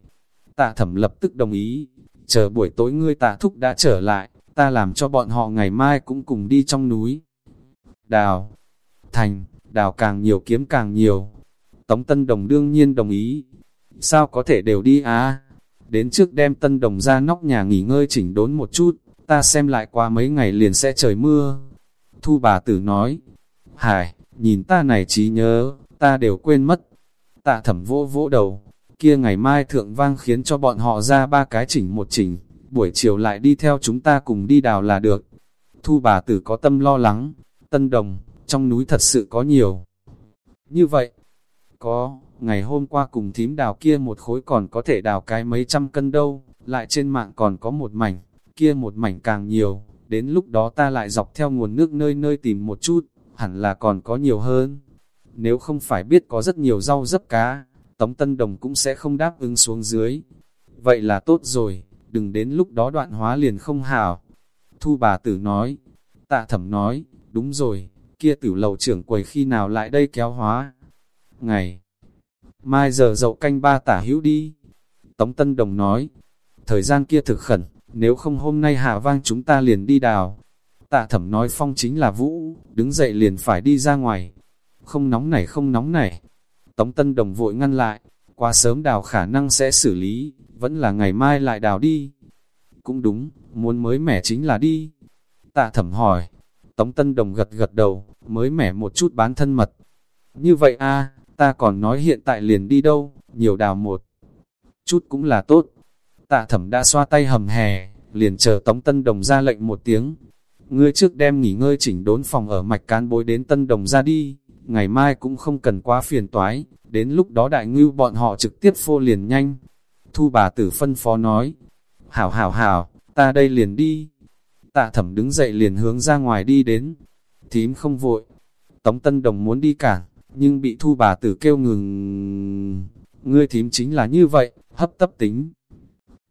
Tạ thẩm lập tức đồng ý, chờ buổi tối ngươi tạ thúc đã trở lại, ta làm cho bọn họ ngày mai cũng cùng đi trong núi. Đào, thành, đào càng nhiều kiếm càng nhiều. Tống Tân Đồng đương nhiên đồng ý. Sao có thể đều đi á? Đến trước đem Tân Đồng ra nóc nhà nghỉ ngơi chỉnh đốn một chút, ta xem lại qua mấy ngày liền sẽ trời mưa. Thu bà tử nói, Hải, nhìn ta này trí nhớ, ta đều quên mất. Tạ thẩm vỗ vỗ đầu, kia ngày mai thượng vang khiến cho bọn họ ra ba cái chỉnh một chỉnh, buổi chiều lại đi theo chúng ta cùng đi đào là được. Thu bà tử có tâm lo lắng, Tân Đồng, trong núi thật sự có nhiều. Như vậy, có, ngày hôm qua cùng thím đào kia một khối còn có thể đào cái mấy trăm cân đâu, lại trên mạng còn có một mảnh, kia một mảnh càng nhiều, đến lúc đó ta lại dọc theo nguồn nước nơi nơi tìm một chút, hẳn là còn có nhiều hơn. Nếu không phải biết có rất nhiều rau dấp cá, Tống Tân Đồng cũng sẽ không đáp ứng xuống dưới. Vậy là tốt rồi, đừng đến lúc đó đoạn hóa liền không hảo. Thu bà tử nói, tạ thẩm nói, đúng rồi, kia tử lầu trưởng quầy khi nào lại đây kéo hóa. Ngày, mai giờ dậu canh ba tả hữu đi. Tống Tân Đồng nói, thời gian kia thực khẩn, nếu không hôm nay hạ vang chúng ta liền đi đào. Tạ thẩm nói phong chính là vũ, đứng dậy liền phải đi ra ngoài. Không nóng này không nóng này. Tống Tân Đồng vội ngăn lại, quá sớm đào khả năng sẽ xử lý, vẫn là ngày mai lại đào đi. Cũng đúng, muốn mới mẻ chính là đi. Tạ thẩm hỏi, Tống Tân Đồng gật gật đầu, mới mẻ một chút bán thân mật. Như vậy a ta còn nói hiện tại liền đi đâu, nhiều đào một. Chút cũng là tốt. Tạ thẩm đã xoa tay hầm hè, liền chờ Tống Tân Đồng ra lệnh một tiếng. Ngươi trước đem nghỉ ngơi chỉnh đốn phòng ở mạch cán bối đến Tân Đồng ra đi, ngày mai cũng không cần quá phiền toái, đến lúc đó đại ngưu bọn họ trực tiếp phô liền nhanh. Thu bà tử phân phó nói, hảo hảo hảo, ta đây liền đi. Tạ thẩm đứng dậy liền hướng ra ngoài đi đến. Thím không vội. Tống Tân Đồng muốn đi cả nhưng bị thu bà tử kêu ngừng. Ngươi thím chính là như vậy, hấp tấp tính.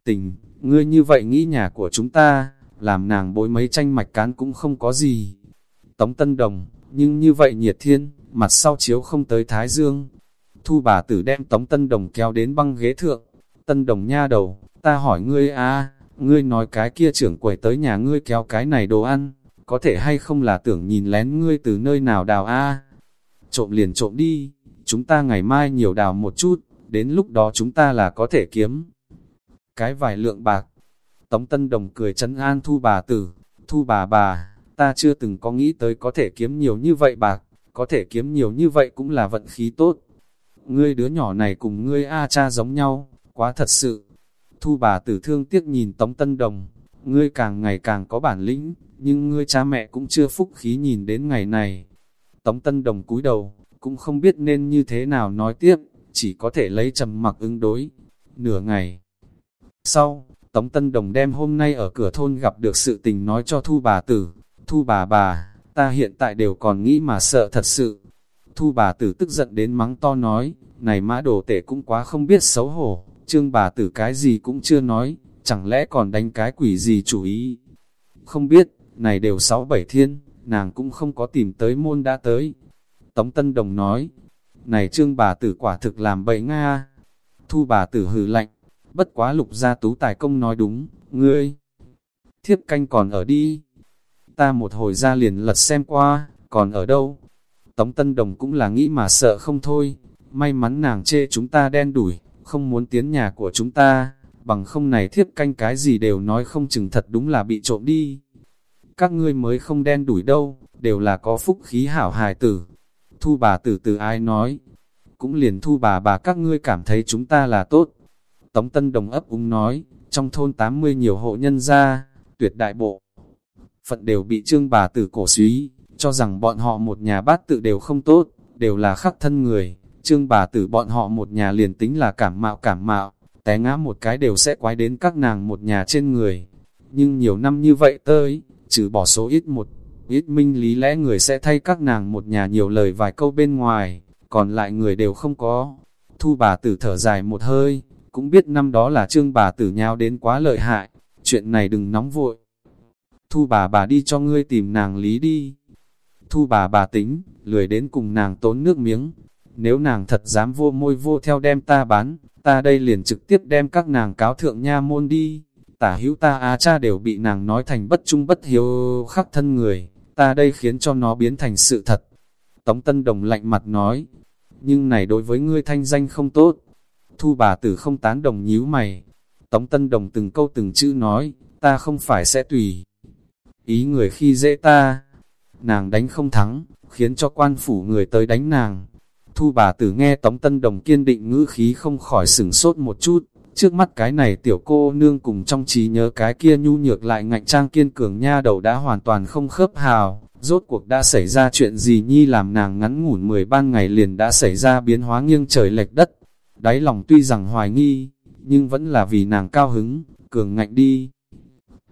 Tình, ngươi như vậy nghĩ nhà của chúng ta, làm nàng bối mấy tranh mạch cán cũng không có gì. Tống Tân Đồng, nhưng như vậy nhiệt thiên, mặt sau chiếu không tới Thái Dương. Thu bà tử đem Tống Tân Đồng kéo đến băng ghế thượng. Tân Đồng nha đầu, ta hỏi ngươi a ngươi nói cái kia trưởng quầy tới nhà ngươi kéo cái này đồ ăn, có thể hay không là tưởng nhìn lén ngươi từ nơi nào đào a Trộm liền trộm đi, chúng ta ngày mai nhiều đào một chút, đến lúc đó chúng ta là có thể kiếm. Cái vài lượng bạc, Tống Tân Đồng cười chấn an thu bà tử, thu bà bà, ta chưa từng có nghĩ tới có thể kiếm nhiều như vậy bạc, có thể kiếm nhiều như vậy cũng là vận khí tốt. Ngươi đứa nhỏ này cùng ngươi A cha giống nhau, quá thật sự. Thu bà tử thương tiếc nhìn Tống Tân Đồng, ngươi càng ngày càng có bản lĩnh, nhưng ngươi cha mẹ cũng chưa phúc khí nhìn đến ngày này. Tống Tân Đồng cúi đầu, cũng không biết nên như thế nào nói tiếp, chỉ có thể lấy trầm mặc ứng đối. Nửa ngày sau, Tống Tân Đồng đem hôm nay ở cửa thôn gặp được sự tình nói cho Thu bà tử. Thu bà bà, ta hiện tại đều còn nghĩ mà sợ thật sự. Thu bà tử tức giận đến mắng to nói, này mã đồ tể cũng quá không biết xấu hổ, trương bà tử cái gì cũng chưa nói, chẳng lẽ còn đánh cái quỷ gì chủ ý. Không biết, này đều sáu bảy thiên, nàng cũng không có tìm tới môn đã tới. Tống Tân Đồng nói, này trương bà tử quả thực làm bậy Nga. Thu bà tử hừ lạnh, bất quá lục gia tú tài công nói đúng, ngươi. Thiếp canh còn ở đi. Ta một hồi ra liền lật xem qua, còn ở đâu? Tống Tân Đồng cũng là nghĩ mà sợ không thôi, may mắn nàng chê chúng ta đen đuổi, không muốn tiến nhà của chúng ta, bằng không này thiếp canh cái gì đều nói không chừng thật đúng là bị trộm đi. Các ngươi mới không đen đuổi đâu, đều là có phúc khí hảo hài tử. Thu bà tử từ ai nói, cũng liền thu bà bà các ngươi cảm thấy chúng ta là tốt. Tống Tân Đồng ấp úng nói, trong thôn 80 nhiều hộ nhân gia, tuyệt đại bộ. Phận đều bị trương bà tử cổ suý, cho rằng bọn họ một nhà bát tự đều không tốt, đều là khắc thân người. Trương bà tử bọn họ một nhà liền tính là cảm mạo cảm mạo, té ngã một cái đều sẽ quái đến các nàng một nhà trên người. Nhưng nhiều năm như vậy tới, trừ bỏ số ít một, ít minh lý lẽ người sẽ thay các nàng một nhà nhiều lời vài câu bên ngoài, còn lại người đều không có. Thu bà tử thở dài một hơi, cũng biết năm đó là trương bà tử nhau đến quá lợi hại, chuyện này đừng nóng vội. Thu bà bà đi cho ngươi tìm nàng lý đi. Thu bà bà tính, lười đến cùng nàng tốn nước miếng. Nếu nàng thật dám vô môi vô theo đem ta bán, ta đây liền trực tiếp đem các nàng cáo thượng nha môn đi. Tả hữu ta á cha đều bị nàng nói thành bất trung bất hiếu khắc thân người, ta đây khiến cho nó biến thành sự thật. Tống Tân Đồng lạnh mặt nói, nhưng này đối với ngươi thanh danh không tốt. Thu bà tử không tán đồng nhíu mày. Tống Tân Đồng từng câu từng chữ nói, ta không phải sẽ tùy. Ý người khi dễ ta, nàng đánh không thắng, khiến cho quan phủ người tới đánh nàng. Thu bà tử nghe Tống Tân Đồng kiên định ngữ khí không khỏi sửng sốt một chút, trước mắt cái này tiểu cô nương cùng trong trí nhớ cái kia nhu nhược lại ngạnh trang kiên cường nha đầu đã hoàn toàn không khớp hào, rốt cuộc đã xảy ra chuyện gì nhi làm nàng ngắn ngủn 10 ban ngày liền đã xảy ra biến hóa nghiêng trời lệch đất. Đáy lòng tuy rằng hoài nghi, nhưng vẫn là vì nàng cao hứng, cường ngạnh đi.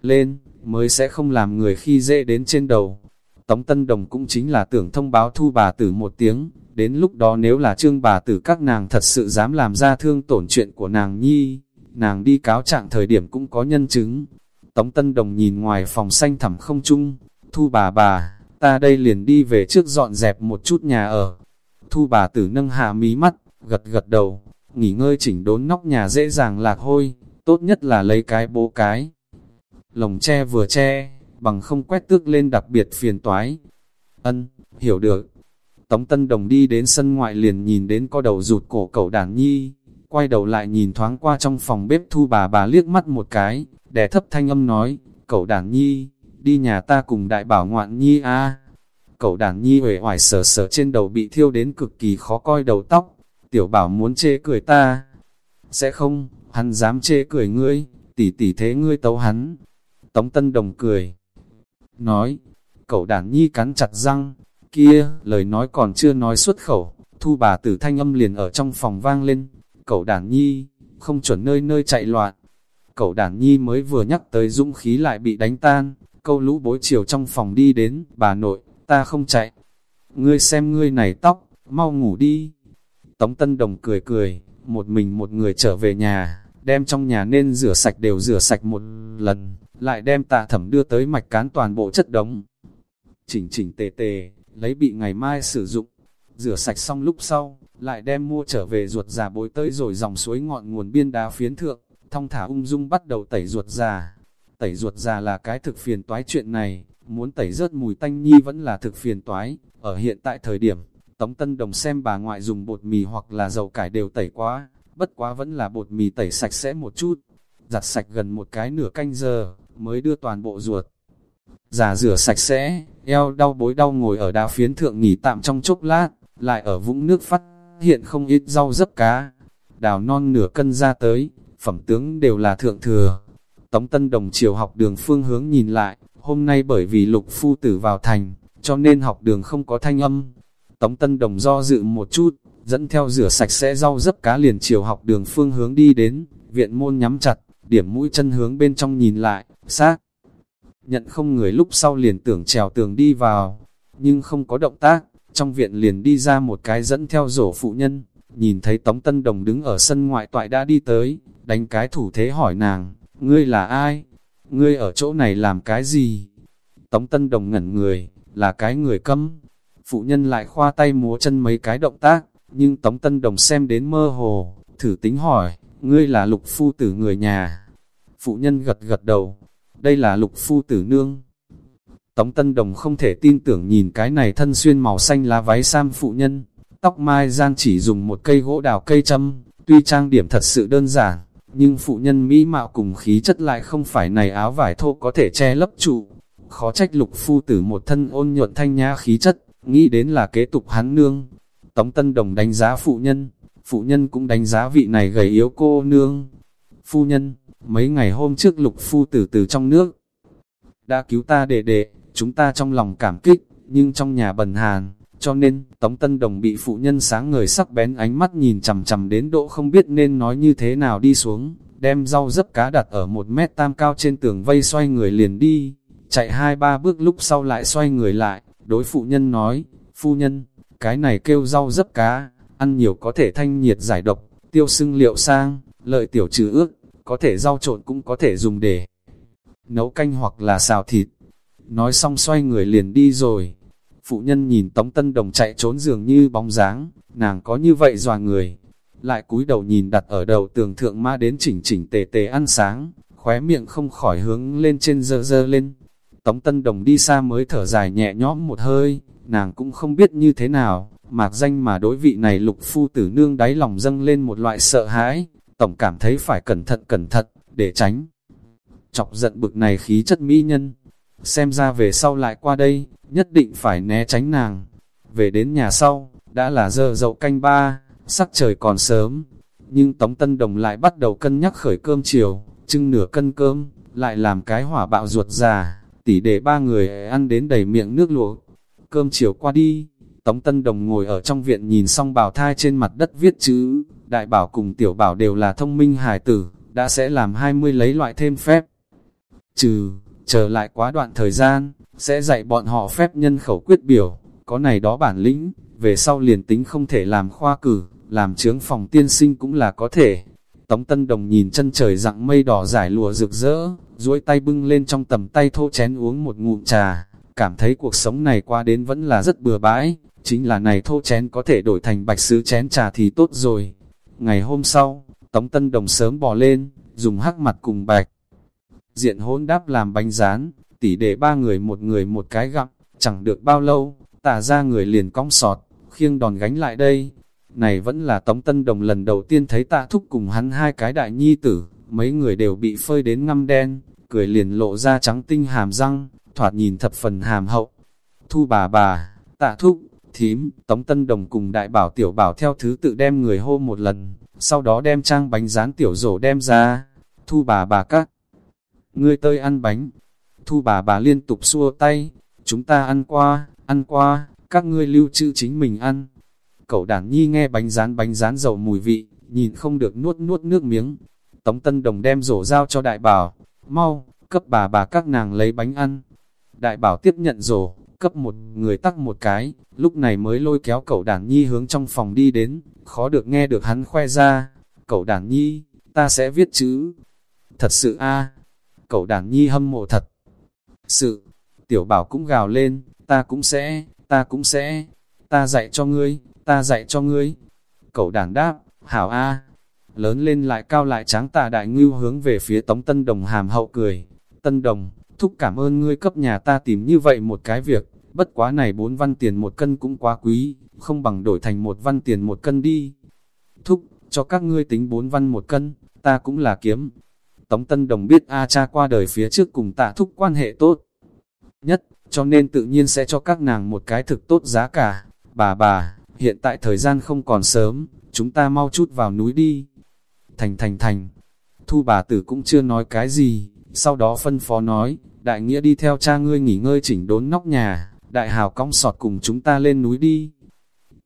Lên, mới sẽ không làm người khi dễ đến trên đầu. Tống Tân Đồng cũng chính là tưởng thông báo thu bà tử một tiếng, đến lúc đó nếu là trương bà tử các nàng thật sự dám làm ra thương tổn chuyện của nàng nhi, nàng đi cáo trạng thời điểm cũng có nhân chứng. Tống Tân Đồng nhìn ngoài phòng xanh thẳm không chung, thu bà bà, ta đây liền đi về trước dọn dẹp một chút nhà ở. Thu bà tử nâng hạ mí mắt, gật gật đầu, nghỉ ngơi chỉnh đốn nóc nhà dễ dàng lạc hôi, tốt nhất là lấy cái bố cái. Lồng tre vừa che, bằng không quét tước lên đặc biệt phiền toái. Ân, hiểu được. Tống Tân Đồng đi đến sân ngoại liền nhìn đến có đầu rụt cổ cậu đàn nhi, quay đầu lại nhìn thoáng qua trong phòng bếp thu bà bà liếc mắt một cái, đè thấp thanh âm nói, cậu đàn nhi, đi nhà ta cùng đại bảo ngoạn nhi a Cậu đàn nhi uể oải sờ sờ trên đầu bị thiêu đến cực kỳ khó coi đầu tóc, tiểu bảo muốn chê cười ta. Sẽ không, hắn dám chê cười ngươi, tỷ tỷ thế ngươi tấu hắn. Tống Tân Đồng cười, nói, cậu đàn nhi cắn chặt răng, kia, lời nói còn chưa nói xuất khẩu, thu bà tử thanh âm liền ở trong phòng vang lên, cậu đàn nhi, không chuẩn nơi nơi chạy loạn. Cậu đàn nhi mới vừa nhắc tới dũng khí lại bị đánh tan, câu lũ bối chiều trong phòng đi đến, bà nội, ta không chạy. Ngươi xem ngươi này tóc, mau ngủ đi. Tống Tân Đồng cười cười, một mình một người trở về nhà, đem trong nhà nên rửa sạch đều rửa sạch một lần, lại đem tạ thẩm đưa tới mạch cán toàn bộ chất đống. Chỉnh chỉnh tề tề, lấy bị ngày mai sử dụng, rửa sạch xong lúc sau, lại đem mua trở về ruột già bối tới rồi dòng suối ngọn nguồn biên đá phiến thượng, thong thả ung dung bắt đầu tẩy ruột già. Tẩy ruột già là cái thực phiền toái chuyện này, muốn tẩy rớt mùi tanh nhi vẫn là thực phiền toái, ở hiện tại thời điểm, Tống Tân Đồng xem bà ngoại dùng bột mì hoặc là dầu cải đều tẩy quá, bất quá vẫn là bột mì tẩy sạch sẽ một chút, giặt sạch gần một cái nửa canh giờ, mới đưa toàn bộ ruột. Già rửa sạch sẽ, eo đau bối đau ngồi ở đá phiến thượng nghỉ tạm trong chốc lát, lại ở vũng nước phát, hiện không ít rau dấp cá. Đào non nửa cân ra tới, phẩm tướng đều là thượng thừa. Tống Tân Đồng chiều học đường phương hướng nhìn lại, hôm nay bởi vì lục phu tử vào thành, cho nên học đường không có thanh âm. Tống Tân Đồng do dự một chút, dẫn theo rửa sạch sẽ rau dấp cá liền chiều học đường phương hướng đi đến, viện môn nhắm chặt, điểm mũi chân hướng bên trong nhìn lại, xác. Nhận không người lúc sau liền tưởng trèo tường đi vào, nhưng không có động tác, trong viện liền đi ra một cái dẫn theo rổ phụ nhân, nhìn thấy Tống Tân Đồng đứng ở sân ngoại toại đã đi tới, đánh cái thủ thế hỏi nàng, ngươi là ai? Ngươi ở chỗ này làm cái gì? Tống Tân Đồng ngẩn người, là cái người câm. Phụ nhân lại khoa tay múa chân mấy cái động tác, nhưng Tống Tân Đồng xem đến mơ hồ, thử tính hỏi, ngươi là lục phu tử người nhà. Phụ nhân gật gật đầu, đây là lục phu tử nương. Tống Tân Đồng không thể tin tưởng nhìn cái này thân xuyên màu xanh lá váy sam phụ nhân, tóc mai gian chỉ dùng một cây gỗ đào cây châm, tuy trang điểm thật sự đơn giản, nhưng phụ nhân mỹ mạo cùng khí chất lại không phải này áo vải thô có thể che lấp trụ. Khó trách lục phu tử một thân ôn nhuận thanh nhã khí chất, nghĩ đến là kế tục hắn nương. Tống Tân Đồng đánh giá phụ nhân, phụ nhân cũng đánh giá vị này gầy yếu cô nương. Phu nhân, mấy ngày hôm trước lục phu tử từ trong nước, đã cứu ta đệ đệ, chúng ta trong lòng cảm kích, nhưng trong nhà bần hàn, cho nên, Tống Tân Đồng bị phụ nhân sáng người sắc bén ánh mắt nhìn chằm chằm đến độ không biết nên nói như thế nào đi xuống, đem rau dấp cá đặt ở một mét tam cao trên tường vây xoay người liền đi, chạy hai ba bước lúc sau lại xoay người lại, đối phụ nhân nói, phu nhân, cái này kêu rau dấp cá, ăn nhiều có thể thanh nhiệt giải độc, tiêu sưng liệu sang, lợi tiểu trừ ước, có thể rau trộn cũng có thể dùng để nấu canh hoặc là xào thịt. Nói xong xoay người liền đi rồi. Phụ nhân nhìn Tống Tân Đồng chạy trốn dường như bóng dáng, nàng có như vậy dòa người. Lại cúi đầu nhìn đặt ở đầu tường thượng ma đến chỉnh chỉnh tề tề ăn sáng, khóe miệng không khỏi hướng lên trên dơ dơ lên. Tống Tân Đồng đi xa mới thở dài nhẹ nhõm một hơi, nàng cũng không biết như thế nào, mạc danh mà đối vị này lục phu tử nương đáy lòng dâng lên một loại sợ hãi, tổng cảm thấy phải cẩn thận cẩn thận, để tránh. Chọc giận bực này khí chất mỹ nhân, xem ra về sau lại qua đây, nhất định phải né tránh nàng. Về đến nhà sau, đã là giờ dậu canh ba, sắc trời còn sớm, nhưng Tống Tân Đồng lại bắt đầu cân nhắc khởi cơm chiều, trưng nửa cân cơm, lại làm cái hỏa bạo ruột già, tỷ để ba người ăn đến đầy miệng nước luộc. Cơm chiều qua đi, Tống Tân Đồng ngồi ở trong viện nhìn xong bào thai trên mặt đất viết chữ, đại bảo cùng tiểu bảo đều là thông minh hài tử, đã sẽ làm 20 lấy loại thêm phép. Trừ, chờ lại quá đoạn thời gian, sẽ dạy bọn họ phép nhân khẩu quyết biểu, có này đó bản lĩnh, về sau liền tính không thể làm khoa cử, làm chướng phòng tiên sinh cũng là có thể. Tống Tân Đồng nhìn chân trời dặng mây đỏ giải lùa rực rỡ, duỗi tay bưng lên trong tầm tay thô chén uống một ngụm trà, cảm thấy cuộc sống này qua đến vẫn là rất bừa bãi, chính là này thô chén có thể đổi thành bạch sứ chén trà thì tốt rồi. Ngày hôm sau, Tống Tân Đồng sớm bò lên, dùng hắc mặt cùng bạch. Diện hỗn đáp làm bánh rán, tỉ để ba người một người một cái gặm, chẳng được bao lâu, tả ra người liền cong sọt, khiêng đòn gánh lại đây. Này vẫn là Tống Tân Đồng lần đầu tiên thấy tạ thúc cùng hắn hai cái đại nhi tử, mấy người đều bị phơi đến ngăm đen, cười liền lộ ra trắng tinh hàm răng, thoạt nhìn thập phần hàm hậu. Thu bà bà, tạ thúc, thím, tống tân đồng cùng đại bảo tiểu bảo theo thứ tự đem người hô một lần, sau đó đem trang bánh rán tiểu rổ đem ra. Thu bà bà các, ngươi tơi ăn bánh. Thu bà bà liên tục xua tay, chúng ta ăn qua, ăn qua, các ngươi lưu trữ chính mình ăn. Cậu đàn nhi nghe bánh rán bánh rán dầu mùi vị, nhìn không được nuốt nuốt nước miếng. Tống Tân Đồng đem rổ giao cho đại bảo, mau, cấp bà bà các nàng lấy bánh ăn. Đại bảo tiếp nhận rổ, cấp một người tắc một cái, lúc này mới lôi kéo cậu đàn nhi hướng trong phòng đi đến, khó được nghe được hắn khoe ra. Cậu đàn nhi, ta sẽ viết chữ. Thật sự a cậu đàn nhi hâm mộ thật. Sự, tiểu bảo cũng gào lên, ta cũng sẽ, ta cũng sẽ, ta dạy cho ngươi, ta dạy cho ngươi. Cậu đản đáp, hảo a lớn lên lại cao lại tráng tà đại ngưu hướng về phía tống tân đồng hàm hậu cười. Tân đồng, thúc cảm ơn ngươi cấp nhà ta tìm như vậy một cái việc, bất quá này bốn văn tiền một cân cũng quá quý, không bằng đổi thành một văn tiền một cân đi. Thúc, cho các ngươi tính bốn văn một cân, ta cũng là kiếm. Tống Tân Đồng biết A cha qua đời phía trước cùng tạ thúc quan hệ tốt nhất, cho nên tự nhiên sẽ cho các nàng một cái thực tốt giá cả. Bà bà, hiện tại thời gian không còn sớm, chúng ta mau chút vào núi đi. Thành thành thành, thu bà tử cũng chưa nói cái gì, sau đó phân phó nói, đại nghĩa đi theo cha ngươi nghỉ ngơi chỉnh đốn nóc nhà, đại hào cong sọt cùng chúng ta lên núi đi.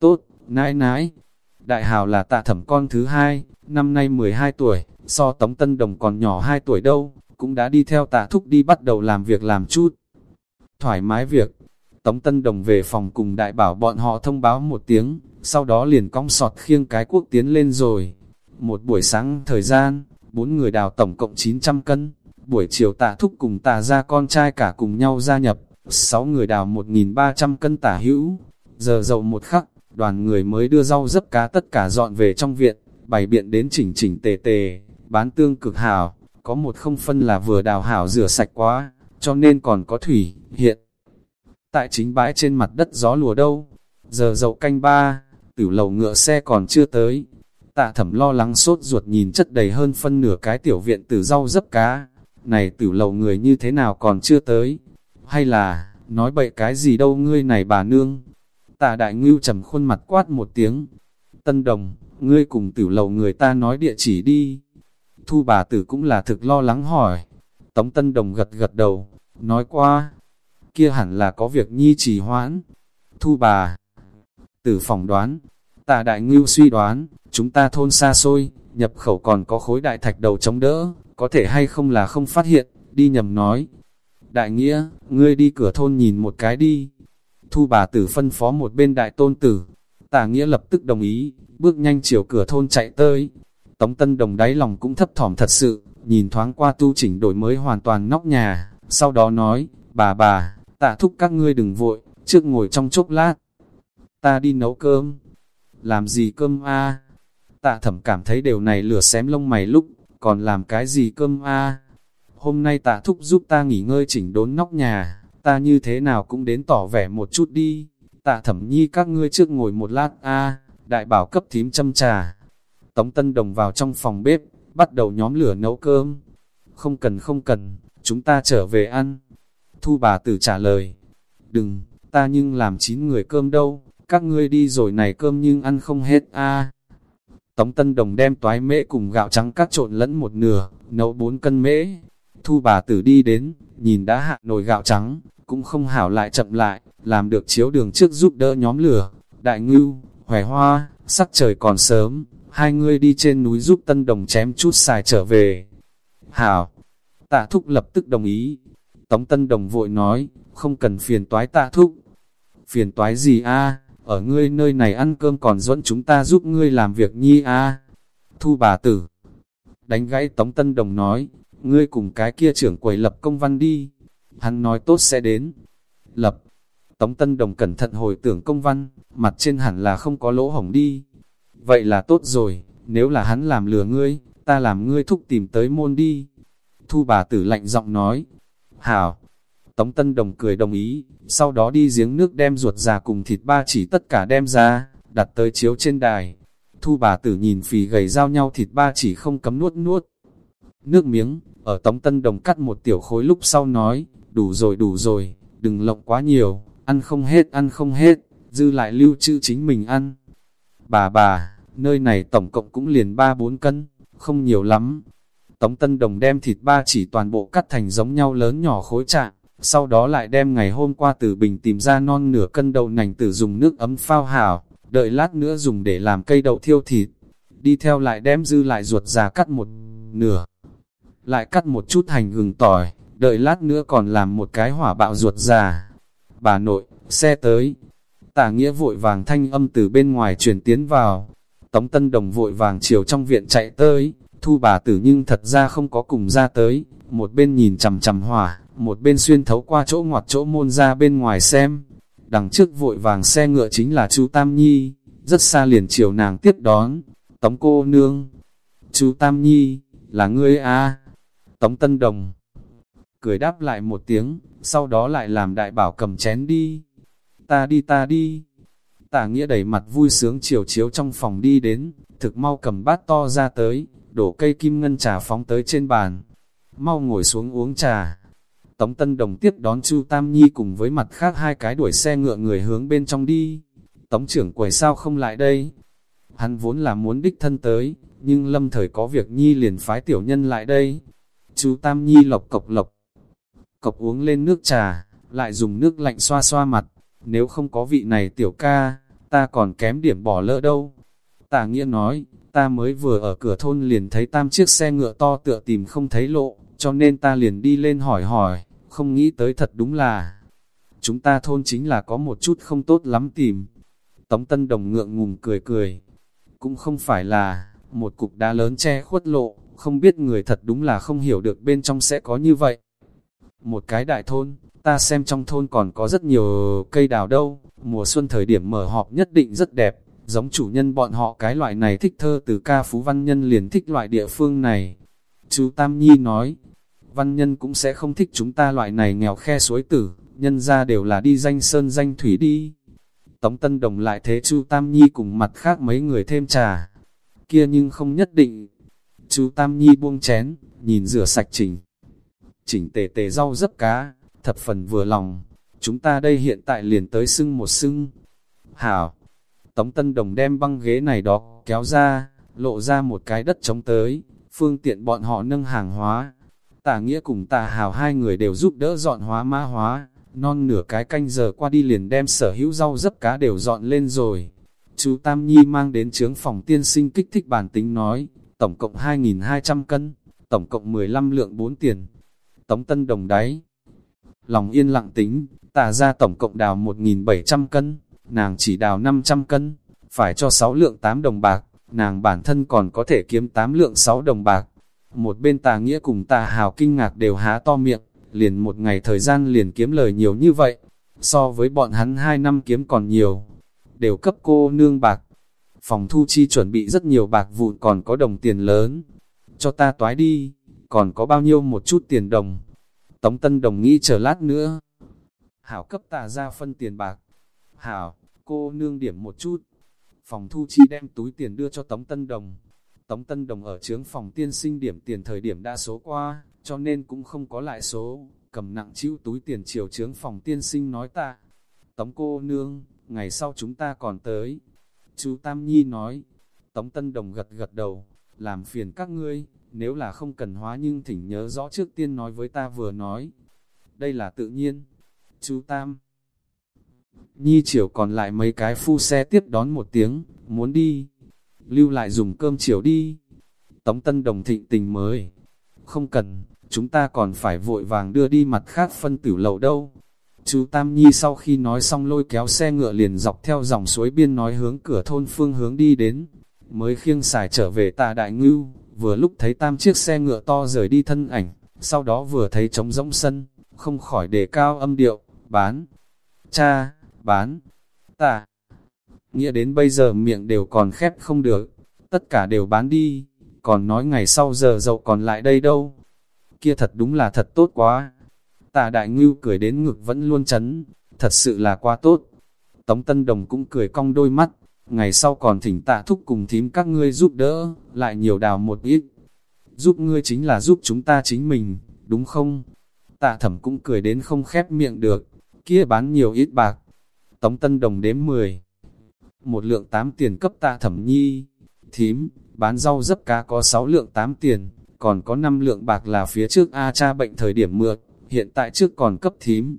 Tốt, nãi nãi, đại hào là tạ thẩm con thứ hai, năm nay 12 tuổi, so tống tân đồng còn nhỏ 2 tuổi đâu, cũng đã đi theo tạ thúc đi bắt đầu làm việc làm chút. Thoải mái việc, Tống Tân Đồng về phòng cùng đại bảo bọn họ thông báo một tiếng, sau đó liền cong sọt khiêng cái quốc tiến lên rồi. Một buổi sáng thời gian, bốn người đào tổng cộng 900 cân, buổi chiều tạ thúc cùng tạ ra con trai cả cùng nhau gia nhập, 6 người đào 1.300 cân tả hữu. Giờ dậu một khắc, đoàn người mới đưa rau dấp cá tất cả dọn về trong viện, bày biện đến chỉnh chỉnh tề tề, bán tương cực hảo, có một không phân là vừa đào hảo rửa sạch quá, cho nên còn có thủy, hiện. Tại chính bãi trên mặt đất gió lùa đâu, giờ dậu canh ba, tiểu lầu ngựa xe còn chưa tới. Tạ thẩm lo lắng sốt ruột nhìn chất đầy hơn phân nửa cái tiểu viện tử rau dấp cá. Này tiểu lầu người như thế nào còn chưa tới? Hay là, nói bậy cái gì đâu ngươi này bà nương? Tạ đại ngưu trầm khuôn mặt quát một tiếng. Tân đồng, ngươi cùng tiểu lầu người ta nói địa chỉ đi. Thu bà tử cũng là thực lo lắng hỏi. Tống Tân Đồng gật gật đầu, nói qua, kia hẳn là có việc nhi trì hoãn. Thu bà, tử phỏng đoán, tạ đại ngưu suy đoán, chúng ta thôn xa xôi, nhập khẩu còn có khối đại thạch đầu chống đỡ, có thể hay không là không phát hiện, đi nhầm nói. Đại nghĩa, ngươi đi cửa thôn nhìn một cái đi. Thu bà tử phân phó một bên đại tôn tử, tà nghĩa lập tức đồng ý, bước nhanh chiều cửa thôn chạy tới. Tống Tân Đồng đáy lòng cũng thấp thỏm thật sự, nhìn thoáng qua tu chỉnh đổi mới hoàn toàn nóc nhà, sau đó nói, bà bà, tạ thúc các ngươi đừng vội, trước ngồi trong chốc lát. Ta đi nấu cơm. Làm gì cơm a? Tạ thẩm cảm thấy điều này lửa xém lông mày lúc, còn làm cái gì cơm a? Hôm nay tạ thúc giúp ta nghỉ ngơi chỉnh đốn nóc nhà, ta như thế nào cũng đến tỏ vẻ một chút đi. Tạ thẩm nhi các ngươi trước ngồi một lát a, đại bảo cấp thím châm trà. Tống Tân Đồng vào trong phòng bếp, bắt đầu nhóm lửa nấu cơm. Không cần không cần, chúng ta trở về ăn. Thu bà tử trả lời, đừng, ta nhưng làm chín người cơm đâu, các ngươi đi rồi này cơm nhưng ăn không hết a. Tống Tân Đồng đem toái mễ cùng gạo trắng cắt trộn lẫn một nửa, nấu bốn cân mễ. Thu bà tử đi đến, nhìn đã hạ nồi gạo trắng, cũng không hảo lại chậm lại, làm được chiếu đường trước giúp đỡ nhóm lửa. Đại ngưu, hòe hoa, sắc trời còn sớm, hai người đi trên núi giúp Tân Đồng chém chút xài trở về. Hảo, tạ thúc lập tức đồng ý. Tống Tân Đồng vội nói, không cần phiền toái tạ thúc. Phiền toái gì a? ở ngươi nơi này ăn cơm còn dẫn chúng ta giúp ngươi làm việc nhi a. Thu bà tử, đánh gãy Tống Tân Đồng nói, ngươi cùng cái kia trưởng quầy lập công văn đi. Hắn nói tốt sẽ đến. Lập, Tống Tân Đồng cẩn thận hồi tưởng công văn, mặt trên hẳn là không có lỗ hổng đi. Vậy là tốt rồi, nếu là hắn làm lừa ngươi, ta làm ngươi thúc tìm tới môn đi. Thu bà tử lạnh giọng nói, hảo. Tống Tân Đồng cười đồng ý, sau đó đi giếng nước đem ruột già cùng thịt ba chỉ tất cả đem ra, đặt tới chiếu trên đài. Thu bà tử nhìn phì gầy giao nhau thịt ba chỉ không cấm nuốt nuốt. Nước miếng, ở Tống Tân Đồng cắt một tiểu khối lúc sau nói, đủ rồi đủ rồi, đừng lộng quá nhiều, ăn không hết ăn không hết, dư lại lưu trữ chính mình ăn. Bà bà, nơi này tổng cộng cũng liền 3-4 cân, không nhiều lắm. Tống Tân Đồng đem thịt ba chỉ toàn bộ cắt thành giống nhau lớn nhỏ khối trạng, sau đó lại đem ngày hôm qua từ bình tìm ra non nửa cân đậu nành tử dùng nước ấm phao hảo, đợi lát nữa dùng để làm cây đậu thiêu thịt. Đi theo lại đem dư lại ruột già cắt một nửa, lại cắt một chút hành gừng tỏi, đợi lát nữa còn làm một cái hỏa bạo ruột già. Bà nội, xe tới. Tả nghĩa vội vàng thanh âm từ bên ngoài truyền tiến vào. Tống Tân Đồng vội vàng chiều trong viện chạy tới, thu bà tử nhưng thật ra không có cùng ra tới, một bên nhìn chằm chằm hỏa, một bên xuyên thấu qua chỗ ngoặt chỗ môn ra bên ngoài xem. Đằng trước vội vàng xe ngựa chính là chú Tam Nhi, rất xa liền chiều nàng tiếp đón. Tống cô nương, chú Tam Nhi, là ngươi a Tống Tân Đồng, cười đáp lại một tiếng, sau đó lại làm đại bảo cầm chén đi. Ta đi ta đi. Tả nghĩa đẩy mặt vui sướng chiều chiếu trong phòng đi đến, thực mau cầm bát to ra tới, đổ cây kim ngân trà phóng tới trên bàn. Mau ngồi xuống uống trà. Tống Tân Đồng tiếp đón Chu Tam Nhi cùng với mặt khác hai cái đuổi xe ngựa người hướng bên trong đi. Tống trưởng quầy sao không lại đây? Hắn vốn là muốn đích thân tới, nhưng lâm thời có việc Nhi liền phái tiểu nhân lại đây. Chu Tam Nhi lộc cộc lộc, cộc uống lên nước trà, lại dùng nước lạnh xoa xoa mặt, nếu không có vị này tiểu ca, ta còn kém điểm bỏ lỡ đâu. Tà nghĩa nói, ta mới vừa ở cửa thôn liền thấy tam chiếc xe ngựa to tựa tìm không thấy lộ, cho nên ta liền đi lên hỏi hỏi, không nghĩ tới thật đúng là, chúng ta thôn chính là có một chút không tốt lắm tìm. Tống Tân Đồng ngượng ngùng cười cười, cũng không phải là, một cục đá lớn che khuất lộ, không biết người thật đúng là không hiểu được bên trong sẽ có như vậy. Một cái đại thôn, ta xem trong thôn còn có rất nhiều cây đào đâu, mùa xuân thời điểm mở họp nhất định rất đẹp, giống chủ nhân bọn họ cái loại này thích thơ từ ca phú văn nhân liền thích loại địa phương này. Chú Tam Nhi nói, văn nhân cũng sẽ không thích chúng ta loại này nghèo khe suối tử, nhân ra đều là đi danh sơn danh thủy đi. Tống Tân Đồng lại thế chú Tam Nhi cùng mặt khác mấy người thêm trà, kia nhưng không nhất định. Chú Tam Nhi buông chén, nhìn rửa sạch chỉnh. Chỉnh tề tề rau dấp cá, thập phần vừa lòng. Chúng ta đây hiện tại liền tới sưng một sưng. Hảo, Tống Tân Đồng đem băng ghế này đó kéo ra, lộ ra một cái đất trống tới, phương tiện bọn họ nâng hàng hóa. Tả Nghĩa cùng Tả Hào hai người đều giúp đỡ dọn hóa mã hóa, non nửa cái canh giờ qua đi liền đem sở hữu rau dấp cá đều dọn lên rồi. Chú Tam Nhi mang đến trướng phòng tiên sinh kích thích bản tính nói, tổng cộng 2.200 cân, tổng cộng 15 lượng 4 tiền. Tống Tân Đồng đáy. Lòng yên lặng tính, tả ra tổng cộng đào 1.700 cân, nàng chỉ đào 500 cân, phải cho 6 lượng 8 đồng bạc, nàng bản thân còn có thể kiếm 8 lượng 6 đồng bạc. Một bên tà nghĩa cùng tà hào kinh ngạc đều há to miệng, liền một ngày thời gian liền kiếm lời nhiều như vậy, so với bọn hắn 2 năm kiếm còn nhiều, đều cấp cô nương bạc. Phòng thu chi chuẩn bị rất nhiều bạc vụn còn có đồng tiền lớn, cho ta toái đi, còn có bao nhiêu một chút tiền đồng. Tống Tân Đồng nghĩ chờ lát nữa. Hảo cấp tà ra phân tiền bạc. Hảo, cô nương điểm một chút. Phòng thu chi đem túi tiền đưa cho Tống Tân Đồng. Tống Tân Đồng ở trướng phòng tiên sinh điểm tiền thời điểm đa số qua, cho nên cũng không có lại số. Cầm nặng chịu túi tiền chiều trướng phòng tiên sinh nói ta. Tống cô nương, ngày sau chúng ta còn tới. Chú Tam Nhi nói. Tống Tân Đồng gật gật đầu, làm phiền các ngươi, nếu là không cần hóa nhưng thỉnh nhớ rõ trước tiên nói với ta vừa nói. Đây là tự nhiên. Chú Tam. Nhi chiều còn lại mấy cái phu xe tiếp đón một tiếng, muốn đi. Lưu lại dùng cơm chiều đi. Tống Tân Đồng thịnh tình mới. Không cần, chúng ta còn phải vội vàng đưa đi mặt khác phân tử lầu đâu. Chú Tam Nhi sau khi nói xong lôi kéo xe ngựa liền dọc theo dòng suối biên nói hướng cửa thôn phương hướng đi đến. Mới khiêng xài trở về tà đại ngưu, vừa lúc thấy tam chiếc xe ngựa to rời đi thân ảnh, sau đó vừa thấy trống rỗng sân, không khỏi đề cao âm điệu, bán, cha, bán, tạ Nghĩa đến bây giờ miệng đều còn khép không được, tất cả đều bán đi, còn nói ngày sau giờ dậu còn lại đây đâu. Kia thật đúng là thật tốt quá. tạ đại ngưu cười đến ngực vẫn luôn chấn, thật sự là quá tốt. Tống Tân Đồng cũng cười cong đôi mắt, ngày sau còn thỉnh tạ thúc cùng thím các ngươi giúp đỡ, lại nhiều đào một ít. Giúp ngươi chính là giúp chúng ta chính mình, đúng không? tạ thẩm cũng cười đến không khép miệng được, kia bán nhiều ít bạc. Tống Tân Đồng đếm 10. Một lượng 8 tiền cấp tạ thẩm nhi, thím, bán rau dấp cá có 6 lượng 8 tiền, còn có 5 lượng bạc là phía trước A cha bệnh thời điểm mượt, hiện tại trước còn cấp thím.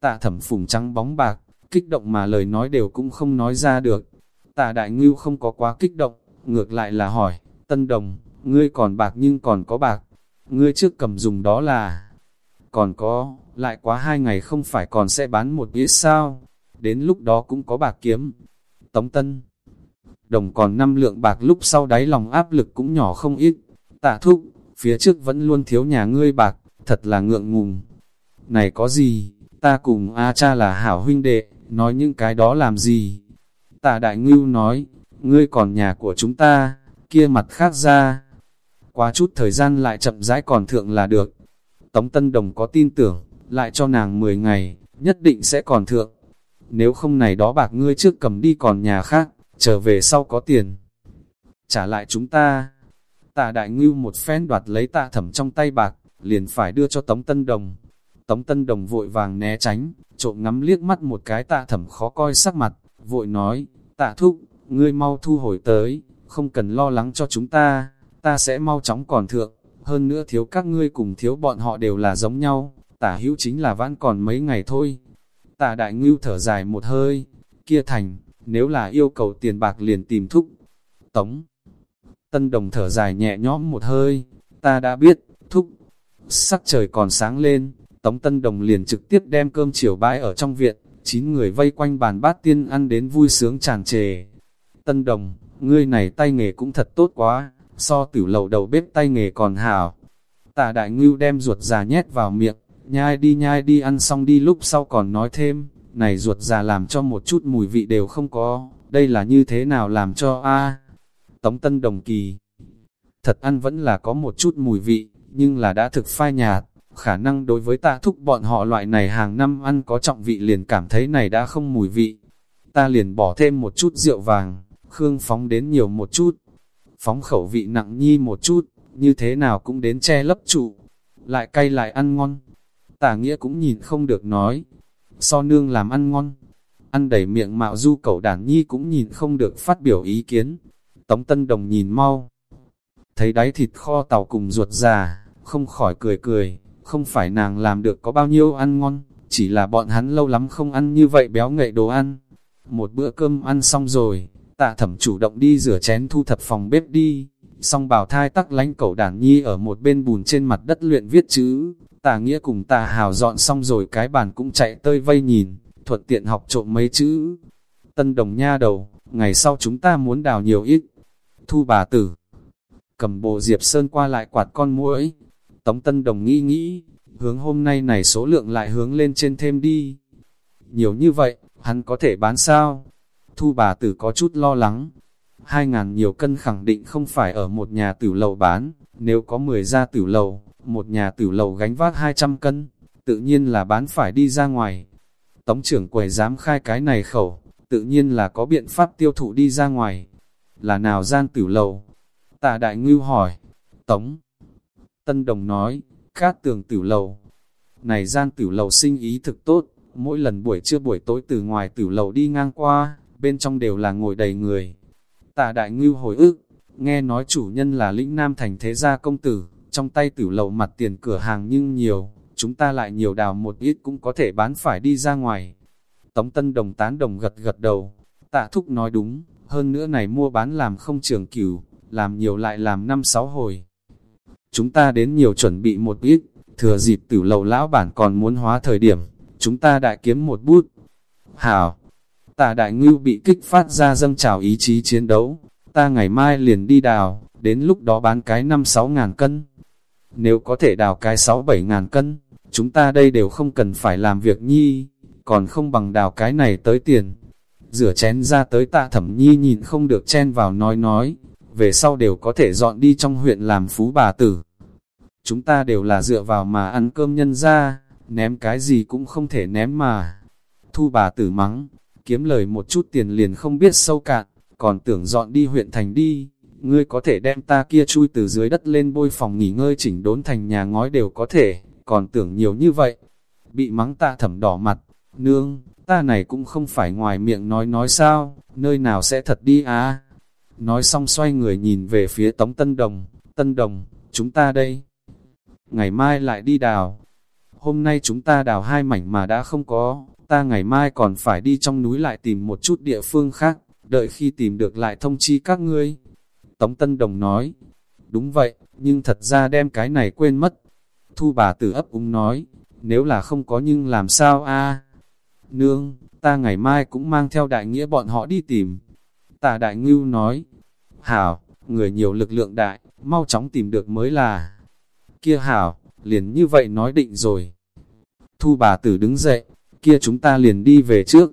Tạ thẩm phùng trắng bóng bạc, kích động mà lời nói đều cũng không nói ra được. Tạ đại ngưu không có quá kích động, ngược lại là hỏi, Tân Đồng, ngươi còn bạc nhưng còn có bạc, ngươi trước cầm dùng đó là, còn có, lại quá hai ngày không phải còn sẽ bán một ít sao, đến lúc đó cũng có bạc kiếm. Tống Tân Đồng còn năm lượng bạc lúc sau đáy lòng áp lực cũng nhỏ không ít, tạ thúc, phía trước vẫn luôn thiếu nhà ngươi bạc, thật là ngượng ngùng. Này có gì, ta cùng A cha là hảo huynh đệ, nói những cái đó làm gì? Tạ Đại Ngưu nói, ngươi còn nhà của chúng ta, kia mặt khác ra. Quá chút thời gian lại chậm rãi còn thượng là được. Tống Tân Đồng có tin tưởng, lại cho nàng 10 ngày, nhất định sẽ còn thượng. Nếu không này đó bạc ngươi trước cầm đi còn nhà khác, trở về sau có tiền. Trả lại chúng ta. Tạ Đại Ngưu một phen đoạt lấy tạ thẩm trong tay bạc, liền phải đưa cho Tống Tân Đồng. Tống Tân Đồng vội vàng né tránh, trộm ngắm liếc mắt một cái tạ thẩm khó coi sắc mặt, vội nói, tạ thúc, ngươi mau thu hồi tới, không cần lo lắng cho chúng ta, ta sẽ mau chóng còn thượng, hơn nữa thiếu các ngươi cùng thiếu bọn họ đều là giống nhau, tả hữu chính là vãn còn mấy ngày thôi. Tạ đại ngưu thở dài một hơi, kia thành, nếu là yêu cầu tiền bạc liền tìm thúc. Tống, tân đồng thở dài nhẹ nhõm một hơi, ta đã biết, thúc. Sắc trời còn sáng lên, Tống Tân Đồng liền trực tiếp đem cơm chiều bãi ở trong viện, chín người vây quanh bàn bát tiên ăn đến vui sướng tràn trề. Tân Đồng, ngươi này tay nghề cũng thật tốt quá, so tử lầu đầu bếp tay nghề còn hảo. Tạ đại ngưu đem ruột già nhét vào miệng, nhai đi nhai đi ăn xong đi lúc sau còn nói thêm, này ruột già làm cho một chút mùi vị đều không có, đây là như thế nào làm cho a Tống Tân Đồng kỳ, thật ăn vẫn là có một chút mùi vị, nhưng là đã thực phai nhạt, khả năng đối với ta thúc bọn họ loại này hàng năm ăn có trọng vị liền cảm thấy này đã không mùi vị. Ta liền bỏ thêm một chút rượu vàng, khương phóng đến nhiều một chút, phóng khẩu vị nặng nhi một chút, như thế nào cũng đến che lấp trụ, lại cay lại ăn ngon. Tả nghĩa cũng nhìn không được nói, so nương làm ăn ngon, ăn đầy miệng mạo du cẩu đản nhi cũng nhìn không được phát biểu ý kiến. Tống Tân Đồng nhìn mau, thấy đáy thịt kho tàu cùng ruột già, không khỏi cười cười, không phải nàng làm được có bao nhiêu ăn ngon, chỉ là bọn hắn lâu lắm không ăn như vậy béo ngậy đồ ăn. Một bữa cơm ăn xong rồi, tạ thẩm chủ động đi rửa chén thu thập phòng bếp đi, xong bảo thai tắc lánh cẩu đản nhi ở một bên bùn trên mặt đất luyện viết chữ, tà nghĩa cùng tà hào dọn xong rồi cái bàn cũng chạy tơi vây nhìn, thuận tiện học trộm mấy chữ. Tân đồng nha đầu, ngày sau chúng ta muốn đào nhiều ít. Thu bà tử, cầm bộ diệp sơn qua lại quạt con muỗi, Tống Tân Đồng nghĩ nghĩ, hướng hôm nay này số lượng lại hướng lên trên thêm đi. Nhiều như vậy, hắn có thể bán sao? Thu bà tử có chút lo lắng. Hai ngàn nhiều cân khẳng định không phải ở một nhà tử lầu bán, nếu có 10 gia tử lầu, một nhà tử lầu gánh vác 200 cân, tự nhiên là bán phải đi ra ngoài. Tống trưởng quầy dám khai cái này khẩu, tự nhiên là có biện pháp tiêu thụ đi ra ngoài. Là nào gian tử lầu? Tạ đại ngưu hỏi. Tống. Tân Đồng nói, cát tường tử lầu. Này gian tử lầu sinh ý thực tốt, mỗi lần buổi trưa buổi tối từ ngoài tử lầu đi ngang qua, bên trong đều là ngồi đầy người. Tạ đại ngưu hồi ức, nghe nói chủ nhân là lĩnh nam thành thế gia công tử, trong tay tử lầu mặt tiền cửa hàng nhưng nhiều, chúng ta lại nhiều đào một ít cũng có thể bán phải đi ra ngoài. Tống Tân Đồng tán đồng gật gật đầu, tạ thúc nói đúng, hơn nữa này mua bán làm không trường cửu, làm nhiều lại làm năm sáu hồi chúng ta đến nhiều chuẩn bị một ít, thừa dịp tử lầu lão bản còn muốn hóa thời điểm, chúng ta đại kiếm một bút. Hảo, tạ đại ngưu bị kích phát ra dâng trào ý chí chiến đấu, ta ngày mai liền đi đào, đến lúc đó bán cái 5-6 ngàn cân. Nếu có thể đào cái 6-7 ngàn cân, chúng ta đây đều không cần phải làm việc nhi, còn không bằng đào cái này tới tiền. Rửa chén ra tới tạ thẩm nhi nhìn không được chen vào nói nói, về sau đều có thể dọn đi trong huyện làm phú bà tử. Chúng ta đều là dựa vào mà ăn cơm nhân ra, ném cái gì cũng không thể ném mà. Thu bà tử mắng, kiếm lời một chút tiền liền không biết sâu cạn, còn tưởng dọn đi huyện thành đi. Ngươi có thể đem ta kia chui từ dưới đất lên bôi phòng nghỉ ngơi chỉnh đốn thành nhà ngói đều có thể, còn tưởng nhiều như vậy. Bị mắng ta thẩm đỏ mặt, nương, ta này cũng không phải ngoài miệng nói nói sao, nơi nào sẽ thật đi á Nói xong xoay người nhìn về phía Tống Tân Đồng, Tân Đồng, chúng ta đây. Ngày mai lại đi đào. Hôm nay chúng ta đào hai mảnh mà đã không có, ta ngày mai còn phải đi trong núi lại tìm một chút địa phương khác, đợi khi tìm được lại thông chi các ngươi. Tống Tân Đồng nói, đúng vậy, nhưng thật ra đem cái này quên mất. Thu bà tử ấp úng nói, nếu là không có nhưng làm sao a Nương, ta ngày mai cũng mang theo đại nghĩa bọn họ đi tìm. Tà đại ngưu nói, hảo, người nhiều lực lượng đại, mau chóng tìm được mới là. Kia hảo, liền như vậy nói định rồi. Thu bà tử đứng dậy, kia chúng ta liền đi về trước.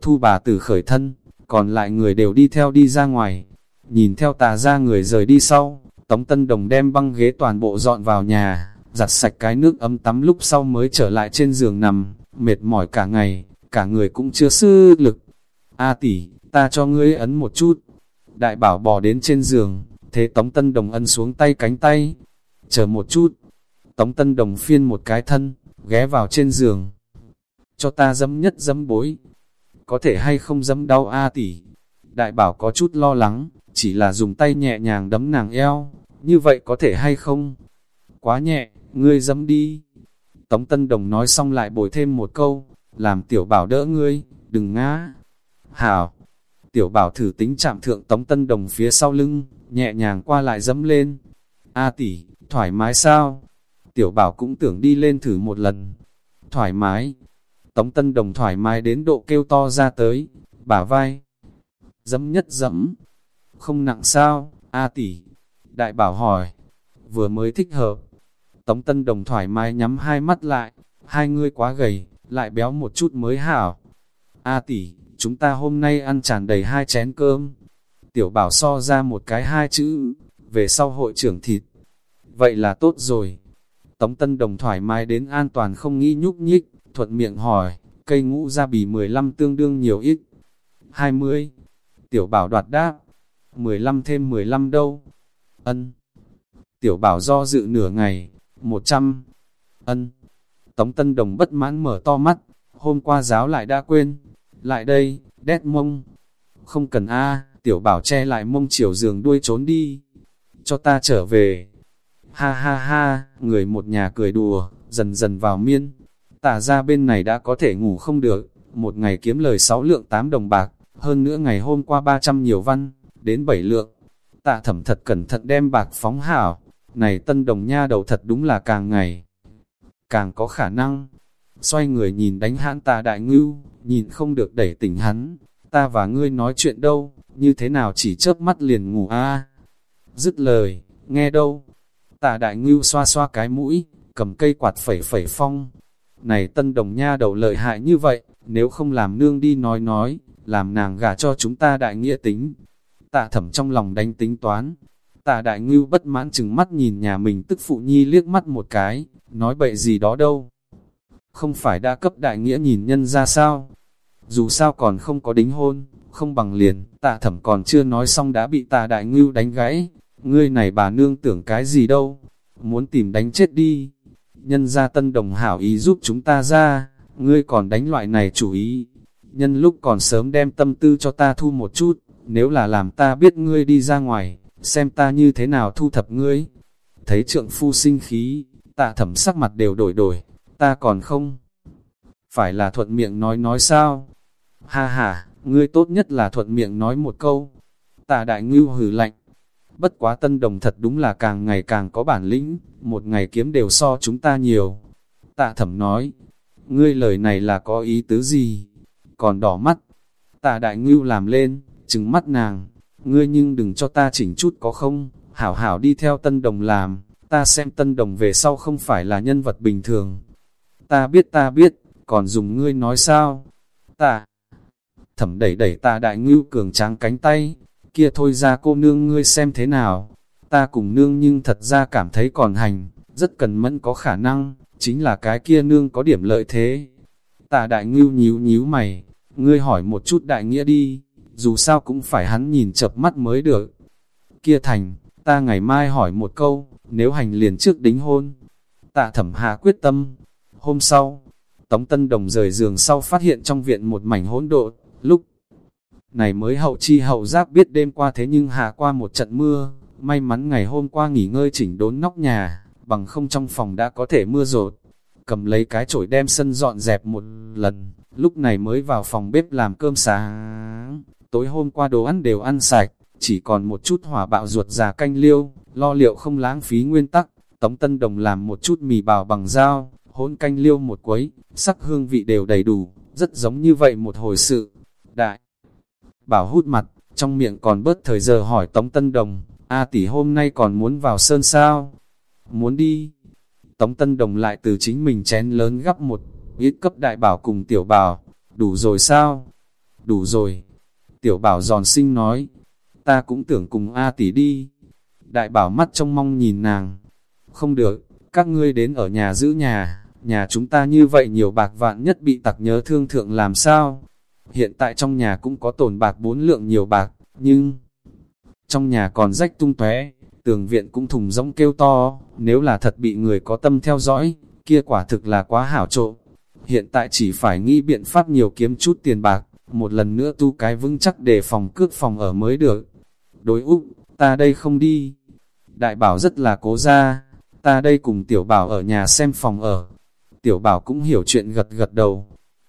Thu bà tử khởi thân, còn lại người đều đi theo đi ra ngoài. Nhìn theo tà ra người rời đi sau, Tống Tân Đồng đem băng ghế toàn bộ dọn vào nhà, giặt sạch cái nước ấm tắm lúc sau mới trở lại trên giường nằm, mệt mỏi cả ngày, cả người cũng chưa sư lực. A tỷ, ta cho ngươi ấn một chút. Đại bảo bò đến trên giường, thế Tống Tân Đồng ân xuống tay cánh tay. Chờ một chút. Tống Tân Đồng phiên một cái thân, ghé vào trên giường. Cho ta dấm nhất dấm bối. Có thể hay không dấm đau A tỷ. Đại bảo có chút lo lắng, chỉ là dùng tay nhẹ nhàng đấm nàng eo. Như vậy có thể hay không? Quá nhẹ, ngươi dấm đi. Tống Tân Đồng nói xong lại bồi thêm một câu, làm tiểu bảo đỡ ngươi, đừng ngã. Hảo, tiểu bảo thử tính chạm thượng Tống Tân Đồng phía sau lưng, nhẹ nhàng qua lại dẫm lên. A tỷ, thoải mái sao? Tiểu bảo cũng tưởng đi lên thử một lần. Thoải mái. Tống Tân Đồng thoải mái đến độ kêu to ra tới, bả vai. Dẫm nhất dẫm. Không nặng sao, A tỷ. Đại bảo hỏi. Vừa mới thích hợp. Tống Tân Đồng thoải mái nhắm hai mắt lại. Hai ngươi quá gầy, lại béo một chút mới hảo. A tỷ, chúng ta hôm nay ăn tràn đầy hai chén cơm. Tiểu bảo so ra một cái hai chữ, về sau hội trưởng thịt. Vậy là tốt rồi. Tống Tân Đồng thoải mái đến an toàn không nghĩ nhúc nhích, thuận miệng hỏi, cây ngũ ra bì 15 tương đương nhiều ít. 20. Tiểu bảo đoạt đáp. 15 thêm 15 đâu? Ân. Tiểu bảo do dự nửa ngày. 100. Ân. Tống Tân Đồng bất mãn mở to mắt, hôm qua giáo lại đã quên. Lại đây, đét mông. Không cần a tiểu bảo che lại mông chiều giường đuôi trốn đi. Cho ta trở về. Ha ha ha, người một nhà cười đùa, dần dần vào miên. Tả ra bên này đã có thể ngủ không được, một ngày kiếm lời 6 lượng 8 đồng bạc, hơn nữa ngày hôm qua 300 nhiều văn, đến bảy lượng. Tạ thẩm thật cẩn thận đem bạc phóng hảo, này tân đồng nha đầu thật đúng là càng ngày càng có khả năng. Xoay người nhìn đánh hãn ta đại ngưu, nhìn không được đẩy tỉnh hắn, ta và ngươi nói chuyện đâu, như thế nào chỉ chớp mắt liền ngủ a Dứt lời, nghe đâu? tạ đại ngưu xoa xoa cái mũi, cầm cây quạt phẩy phẩy phong. Này tân đồng nha đầu lợi hại như vậy, nếu không làm nương đi nói nói, làm nàng gả cho chúng ta đại nghĩa tính. Tạ thẩm trong lòng đánh tính toán. Tạ đại ngưu bất mãn chừng mắt nhìn nhà mình tức phụ nhi liếc mắt một cái, nói bậy gì đó đâu. Không phải đa cấp đại nghĩa nhìn nhân ra sao? Dù sao còn không có đính hôn, không bằng liền, tạ thẩm còn chưa nói xong đã bị tạ đại ngưu đánh gãy. Ngươi này bà nương tưởng cái gì đâu, muốn tìm đánh chết đi. Nhân ra tân đồng hảo ý giúp chúng ta ra, ngươi còn đánh loại này chủ ý. Nhân lúc còn sớm đem tâm tư cho ta thu một chút, nếu là làm ta biết ngươi đi ra ngoài, xem ta như thế nào thu thập ngươi. Thấy trượng phu sinh khí, tạ thẩm sắc mặt đều đổi đổi, ta còn không. Phải là thuận miệng nói nói sao? Ha ha, ngươi tốt nhất là thuận miệng nói một câu. Tạ đại ngưu hử lạnh. Bất quá tân đồng thật đúng là càng ngày càng có bản lĩnh, một ngày kiếm đều so chúng ta nhiều. Tạ thẩm nói, ngươi lời này là có ý tứ gì? Còn đỏ mắt. Tạ đại ngưu làm lên, trừng mắt nàng, ngươi nhưng đừng cho ta chỉnh chút có không, hảo hảo đi theo tân đồng làm. Ta xem tân đồng về sau không phải là nhân vật bình thường. Ta biết ta biết, còn dùng ngươi nói sao? Ta thẩm đẩy đẩy ta đại ngưu cường tráng cánh tay, kia thôi ra cô nương ngươi xem thế nào. Ta cùng nương nhưng thật ra cảm thấy còn hành, rất cần mẫn có khả năng, chính là cái kia nương có điểm lợi thế. Ta đại ngưu nhíu nhíu mày, ngươi hỏi một chút đại nghĩa đi, dù sao cũng phải hắn nhìn chập mắt mới được. Kia thành, ta ngày mai hỏi một câu, nếu hành liền trước đính hôn. tạ thẩm hà quyết tâm. Hôm sau, Tống Tân Đồng rời giường sau phát hiện trong viện một mảnh hỗn độn, lúc này mới hậu chi hậu giác biết đêm qua thế nhưng hạ qua một trận mưa, may mắn ngày hôm qua nghỉ ngơi chỉnh đốn nóc nhà, bằng không trong phòng đã có thể mưa rột. Cầm lấy cái chổi đem sân dọn dẹp một lần, lúc này mới vào phòng bếp làm cơm sáng. Tối hôm qua đồ ăn đều ăn sạch, chỉ còn một chút hỏa bạo ruột già canh liêu, lo liệu không lãng phí nguyên tắc. Tống Tân Đồng làm một chút mì bào bằng dao, hỗn canh liêu một quấy, sắc hương vị đều đầy đủ, rất giống như vậy một hồi sự. Đại bảo hút mặt, trong miệng còn bớt thời giờ hỏi Tống Tân Đồng, A tỷ hôm nay còn muốn vào sơn sao? Muốn đi. Tống Tân Đồng lại từ chính mình chén lớn gắp một ít cấp đại bảo cùng tiểu bảo, đủ rồi sao? Đủ rồi. Tiểu bảo giòn xinh nói, ta cũng tưởng cùng A tỷ đi. Đại bảo mắt trong mong nhìn nàng, không được, các ngươi đến ở nhà giữ nhà, nhà chúng ta như vậy nhiều bạc vạn nhất bị tặc nhớ thương thượng làm sao? Hiện tại trong nhà cũng có tồn bạc bốn lượng nhiều bạc, nhưng trong nhà còn rách tung tóe, tường viện cũng thùng rỗng kêu to, nếu là thật bị người có tâm theo dõi, kia quả thực là quá hảo trộm. Hiện tại chỉ phải nghĩ biện pháp nhiều kiếm chút tiền bạc, một lần nữa tu cái vững chắc để phòng cướp phòng ở mới được. Đối Úc, ta đây không đi. Đại bảo rất là cố ra, ta đây cùng tiểu bảo ở nhà xem phòng ở. Tiểu bảo cũng hiểu chuyện gật gật đầu.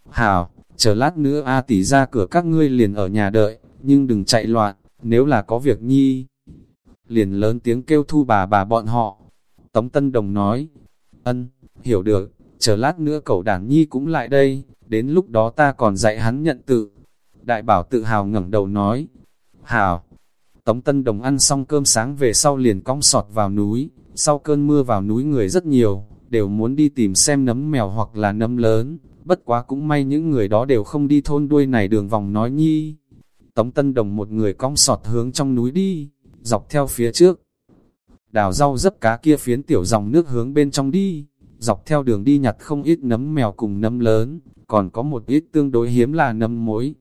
Hảo, chờ lát nữa A tỷ ra cửa các ngươi liền ở nhà đợi, nhưng đừng chạy loạn, nếu là có việc nhi. Liền lớn tiếng kêu thu bà bà bọn họ. Tống Tân Đồng nói, ân, hiểu được, chờ lát nữa cậu đàn nhi cũng lại đây, đến lúc đó ta còn dạy hắn nhận tự. Đại bảo tự hào ngẩng đầu nói, hào. Tống Tân Đồng ăn xong cơm sáng về sau liền cong sọt vào núi, sau cơn mưa vào núi người rất nhiều, đều muốn đi tìm xem nấm mèo hoặc là nấm lớn, bất quá cũng may những người đó đều không đi thôn đuôi này đường vòng nói nhi. Tống Tân Đồng một người cong sọt hướng trong núi đi, dọc theo phía trước. Đào rau dấp cá kia phiến tiểu dòng nước hướng bên trong đi, dọc theo đường đi nhặt không ít nấm mèo cùng nấm lớn, còn có một ít tương đối hiếm là nấm mối.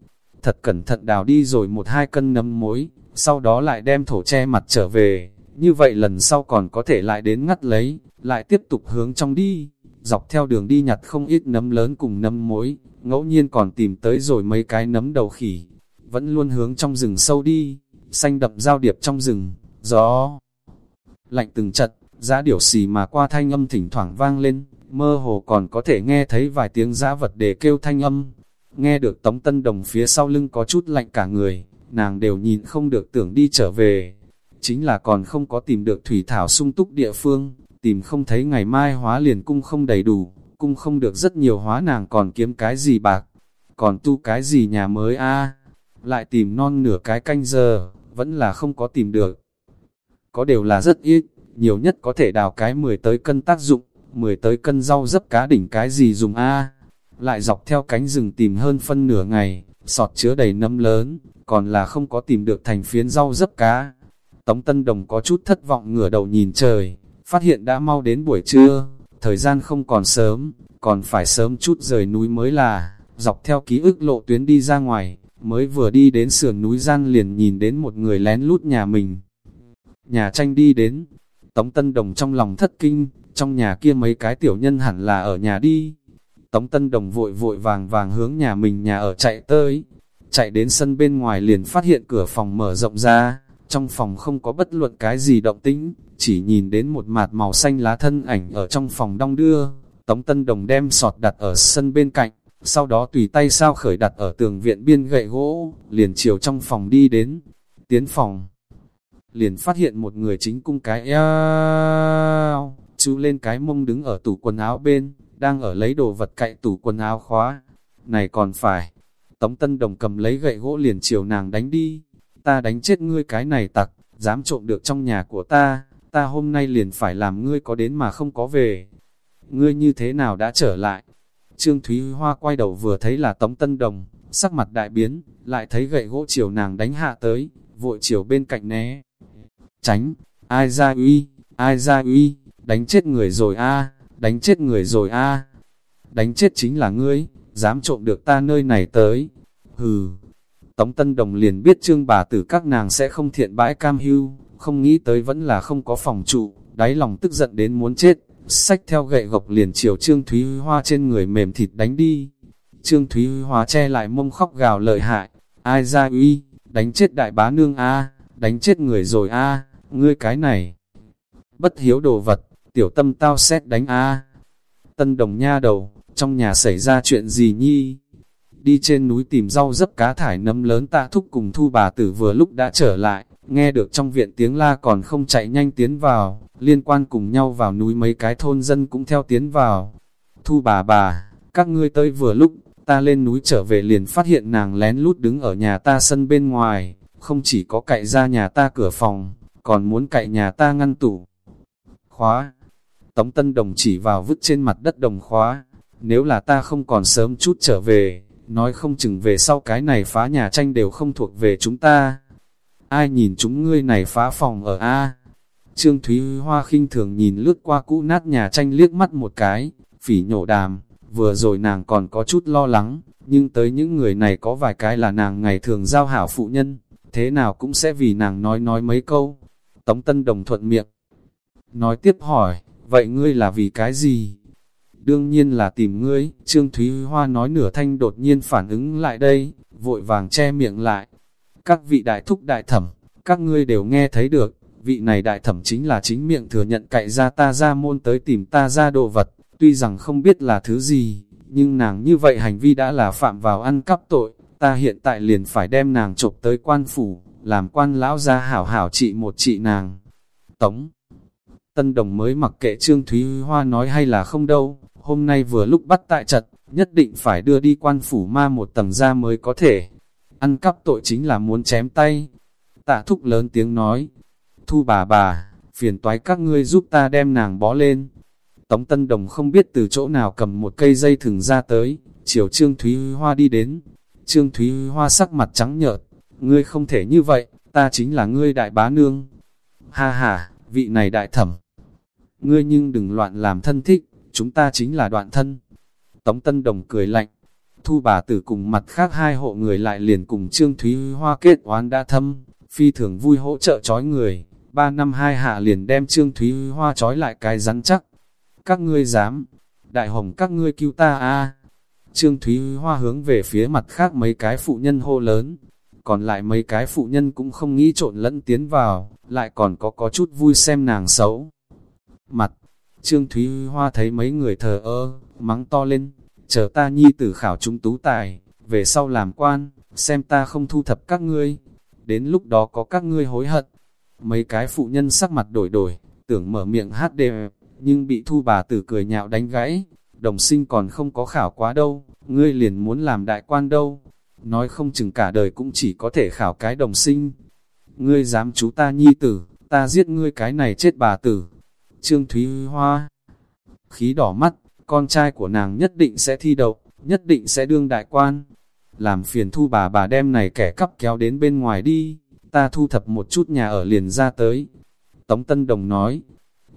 Thật cẩn thận đào đi rồi một hai cân nấm mối, sau đó lại đem thổ che mặt trở về, như vậy lần sau còn có thể lại đến ngắt lấy, lại tiếp tục hướng trong đi. Dọc theo đường đi nhặt không ít nấm lớn cùng nấm mối, ngẫu nhiên còn tìm tới rồi mấy cái nấm đầu khỉ, vẫn luôn hướng trong rừng sâu đi, xanh đậm giao điệp trong rừng, gió lạnh từng trận, giá điểu xì mà qua thanh âm thỉnh thoảng vang lên, mơ hồ còn có thể nghe thấy vài tiếng giá vật để kêu thanh âm. Nghe được Tống Tân Đồng phía sau lưng có chút lạnh cả người, nàng đều nhìn không được tưởng đi trở về. Chính là còn không có tìm được thủy thảo sung túc địa phương, tìm không thấy ngày mai hóa liền cung không đầy đủ, cung không được rất nhiều hóa nàng còn kiếm cái gì bạc, còn tu cái gì nhà mới a lại tìm non nửa cái canh giờ, vẫn là không có tìm được. Có đều là rất ít, nhiều nhất có thể đào cái 10 tới cân tác dụng, 10 tới cân rau dấp cá đỉnh cái gì dùng a lại dọc theo cánh rừng tìm hơn phân nửa ngày, sọt chứa đầy nấm lớn, còn là không có tìm được thành phiến rau dấp cá. Tống Tân Đồng có chút thất vọng ngửa đầu nhìn trời, phát hiện đã mau đến buổi trưa, thời gian không còn sớm, còn phải sớm chút rời núi mới là, dọc theo ký ức lộ tuyến đi ra ngoài, mới vừa đi đến sườn núi gian liền nhìn đến một người lén lút nhà mình. Nhà tranh đi đến, Tống Tân Đồng trong lòng thất kinh, trong nhà kia mấy cái tiểu nhân hẳn là ở nhà đi. Tống Tân Đồng vội vội vàng vàng hướng nhà mình nhà ở chạy tới, chạy đến sân bên ngoài liền phát hiện cửa phòng mở rộng ra, trong phòng không có bất luận cái gì động tĩnh, chỉ nhìn đến một mạt màu xanh lá thân ảnh ở trong phòng đong đưa. Tống Tân Đồng đem sọt đặt ở sân bên cạnh, sau đó tùy tay sao khởi đặt ở tường viện biên gậy gỗ, liền chiều trong phòng đi đến, tiến phòng. Liền phát hiện một người chính cung cái eo, chú lên cái mông đứng ở tủ quần áo bên, đang ở lấy đồ vật cạnh tủ quần áo khóa. Này còn phải, Tống Tân Đồng cầm lấy gậy gỗ liền chiều nàng đánh đi, ta đánh chết ngươi cái này tặc, dám trộm được trong nhà của ta, ta hôm nay liền phải làm ngươi có đến mà không có về. Ngươi như thế nào đã trở lại? Trương Thúy Hoa quay đầu vừa thấy là Tống Tân Đồng, sắc mặt đại biến, lại thấy gậy gỗ chiều nàng đánh hạ tới, vội chiều bên cạnh né. Tránh, ai ra uy, ai ra uy, đánh chết người rồi a đánh chết người rồi a đánh chết chính là ngươi, dám trộm được ta nơi này tới. Hừ, Tống Tân Đồng liền biết trương bà tử các nàng sẽ không thiện bãi cam hưu, không nghĩ tới vẫn là không có phòng trụ, đáy lòng tức giận đến muốn chết, Sách theo gậy gộc liền chiều Trương Thúy Hoa trên người mềm thịt đánh đi. Trương Thúy Hoa che lại mông khóc gào lợi hại. Ai ra uy, đánh chết đại bá nương a đánh chết người rồi a ngươi cái này. Bất hiếu đồ vật, tiểu tâm tao xét đánh a Tân đồng nha đầu, trong nhà xảy ra chuyện gì nhi? Đi trên núi tìm rau dấp cá thải nấm lớn tạ thúc cùng thu bà tử vừa lúc đã trở lại, nghe được trong viện tiếng la còn không chạy nhanh tiến vào, liên quan cùng nhau vào núi mấy cái thôn dân cũng theo tiến vào. Thu bà bà, các ngươi tới vừa lúc, ta lên núi trở về liền phát hiện nàng lén lút đứng ở nhà ta sân bên ngoài, không chỉ có cậy ra nhà ta cửa phòng, còn muốn cậy nhà ta ngăn tủ. Khóa Tống Tân Đồng chỉ vào vứt trên mặt đất đồng khóa, nếu là ta không còn sớm chút trở về, nói không chừng về sau cái này phá nhà tranh đều không thuộc về chúng ta. Ai nhìn chúng ngươi này phá phòng ở A? Trương Thúy Hoa khinh thường nhìn lướt qua cũ nát nhà tranh liếc mắt một cái, phỉ nhổ đàm, vừa rồi nàng còn có chút lo lắng, nhưng tới những người này có vài cái là nàng ngày thường giao hảo phụ nhân, thế nào cũng sẽ vì nàng nói nói mấy câu. Tống Tân Đồng thuận miệng, nói tiếp hỏi, vậy ngươi là vì cái gì? Đương nhiên là tìm ngươi, Trương Thúy Hoa nói nửa thanh đột nhiên phản ứng lại đây, vội vàng che miệng lại. Các vị đại thúc đại thẩm, các ngươi đều nghe thấy được, vị này đại thẩm chính là chính miệng thừa nhận cậy ra ta ra môn tới tìm ta ra đồ vật, tuy rằng không biết là thứ gì, nhưng nàng như vậy hành vi đã là phạm vào ăn cắp tội, ta hiện tại liền phải đem nàng trộm tới quan phủ, làm quan lão ra hảo hảo trị một trị nàng. Tống Tân Đồng mới mặc kệ Trương Thúy Hoa nói hay là không đâu, hôm nay vừa lúc bắt tại trật nhất định phải đưa đi quan phủ ma một tầng ra mới có thể. Ăn cắp tội chính là muốn chém tay. Tạ thúc lớn tiếng nói, thu bà bà, phiền toái các ngươi giúp ta đem nàng bó lên. Tống Tân Đồng không biết từ chỗ nào cầm một cây dây thừng ra tới, chiều Trương Thúy Hoa đi đến. Trương Thúy Hoa sắc mặt trắng nhợt, ngươi không thể như vậy, ta chính là ngươi đại bá nương. Ha ha, vị này đại thẩm. Ngươi nhưng đừng loạn làm thân thích, chúng ta chính là đoạn thân. Tống Tân Đồng cười lạnh, thu bà tử cùng mặt khác hai hộ người lại liền cùng Trương Thúy Hoa kết oán đã thâm, phi thường vui hỗ trợ chói người. Ba năm hai hạ liền đem Trương Thúy Hoa chói lại cái rắn chắc. Các ngươi dám, đại hồng các ngươi cứu ta a Trương Thúy Hoa hướng về phía mặt khác mấy cái phụ nhân hô lớn, còn lại mấy cái phụ nhân cũng không nghĩ trộn lẫn tiến vào, lại còn có có chút vui xem nàng xấu. Mặt, Trương Thúy Hoa thấy mấy người thờ ơ, mắng to lên, chờ ta nhi tử khảo trung tú tài, về sau làm quan, xem ta không thu thập các ngươi, đến lúc đó có các ngươi hối hận. Mấy cái phụ nhân sắc mặt đổi đổi, tưởng mở miệng hát đều, nhưng bị thu bà tử cười nhạo đánh gãy, đồng sinh còn không có khảo quá đâu, ngươi liền muốn làm đại quan đâu, nói không chừng cả đời cũng chỉ có thể khảo cái đồng sinh. Ngươi dám chú ta nhi tử, ta giết ngươi cái này chết bà tử. Trương Thúy Hoa khí đỏ mắt, con trai của nàng nhất định sẽ thi đậu, nhất định sẽ đương đại quan. Làm phiền thu bà bà đem này kẻ cắp kéo đến bên ngoài đi, ta thu thập một chút nhà ở liền ra tới. Tống Tân Đồng nói,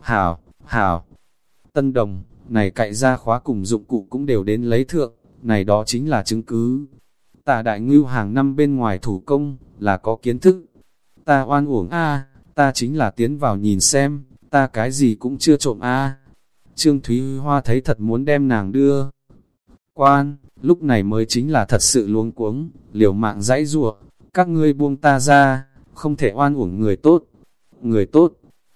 hảo, hảo, Tân Đồng, này cậy ra khóa cùng dụng cụ cũng đều đến lấy thượng, này đó chính là chứng cứ. Ta đại ngưu hàng năm bên ngoài thủ công, là có kiến thức. Ta oan uổng a ta chính là tiến vào nhìn xem, ta cái gì cũng chưa trộm a Trương Thúy Hoa thấy thật muốn đem nàng đưa. Quan, lúc này mới chính là thật sự luống cuống, liều mạng dãy rủa các ngươi buông ta ra, không thể oan uổng người tốt. Người tốt,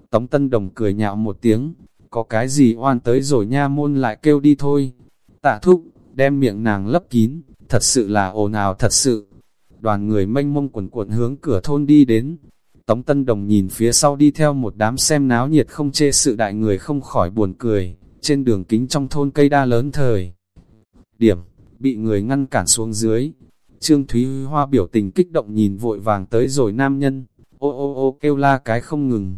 Tống Tân Đồng cười nhạo một tiếng, có cái gì oan tới rồi nha môn lại kêu đi thôi. Tạ thúc, đem miệng nàng lấp kín, thật sự là ồn ào thật sự. Đoàn người mênh mông quần cuộn hướng cửa thôn đi đến. Tống Tân Đồng nhìn phía sau đi theo một đám xem náo nhiệt không chê sự đại người không khỏi buồn cười, trên đường kính trong thôn cây đa lớn thời. Điểm, bị người ngăn cản xuống dưới. Trương Thúy Hoa biểu tình kích động nhìn vội vàng tới rồi nam nhân, ô ô ô kêu la cái không ngừng,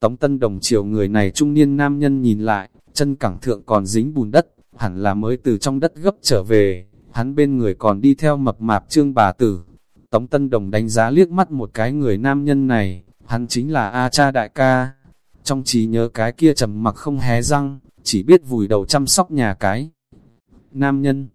Tống Tân Đồng chiều người này trung niên nam nhân nhìn lại, chân cẳng thượng còn dính bùn đất, hẳn là mới từ trong đất gấp trở về, hắn bên người còn đi theo mập mạp trương bà tử. Tống Tân Đồng đánh giá liếc mắt một cái người nam nhân này, hắn chính là A cha đại ca. Trong trí nhớ cái kia trầm mặc không hé răng, chỉ biết vùi đầu chăm sóc nhà cái. Nam nhân,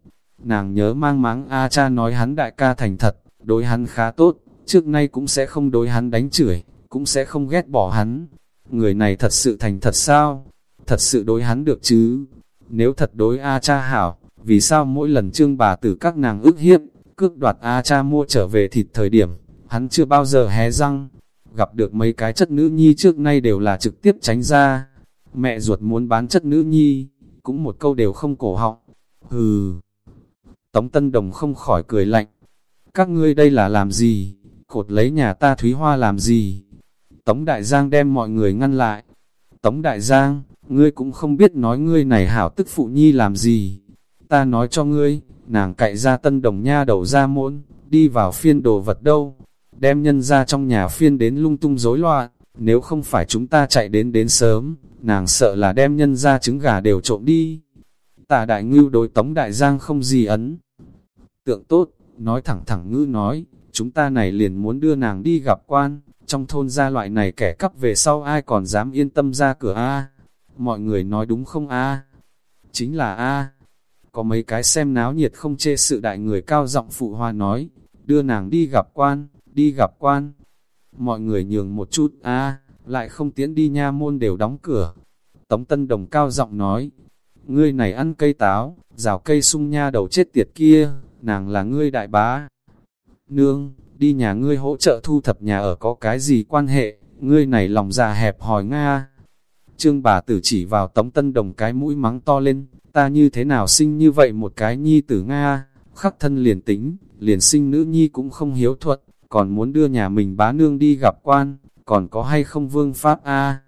nàng nhớ mang máng A cha nói hắn đại ca thành thật, đối hắn khá tốt, trước nay cũng sẽ không đối hắn đánh chửi, cũng sẽ không ghét bỏ hắn, người này thật sự thành thật sao? thật sự đối hắn được chứ? Nếu thật đối A cha hảo, vì sao mỗi lần trương bà tử các nàng ức hiếp, cước đoạt A cha mua trở về thịt thời điểm, hắn chưa bao giờ hé răng, gặp được mấy cái chất nữ nhi trước nay đều là trực tiếp tránh ra. Mẹ ruột muốn bán chất nữ nhi, cũng một câu đều không cổ họng. Hừ. Tống Tân Đồng không khỏi cười lạnh. Các ngươi đây là làm gì? Cột lấy nhà ta Thúy Hoa làm gì? Tống Đại Giang đem mọi người ngăn lại. Tống Đại Giang, ngươi cũng không biết nói ngươi này hảo tức phụ nhi làm gì. Ta nói cho ngươi, nàng cậy ra tân đồng nha đầu ra môn, đi vào phiên đồ vật đâu, đem nhân ra trong nhà phiên đến lung tung rối loạn, nếu không phải chúng ta chạy đến đến sớm, nàng sợ là đem nhân ra trứng gà đều trộm đi. Tà đại ngưu đối tống đại giang không gì ấn. Tượng tốt, nói thẳng thẳng ngư nói, chúng ta này liền muốn đưa nàng đi gặp quan, trong thôn gia loại này kẻ cắp về sau ai còn dám yên tâm ra cửa A. Mọi người nói đúng không A? Chính là A. Có mấy cái xem náo nhiệt không chê sự đại người cao giọng phụ hoa nói, đưa nàng đi gặp quan, đi gặp quan. Mọi người nhường một chút, a lại không tiến đi nha môn đều đóng cửa. Tống Tân Đồng cao giọng nói, ngươi này ăn cây táo, rào cây sung nha đầu chết tiệt kia, nàng là ngươi đại bá. Nương, đi nhà ngươi hỗ trợ thu thập nhà ở có cái gì quan hệ, ngươi này lòng già hẹp hỏi Nga. Trương bà tử chỉ vào Tống Tân Đồng cái mũi mắng to lên, ta như thế nào sinh như vậy một cái nhi tử Nga, khắc thân liền tính, liền sinh nữ nhi cũng không hiếu thuật, còn muốn đưa nhà mình bá nương đi gặp quan, còn có hay không vương pháp a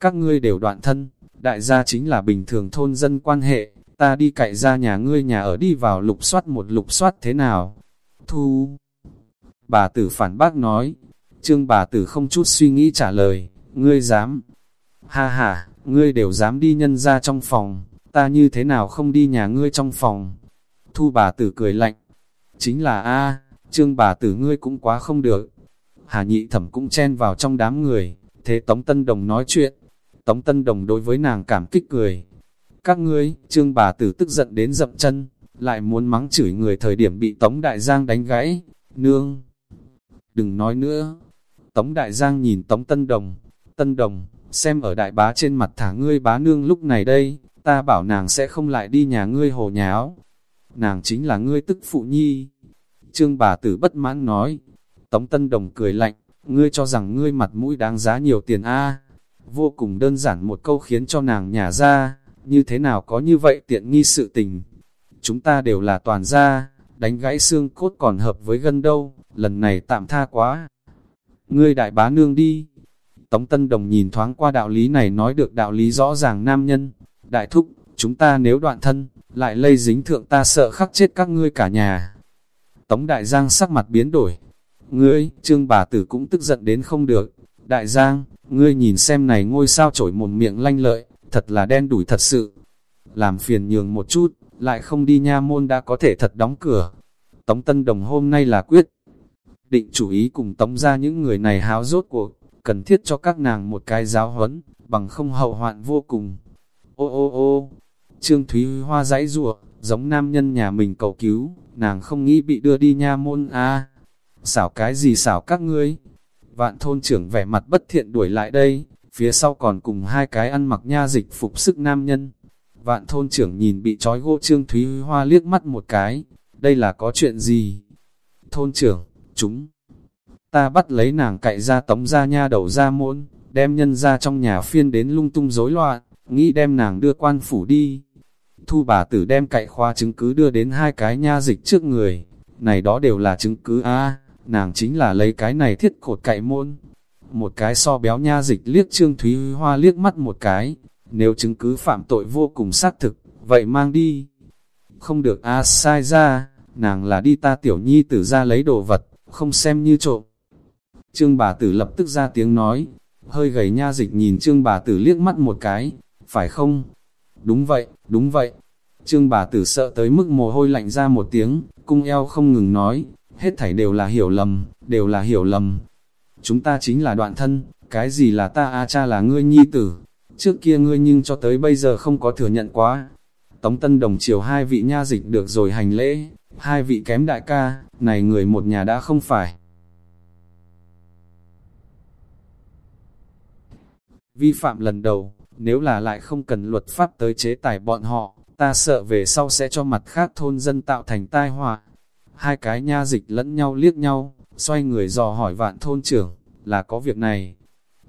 Các ngươi đều đoạn thân, đại gia chính là bình thường thôn dân quan hệ, ta đi cậy ra nhà ngươi nhà ở đi vào lục soát một lục soát thế nào? Thu! Bà tử phản bác nói, trương bà tử không chút suy nghĩ trả lời, ngươi dám? Ha ha, ngươi đều dám đi nhân ra trong phòng, ta như thế nào không đi nhà ngươi trong phòng? Thu bà tử cười lạnh, chính là A, trương bà tử ngươi cũng quá không được. Hà nhị thẩm cũng chen vào trong đám người, thế Tống Tân Đồng nói chuyện. Tống Tân Đồng đối với nàng cảm kích cười. Các ngươi, trương bà tử tức giận đến dậm chân, lại muốn mắng chửi người thời điểm bị Tống Đại Giang đánh gãy. Nương! Đừng nói nữa! Tống Đại Giang nhìn Tống Tân Đồng. Tân Đồng, xem ở đại bá trên mặt thả ngươi bá nương lúc này đây, ta bảo nàng sẽ không lại đi nhà ngươi hồ nháo. Nàng chính là ngươi tức phụ nhi, Trương bà tử bất mãn nói, Tống Tân Đồng cười lạnh, ngươi cho rằng ngươi mặt mũi đáng giá nhiều tiền a Vô cùng đơn giản một câu khiến cho nàng nhả ra, như thế nào có như vậy tiện nghi sự tình. Chúng ta đều là toàn gia, đánh gãy xương cốt còn hợp với gân đâu, lần này tạm tha quá. Ngươi đại bá nương đi. Tống Tân Đồng nhìn thoáng qua đạo lý này nói được đạo lý rõ ràng nam nhân. Đại thúc, chúng ta nếu đoạn thân, lại lây dính thượng ta sợ khắc chết các ngươi cả nhà. Tống Đại Giang sắc mặt biến đổi. Ngươi, trương bà tử cũng tức giận đến không được. Đại Giang, ngươi nhìn xem này ngôi sao trổi một miệng lanh lợi, thật là đen đủi thật sự. Làm phiền nhường một chút, lại không đi nha môn đã có thể thật đóng cửa. Tống Tân Đồng hôm nay là quyết. Định chủ ý cùng tống ra những người này háo rốt cuộc, cần thiết cho các nàng một cái giáo huấn, bằng không hậu hoạn vô cùng. Ô ô ô, Trương Thúy Hoa dãy rủa giống nam nhân nhà mình cầu cứu, nàng không nghĩ bị đưa đi nha môn a à. Xảo cái gì xảo các ngươi? Vạn thôn trưởng vẻ mặt bất thiện đuổi lại đây, phía sau còn cùng hai cái ăn mặc nha dịch phục sức nam nhân. Vạn thôn trưởng nhìn bị trói gỗ Trương Thúy Hoa liếc mắt một cái, đây là có chuyện gì? Thôn trưởng, chúng, ta bắt lấy nàng cậy ra tống ra nha đầu ra môn, đem nhân ra trong nhà phiên đến lung tung rối loạn, nghĩ đem nàng đưa quan phủ đi. Thu bà tử đem cậy khoa chứng cứ đưa đến hai cái nha dịch trước người. Này đó đều là chứng cứ a nàng chính là lấy cái này thiết cột cậy môn. Một cái so béo nha dịch liếc Trương Thúy Hoa liếc mắt một cái. Nếu chứng cứ phạm tội vô cùng xác thực, vậy mang đi. Không được a sai ra, nàng là đi ta tiểu nhi tử ra lấy đồ vật, không xem như trộm. Trương bà tử lập tức ra tiếng nói, hơi gầy nha dịch nhìn trương bà tử liếc mắt một cái, phải không? Đúng vậy, đúng vậy. Trương bà tử sợ tới mức mồ hôi lạnh ra một tiếng, cung eo không ngừng nói, hết thảy đều là hiểu lầm, đều là hiểu lầm. Chúng ta chính là đoạn thân, cái gì là ta a cha là ngươi nhi tử, trước kia ngươi nhưng cho tới bây giờ không có thừa nhận quá. Tống Tân Đồng chiều hai vị nha dịch được rồi hành lễ, hai vị kém đại ca, này người một nhà đã không phải. Vi phạm lần đầu, nếu là lại không cần luật pháp tới chế tài bọn họ, ta sợ về sau sẽ cho mặt khác thôn dân tạo thành tai họa. Hai cái nha dịch lẫn nhau liếc nhau, xoay người dò hỏi vạn thôn trưởng, là có việc này.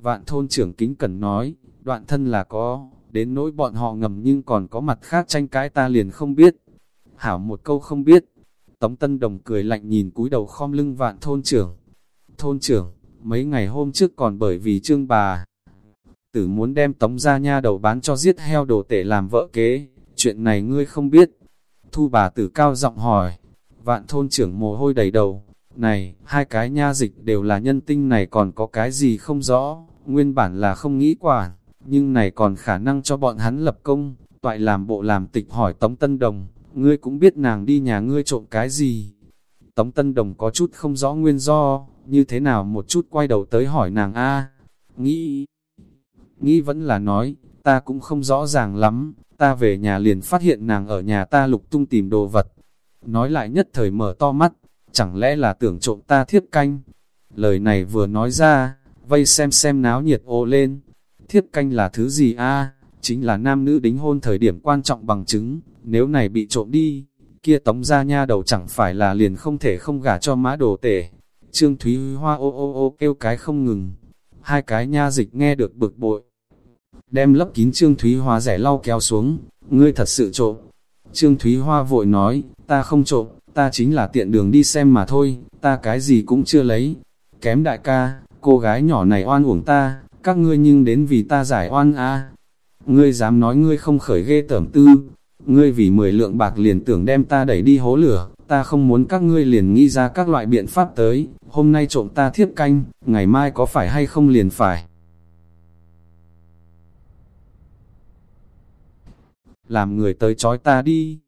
Vạn thôn trưởng kính cẩn nói, đoạn thân là có, đến nỗi bọn họ ngầm nhưng còn có mặt khác tranh cãi ta liền không biết. Hảo một câu không biết. Tống Tân Đồng cười lạnh nhìn cúi đầu khom lưng vạn thôn trưởng. Thôn trưởng, mấy ngày hôm trước còn bởi vì trương bà. Tử muốn đem tống ra nha đầu bán cho giết heo đồ tể làm vợ kế, chuyện này ngươi không biết. Thu bà tử cao giọng hỏi, vạn thôn trưởng mồ hôi đầy đầu, này, hai cái nha dịch đều là nhân tinh này còn có cái gì không rõ, nguyên bản là không nghĩ quản, nhưng này còn khả năng cho bọn hắn lập công, toại làm bộ làm tịch hỏi Tống Tân Đồng, ngươi cũng biết nàng đi nhà ngươi trộm cái gì. Tống Tân Đồng có chút không rõ nguyên do, như thế nào một chút quay đầu tới hỏi nàng a? Nghĩ, nghĩ vẫn là nói, ta cũng không rõ ràng lắm, ta về nhà liền phát hiện nàng ở nhà ta lục tung tìm đồ vật. Nói lại nhất thời mở to mắt, chẳng lẽ là tưởng trộm ta thiếp canh. Lời này vừa nói ra, vây xem xem náo nhiệt ô lên. Thiếp canh là thứ gì a Chính là nam nữ đính hôn thời điểm quan trọng bằng chứng, nếu này bị trộm đi, kia tống ra nha đầu chẳng phải là liền không thể không gả cho mã đồ tể. Trương Thúy Hoa ô ô ô kêu cái không ngừng, hai cái nha dịch nghe được bực bội. Đem lấp kín Trương Thúy Hoa rẻ lau kéo xuống, ngươi thật sự trộm. Trương Thúy Hoa vội nói, ta không trộm, ta chính là tiện đường đi xem mà thôi, ta cái gì cũng chưa lấy. Kém đại ca, cô gái nhỏ này oan uổng ta, các ngươi nhưng đến vì ta giải oan a Ngươi dám nói ngươi không khởi ghê tởm tư, ngươi vì 10 lượng bạc liền tưởng đem ta đẩy đi hố lửa, ta không muốn các ngươi liền nghĩ ra các loại biện pháp tới, hôm nay trộm ta thiếp canh, ngày mai có phải hay không liền phải. Làm người tới chói ta đi.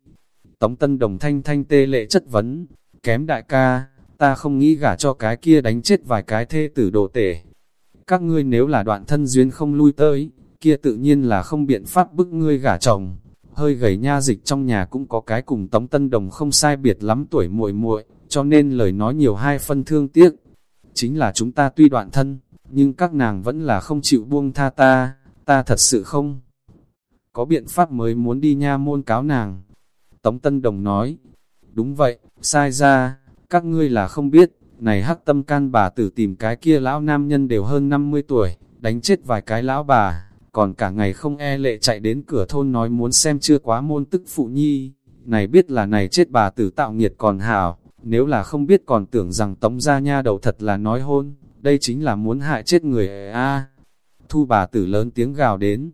Tống Tân Đồng thanh thanh tê lệ chất vấn, kém đại ca, ta không nghĩ gả cho cái kia đánh chết vài cái thê tử đồ tể. Các ngươi nếu là đoạn thân duyên không lui tới, kia tự nhiên là không biện pháp bức ngươi gả chồng. Hơi gầy nha dịch trong nhà cũng có cái cùng Tống Tân Đồng không sai biệt lắm tuổi muội muội cho nên lời nói nhiều hai phân thương tiếc. Chính là chúng ta tuy đoạn thân, nhưng các nàng vẫn là không chịu buông tha ta, ta thật sự không. Có biện pháp mới muốn đi nha môn cáo nàng. Tống Tân Đồng nói, đúng vậy, sai ra, các ngươi là không biết, này hắc tâm can bà tử tìm cái kia lão nam nhân đều hơn 50 tuổi, đánh chết vài cái lão bà, còn cả ngày không e lệ chạy đến cửa thôn nói muốn xem chưa quá môn tức phụ nhi, này biết là này chết bà tử tạo nghiệt còn hảo, nếu là không biết còn tưởng rằng tống gia nha đầu thật là nói hôn, đây chính là muốn hại chết người a Thu bà tử lớn tiếng gào đến,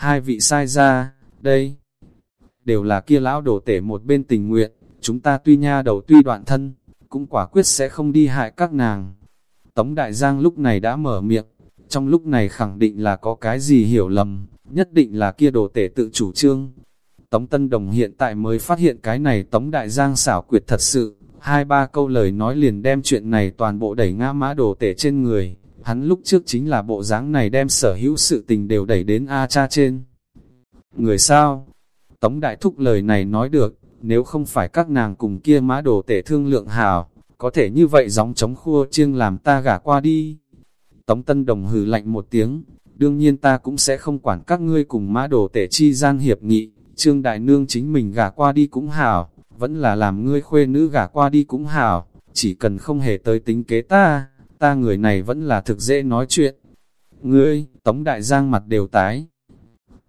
hai vị sai ra, đây, đều là kia lão đổ tể một bên tình nguyện, chúng ta tuy nha đầu tuy đoạn thân, cũng quả quyết sẽ không đi hại các nàng. Tống Đại Giang lúc này đã mở miệng, trong lúc này khẳng định là có cái gì hiểu lầm, nhất định là kia đồ tể tự chủ trương. Tống Tân Đồng hiện tại mới phát hiện cái này Tống Đại Giang xảo quyệt thật sự, hai ba câu lời nói liền đem chuyện này toàn bộ đẩy ngã mã đồ tể trên người. Hắn lúc trước chính là bộ dáng này đem sở hữu sự tình đều đẩy đến A cha trên. Người sao? Tống Đại Thúc lời này nói được, nếu không phải các nàng cùng kia mã đồ tể thương lượng hào, có thể như vậy gióng chống khua chiêng làm ta gả qua đi. Tống Tân Đồng hừ lạnh một tiếng, đương nhiên ta cũng sẽ không quản các ngươi cùng mã đồ tể chi gian hiệp nghị, Trương Đại Nương chính mình gả qua đi cũng hảo, vẫn là làm ngươi khuê nữ gả qua đi cũng hảo, chỉ cần không hề tới tính kế ta, ta người này vẫn là thực dễ nói chuyện. Ngươi, Tống Đại Giang mặt đều tái.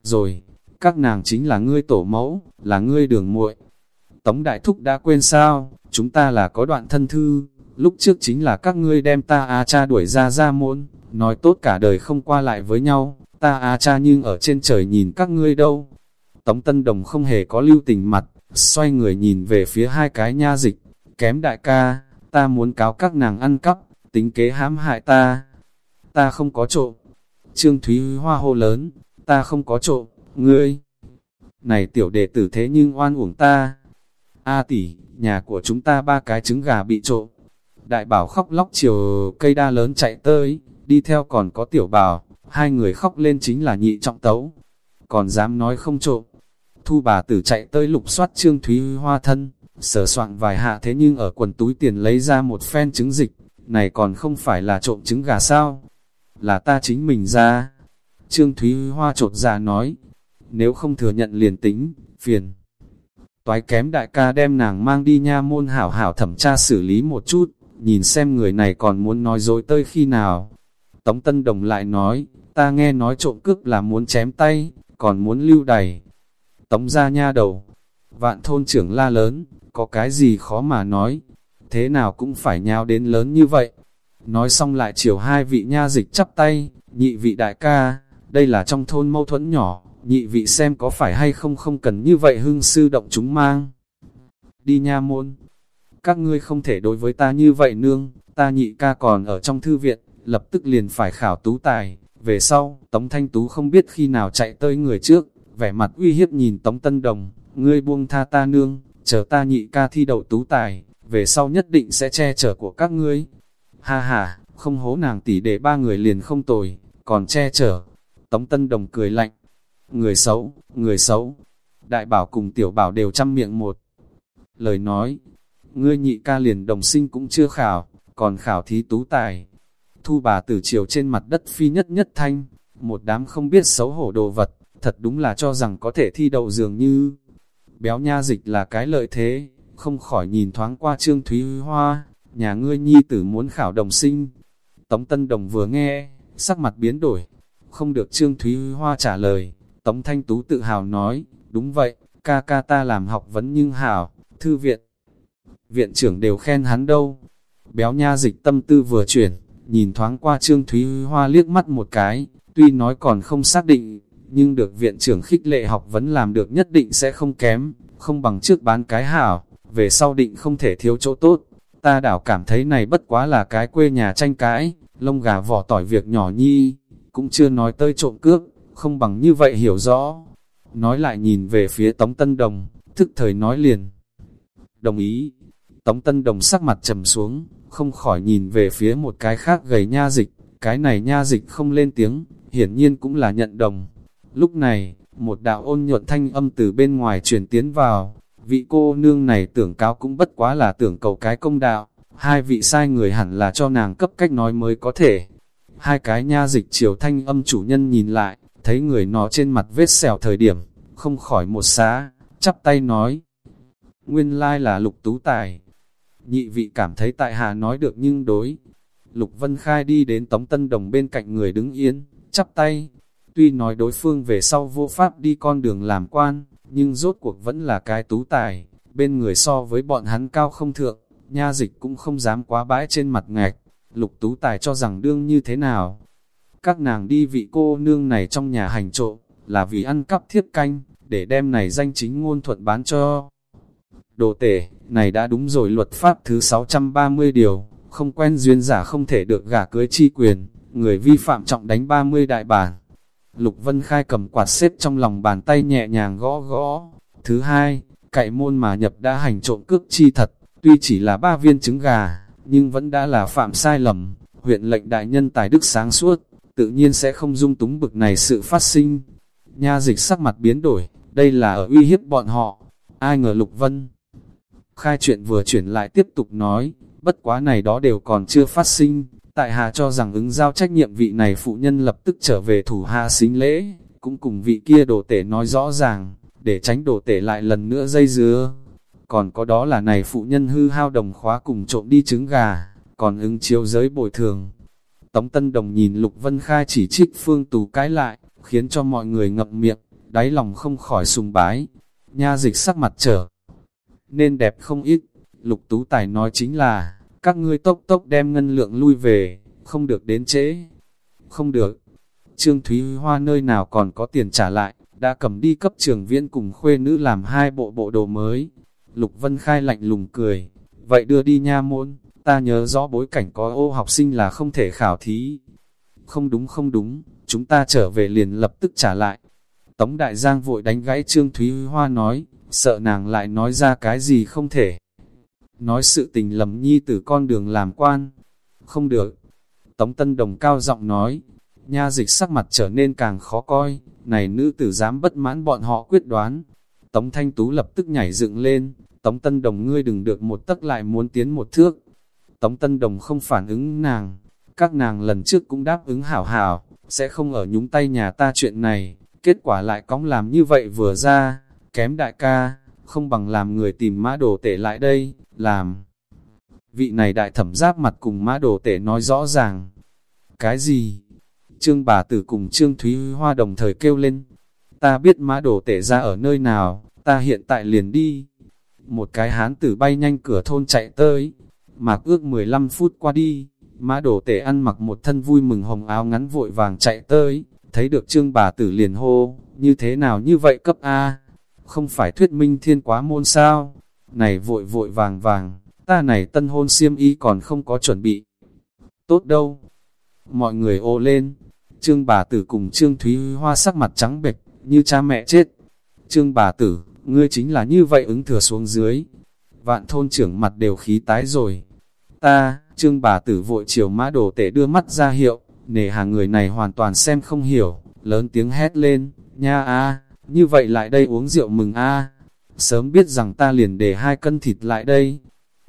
Rồi, các nàng chính là ngươi tổ mẫu, là ngươi đường muội. Tống Đại Thúc đã quên sao, chúng ta là có đoạn thân thư, lúc trước chính là các ngươi đem ta A cha đuổi ra ra môn, nói tốt cả đời không qua lại với nhau, ta A cha nhưng ở trên trời nhìn các ngươi đâu. Tống Tân Đồng không hề có lưu tình mặt, xoay người nhìn về phía hai cái nha dịch, kém đại ca, ta muốn cáo các nàng ăn cắp, tính kế hãm hại ta. Ta không có trộm. Trương Thúy Hoa hô lớn, ta không có trộm, ngươi. Này tiểu đệ tử thế nhưng oan uổng ta. A tỷ, nhà của chúng ta ba cái trứng gà bị trộm. Đại bảo khóc lóc chiều cây đa lớn chạy tới, đi theo còn có tiểu bảo, hai người khóc lên chính là nhị trọng tấu. Còn dám nói không trộm. Thu bà tử chạy tới lục soát trương thúy hoa thân, sờ soạn vài hạ thế nhưng ở quần túi tiền lấy ra một phen trứng dịch, này còn không phải là trộm trứng gà sao? Là ta chính mình ra. Trương Thúy Hoa trột ra nói, nếu không thừa nhận liền tính, phiền. Toái kém đại ca đem nàng mang đi nha môn hảo hảo thẩm tra xử lý một chút, nhìn xem người này còn muốn nói dối tơi khi nào. Tống Tân Đồng lại nói, ta nghe nói trộm cướp là muốn chém tay, còn muốn lưu đày. Tống ra nha đầu, vạn thôn trưởng la lớn, có cái gì khó mà nói, thế nào cũng phải nhào đến lớn như vậy. Nói xong lại chiều hai vị nha dịch chắp tay, nhị vị đại ca, đây là trong thôn mâu thuẫn nhỏ, nhị vị xem có phải hay không không cần như vậy hưng sư động chúng mang. Đi nha môn, các ngươi không thể đối với ta như vậy nương, ta nhị ca còn ở trong thư viện, lập tức liền phải khảo tú tài. Về sau, Tống Thanh Tú không biết khi nào chạy tới người trước, vẻ mặt uy hiếp nhìn Tống Tân Đồng, ngươi buông tha ta nương, chờ ta nhị ca thi đậu tú tài, về sau nhất định sẽ che chở của các ngươi. Ha ha, không hố nàng tỷ để ba người liền không tồi, còn che chở. Tống Tân Đồng cười lạnh, người xấu, người xấu. Đại bảo cùng tiểu bảo đều chăm miệng một. Lời nói, ngươi nhị ca liền đồng sinh cũng chưa khảo, còn khảo thí tú tài. Thu bà tử chiều trên mặt đất phi nhất nhất thanh, một đám không biết xấu hổ đồ vật, thật đúng là cho rằng có thể thi đậu dường như. Béo nha dịch là cái lợi thế, không khỏi nhìn thoáng qua Trương Thúy Hoa, nhà ngươi nhi tử muốn khảo đồng sinh. Tống Tân Đồng vừa nghe, sắc mặt biến đổi, không được Trương Thúy Hoa trả lời, Tống Thanh Tú tự hào nói, đúng vậy, ca ca ta làm học vấn nhưng hảo, thư viện. Viện trưởng đều khen hắn đâu. Béo nha dịch tâm tư vừa chuyển, nhìn thoáng qua Trương Thúy Hoa liếc mắt một cái, tuy nói còn không xác định, nhưng được viện trưởng khích lệ học vấn làm được nhất định sẽ không kém, không bằng trước bán cái hảo, về sau định không thể thiếu chỗ tốt. Ta đảo cảm thấy này bất quá là cái quê nhà tranh cãi, lông gà vỏ tỏi việc nhỏ nhi, cũng chưa nói tới trộm cướp, không bằng như vậy hiểu rõ. Nói lại nhìn về phía Tống Tân Đồng, thức thời nói liền. Đồng ý, Tống Tân Đồng sắc mặt trầm xuống, không khỏi nhìn về phía một cái khác gầy nha dịch, cái này nha dịch không lên tiếng, hiển nhiên cũng là nhận đồng. Lúc này, một đạo ôn nhuận thanh âm từ bên ngoài truyền tiến vào, vị cô nương này tưởng cáo cũng bất quá là tưởng cầu cái công đạo, hai vị sai người hẳn là cho nàng cấp cách nói mới có thể. Hai cái nha dịch chiều thanh âm chủ nhân nhìn lại, thấy người nó trên mặt vết sẹo thời điểm, không khỏi một xá, chắp tay nói. Nguyên lai là lục tú tài. Nhị vị cảm thấy tại hạ nói được nhưng đối. Lục Vân Khai đi đến Tống Tân Đồng bên cạnh người đứng yên, chắp tay. Tuy nói đối phương về sau vô pháp đi con đường làm quan, nhưng rốt cuộc vẫn là cái tú tài. Bên người so với bọn hắn cao không thượng, nha dịch cũng không dám quá bãi trên mặt ngạch. Lục tú tài cho rằng đương như thế nào, các nàng đi vị cô nương này trong nhà hành trộm, là vì ăn cắp thiết canh, để đem này danh chính ngôn thuận bán cho. Đồ tể, này đã đúng rồi luật pháp thứ 630 điều, không quen duyên giả không thể được gả cưới chi quyền, người vi phạm trọng đánh 30 đại bản. Lục Vân Khai cầm quạt xếp trong lòng bàn tay nhẹ nhàng gõ gõ. Thứ hai, cậy môn mà nhập đã hành trộm cước chi thật, tuy chỉ là ba viên trứng gà, nhưng vẫn đã là phạm sai lầm. Huyện lệnh đại nhân tài đức sáng suốt, tự nhiên sẽ không dung túng bực này sự phát sinh. Nha dịch sắc mặt biến đổi, đây là ở uy hiếp bọn họ. Ai ngờ Lục Vân? Khai chuyện vừa chuyển lại tiếp tục nói, bất quá này đó đều còn chưa phát sinh. Tại hạ cho rằng ứng giao trách nhiệm vị này phụ nhân lập tức trở về thủ hạ xính lễ, cũng cùng vị kia đồ tể nói rõ ràng, để tránh đồ tể lại lần nữa dây dưa. Còn có đó là này phụ nhân hư hao đồng khóa cùng trộm đi trứng gà, còn ứng chiếu giới bồi thường, Tống Tân Đồng nhìn Lục Vân Khai chỉ trích phương tù cái lại, khiến cho mọi người ngậm miệng, đáy lòng không khỏi sùng bái. Nha dịch sắc mặt trở, nên đẹp không ít. Lục Tú Tài nói chính là, các ngươi tốc tốc đem ngân lượng lui về, không được đến trễ. Không được. Trương Thúy Hoa nơi nào còn có tiền trả lại, đã cầm đi cấp trường viên cùng khuê nữ làm hai bộ bộ đồ mới. Lục Vân Khai lạnh lùng cười, vậy đưa đi nha môn. Ta nhớ rõ bối cảnh có ô học sinh là không thể khảo thí. Không đúng không đúng, chúng ta trở về liền lập tức trả lại. Tống Đại Giang vội đánh gãy Trương Thúy Hoa nói, sợ nàng lại nói ra cái gì không thể. Nói sự tình lầm nhi tử con đường làm quan. Không được. Tống Tân Đồng cao giọng nói, nha dịch sắc mặt trở nên càng khó coi, này nữ tử dám bất mãn bọn họ quyết đoán. Tống Thanh Tú lập tức nhảy dựng lên, Tống Tân Đồng ngươi đừng được một tấc lại muốn tiến một thước, Tống Tân Đồng không phản ứng nàng, các nàng lần trước cũng đáp ứng hảo hảo, sẽ không ở nhúng tay nhà ta chuyện này, kết quả lại cóng làm như vậy vừa ra, kém đại ca, không bằng làm người tìm mã đồ tể lại đây, làm. Vị này đại thẩm giáp mặt cùng mã đồ tể nói rõ ràng. Cái gì? Trương bà tử cùng Trương Thúy Hoa đồng thời kêu lên. Ta biết mã đồ tể ra ở nơi nào, ta hiện tại liền đi. Một cái hán tử bay nhanh cửa thôn chạy tới. Mạc ước 15 phút qua đi, mã đồ tể ăn mặc một thân vui mừng hồng áo ngắn vội vàng chạy tới. Thấy được trương bà tử liền hô, như thế nào như vậy cấp A? Không phải thuyết minh thiên quá môn sao? Này vội vội vàng vàng, ta này tân hôn siêm y còn không có chuẩn bị. Tốt đâu. Mọi người ô lên, Trương bà tử cùng Trương Thúy Hoa sắc mặt trắng bệch, như cha mẹ chết. Trương bà tử, ngươi chính là như vậy ứng thừa xuống dưới. Vạn thôn trưởng mặt đều khí tái rồi. Ta, Trương bà tử vội chiều mã đồ tể đưa mắt ra hiệu, nề hàng người này hoàn toàn xem không hiểu, lớn tiếng hét lên, nha a, như vậy lại đây uống rượu mừng a. Sớm biết rằng ta liền để hai cân thịt lại đây.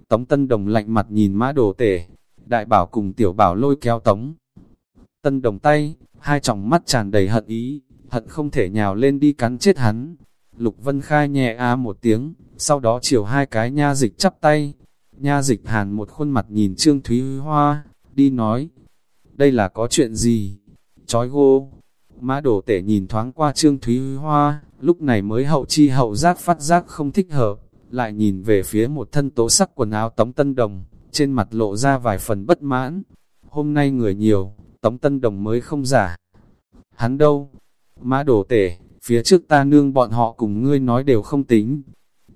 Tống Tân Đồng lạnh mặt nhìn mã đồ tể, đại bảo cùng tiểu bảo lôi kéo Tống. Tân Đồng tay, hai tròng mắt tràn đầy hận ý, hận không thể nhào lên đi cắn chết hắn. Lục Vân Khai nhẹ a một tiếng, sau đó chiều hai cái nha dịch chắp tay. Nha dịch hàn một khuôn mặt nhìn Trương Thúy Hoa, đi nói, đây là có chuyện gì? Chói gô, mã đổ tể nhìn thoáng qua Trương Thúy Hoa, lúc này mới hậu chi hậu giác phát giác không thích hợp, lại nhìn về phía một thân tố sắc quần áo Tống Tân Đồng, trên mặt lộ ra vài phần bất mãn. Hôm nay người nhiều, Tống Tân Đồng mới không giả. Hắn đâu? Mã đổ tể, phía trước ta nương bọn họ cùng ngươi nói đều không tính.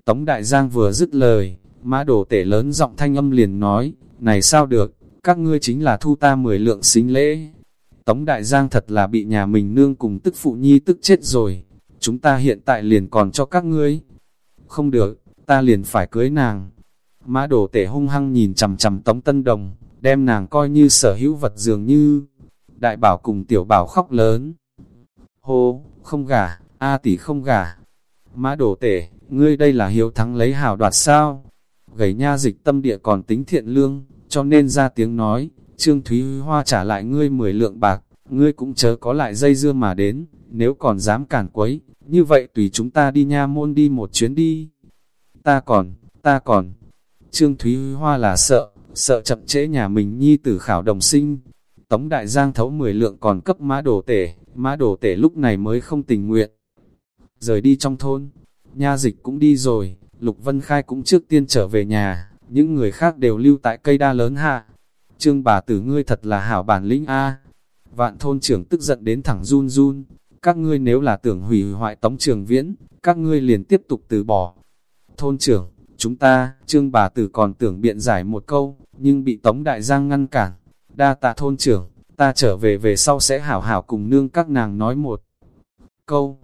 Tống Đại Giang vừa dứt lời, mã đổ tể lớn giọng thanh âm liền nói, này sao được, các ngươi chính là thu ta mười lượng xính lễ. Tống Đại Giang thật là bị nhà mình nương cùng tức phụ nhi tức chết rồi, chúng ta hiện tại liền còn cho các ngươi. Không được, ta liền phải cưới nàng. Mã đổ tể hung hăng nhìn chầm chầm Tống Tân Đồng, đem nàng coi như sở hữu vật dường như. Đại bảo cùng tiểu bảo khóc lớn. Hô, không gả, A tỷ không gả. Mã đổ tể, ngươi đây là hiếu thắng lấy hào đoạt sao? Gầy nha dịch tâm địa còn tính thiện lương, cho nên ra tiếng nói, Trương Thúy Hoa trả lại ngươi 10 lượng bạc, ngươi cũng chớ có lại dây dưa mà đến, nếu còn dám cản quấy, như vậy tùy chúng ta đi nha môn đi một chuyến đi. Ta còn, ta còn, Trương Thúy Hoa là sợ, sợ chậm trễ nhà mình nhi tử khảo đồng sinh. Tống Đại Giang thấu 10 lượng còn cấp mã đồ tể, mã đồ tể lúc này mới không tình nguyện. Rời đi trong thôn, nha dịch cũng đi rồi, Lục Vân Khai cũng trước tiên trở về nhà, những người khác đều lưu tại cây đa lớn hạ. Trương bà tử ngươi thật là hảo bản lĩnh A. Vạn thôn trưởng tức giận đến thẳng run run, các ngươi nếu là tưởng hủy hoại tống trường viễn, các ngươi liền tiếp tục từ bỏ. Thôn trưởng, chúng ta, trương bà tử còn tưởng biện giải một câu, nhưng bị tống đại giang ngăn cản. Đa tạ thôn trưởng, ta trở về về sau sẽ hảo hảo cùng nương các nàng nói một câu.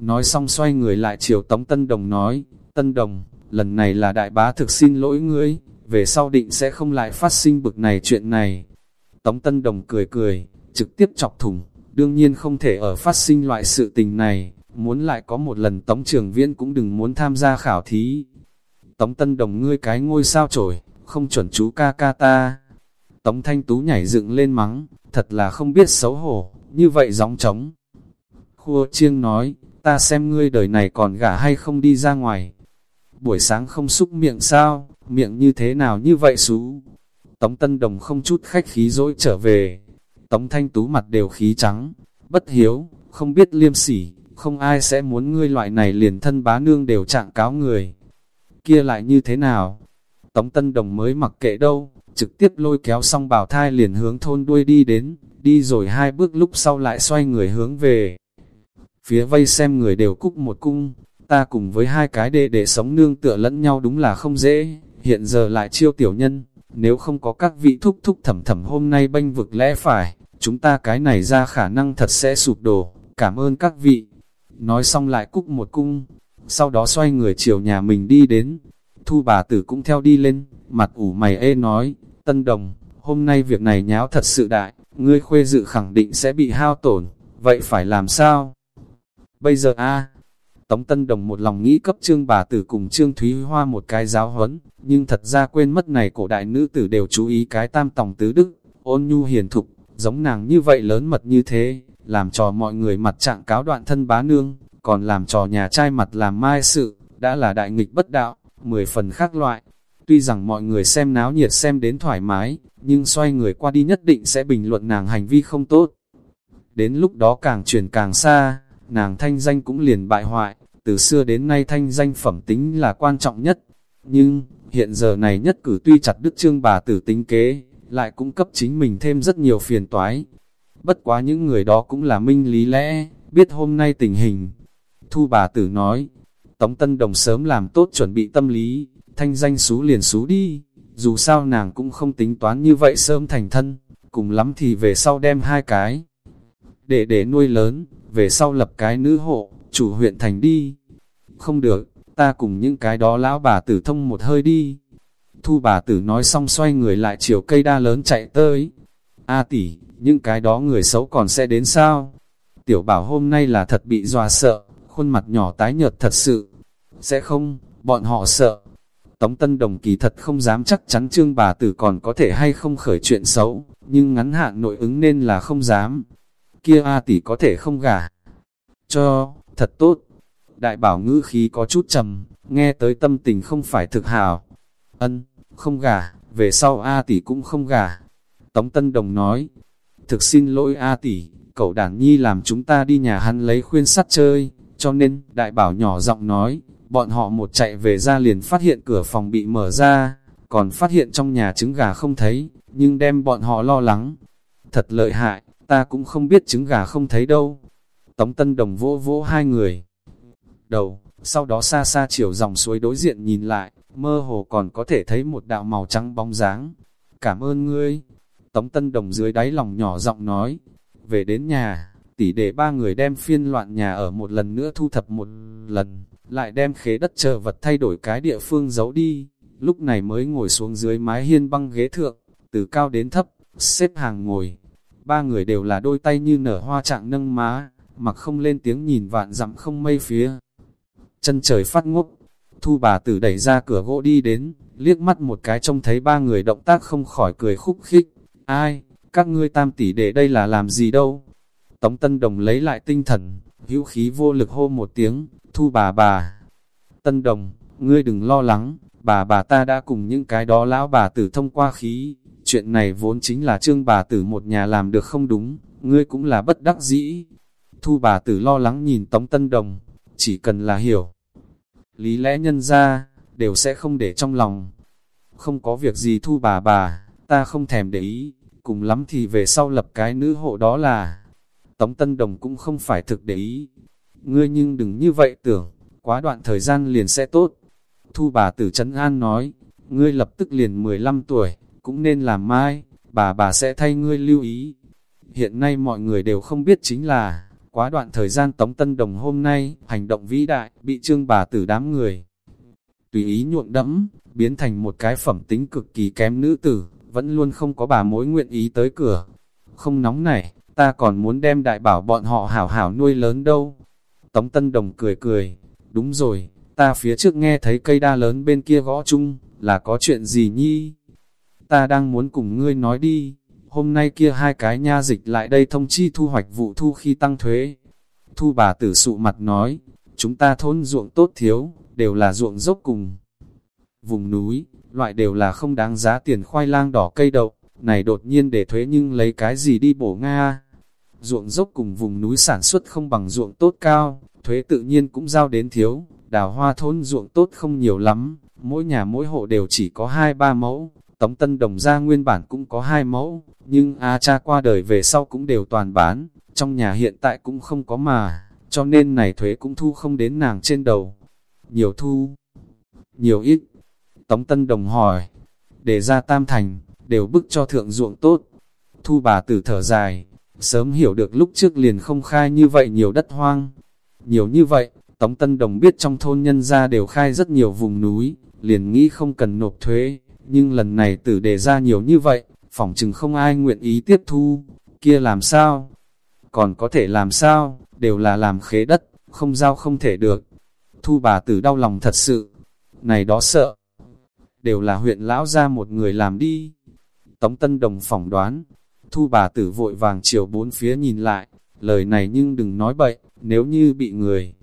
Nói xong xoay người lại chiều tống tân đồng nói, tân đồng, lần này là đại bá thực xin lỗi ngươi, về sau định sẽ không lại phát sinh bực này chuyện này. Tống Tân Đồng cười cười, trực tiếp chọc thủng, đương nhiên không thể ở phát sinh loại sự tình này, muốn lại có một lần Tống Trường Viễn cũng đừng muốn tham gia khảo thí. Tống Tân Đồng ngươi cái ngôi sao trổi, không chuẩn chú ca ca ta. Tống Thanh Tú nhảy dựng lên mắng, thật là không biết xấu hổ, như vậy gióng trống. Khua chiêng nói, ta xem ngươi đời này còn gả hay không đi ra ngoài buổi sáng không xúc miệng sao, miệng như thế nào như vậy xú. Tống Tân Đồng không chút khách khí dỗi trở về. Tống Thanh Tú mặt đều khí trắng, bất hiếu, không biết liêm sỉ, không ai sẽ muốn ngươi loại này liền thân bá nương đều trạng cáo người. Kia lại như thế nào? Tống Tân Đồng mới mặc kệ đâu, trực tiếp lôi kéo xong bảo thai liền hướng thôn đuôi đi đến, đi rồi hai bước lúc sau lại xoay người hướng về. Phía vây xem người đều cúc một cung, ta cùng với hai cái đệ để sống nương tựa lẫn nhau đúng là không dễ, hiện giờ lại chiêu tiểu nhân, nếu không có các vị thúc thúc thẩm thẩm hôm nay bênh vực lẽ phải, chúng ta cái này ra khả năng thật sẽ sụp đổ, cảm ơn các vị. Nói xong lại cúc một cung, sau đó xoay người chiều nhà mình đi đến, thu bà tử cũng theo đi lên, mặt ủ mày ê nói, tân đồng, hôm nay việc này nháo thật sự đại, ngươi khuê dự khẳng định sẽ bị hao tổn, vậy phải làm sao? Bây giờ a Tống Tân Đồng một lòng nghĩ cấp trương bà tử cùng trương Thúy Hoa một cái giáo huấn, nhưng thật ra quên mất này cổ đại nữ tử đều chú ý cái tam tòng tứ đức, ôn nhu hiền thục, giống nàng như vậy lớn mật như thế, làm trò mọi người mặt trạng cáo đoạn thân bá nương, còn làm trò nhà trai mặt làm mai sự, đã là đại nghịch bất đạo, mười phần khác loại. Tuy rằng mọi người xem náo nhiệt xem đến thoải mái, nhưng xoay người qua đi nhất định sẽ bình luận nàng hành vi không tốt. Đến lúc đó càng chuyển càng xa, nàng thanh danh cũng liền bại hoại, từ xưa đến nay thanh danh phẩm tính là quan trọng nhất. Nhưng, hiện giờ này nhất cử tuy chặt đức trương bà tử tính kế, lại cũng cấp chính mình thêm rất nhiều phiền toái. Bất quá những người đó cũng là minh lý lẽ, biết hôm nay tình hình. Thu bà tử nói, Tống Tân Đồng sớm làm tốt chuẩn bị tâm lý, thanh danh xú liền xú đi, dù sao nàng cũng không tính toán như vậy sớm thành thân, cùng lắm thì về sau đem hai cái. Để để nuôi lớn, về sau lập cái nữ hộ, chủ huyện thành đi. Không được, ta cùng những cái đó lão bà tử thông một hơi đi. Thu bà tử nói xong xoay người lại chiều cây đa lớn chạy tới. A tỷ, những cái đó người xấu còn sẽ đến sao? Tiểu bảo hôm nay là thật bị dọa sợ, khuôn mặt nhỏ tái nhợt thật sự. Sẽ không, bọn họ sợ. Tống Tân Đồng kỳ thật không dám chắc chắn trương bà tử còn có thể hay không khởi chuyện xấu, nhưng ngắn hạn nội ứng nên là không dám. Kia A tỷ có thể không gả. Cho, thật tốt. Đại bảo ngữ khí có chút trầm, nghe tới tâm tình không phải thực hào. Ân, không gả, về sau A tỷ cũng không gả. Tống Tân Đồng nói, thực xin lỗi A tỷ, cậu đàn nhi làm chúng ta đi nhà hắn lấy khuyên sắt chơi, cho nên, đại bảo nhỏ giọng nói, bọn họ một chạy về ra liền phát hiện cửa phòng bị mở ra, còn phát hiện trong nhà trứng gà không thấy, nhưng đem bọn họ lo lắng. Thật lợi hại, ta cũng không biết trứng gà không thấy đâu. Tống Tân Đồng vỗ vỗ hai người. Đầu, sau đó xa xa chiều dòng suối đối diện nhìn lại, mơ hồ còn có thể thấy một đạo màu trắng bóng dáng. Cảm ơn ngươi. Tống Tân Đồng dưới đáy lòng nhỏ giọng nói. Về đến nhà, tỷ để ba người đem phiên loạn nhà ở một lần nữa thu thập một lần, lại đem khế đất chờ vật thay đổi cái địa phương giấu đi. Lúc này mới ngồi xuống dưới mái hiên băng ghế thượng, từ cao đến thấp, xếp hàng ngồi. Ba người đều là đôi tay như nở hoa trạng nâng má, mặc không lên tiếng nhìn vạn dặm không mây phía. Chân trời phát ngốc, thu bà tử đẩy ra cửa gỗ đi đến, liếc mắt một cái trông thấy ba người động tác không khỏi cười khúc khích. Ai, các ngươi tam tỷ để đây là làm gì đâu? Tống Tân Đồng lấy lại tinh thần, hữu khí vô lực hô một tiếng, thu bà bà. Tân Đồng, ngươi đừng lo lắng, bà bà ta đã cùng những cái đó lão bà tử thông qua khí, chuyện này vốn chính là trương bà tử một nhà làm được không đúng, ngươi cũng là bất đắc dĩ. Thu bà tử lo lắng nhìn Tống Tân Đồng, chỉ cần là hiểu. Lý lẽ nhân ra, đều sẽ không để trong lòng. Không có việc gì thu bà bà, ta không thèm để ý, cùng lắm thì về sau lập cái nữ hộ đó là. Tống Tân Đồng cũng không phải thực để ý. Ngươi nhưng đừng như vậy tưởng, quá đoạn thời gian liền sẽ tốt. Thu bà tử Trấn An nói, ngươi lập tức liền 15 tuổi, cũng nên làm mai, bà bà sẽ thay ngươi lưu ý. Hiện nay mọi người đều không biết chính là, quá đoạn thời gian Tống Tân Đồng hôm nay, hành động vĩ đại, bị trương bà tử đám người. Tùy ý nhuộm đẫm, biến thành một cái phẩm tính cực kỳ kém nữ tử, vẫn luôn không có bà mối nguyện ý tới cửa. Không nóng này, ta còn muốn đem đại bảo bọn họ hảo hảo nuôi lớn đâu. Tống Tân Đồng cười cười, đúng rồi, ta phía trước nghe thấy cây đa lớn bên kia gõ chung, là có chuyện gì nhi? Ta đang muốn cùng ngươi nói đi, hôm nay kia hai cái nha dịch lại đây thông chi thu hoạch vụ thu khi tăng thuế. Thu bà tử sụ mặt nói, chúng ta thôn ruộng tốt thiếu, đều là ruộng dốc cùng. Vùng núi, loại đều là không đáng giá tiền khoai lang đỏ cây đậu, này đột nhiên để thuế nhưng lấy cái gì đi bổ Nga. Ruộng dốc cùng vùng núi sản xuất không bằng ruộng tốt cao, thuế tự nhiên cũng giao đến thiếu, đào hoa thôn ruộng tốt không nhiều lắm, mỗi nhà mỗi hộ đều chỉ có hai ba mẫu, Tống Tân Đồng ra nguyên bản cũng có hai mẫu, nhưng A cha qua đời về sau cũng đều toàn bán, trong nhà hiện tại cũng không có mà, cho nên này thuế cũng thu không đến nàng trên đầu. Nhiều thu, nhiều ít. Tống Tân Đồng hỏi, để ra tam thành, đều bức cho thượng ruộng tốt. Thu bà tử thở dài, sớm hiểu được lúc trước liền không khai như vậy nhiều đất hoang. Nhiều như vậy, Tống Tân Đồng biết trong thôn nhân gia đều khai rất nhiều vùng núi, liền nghĩ không cần nộp thuế, nhưng lần này tử đề ra nhiều như vậy, phỏng chừng không ai nguyện ý tiếp thu, kia làm sao? Còn có thể làm sao, đều là làm khế đất, không giao không thể được. Thu bà tử đau lòng thật sự, này đó sợ. Đều là huyện lão ra một người làm đi. Tống Tân Đồng phỏng đoán, Thu bà tử vội vàng chiều bốn phía nhìn lại, lời này nhưng đừng nói bậy, nếu như bị người.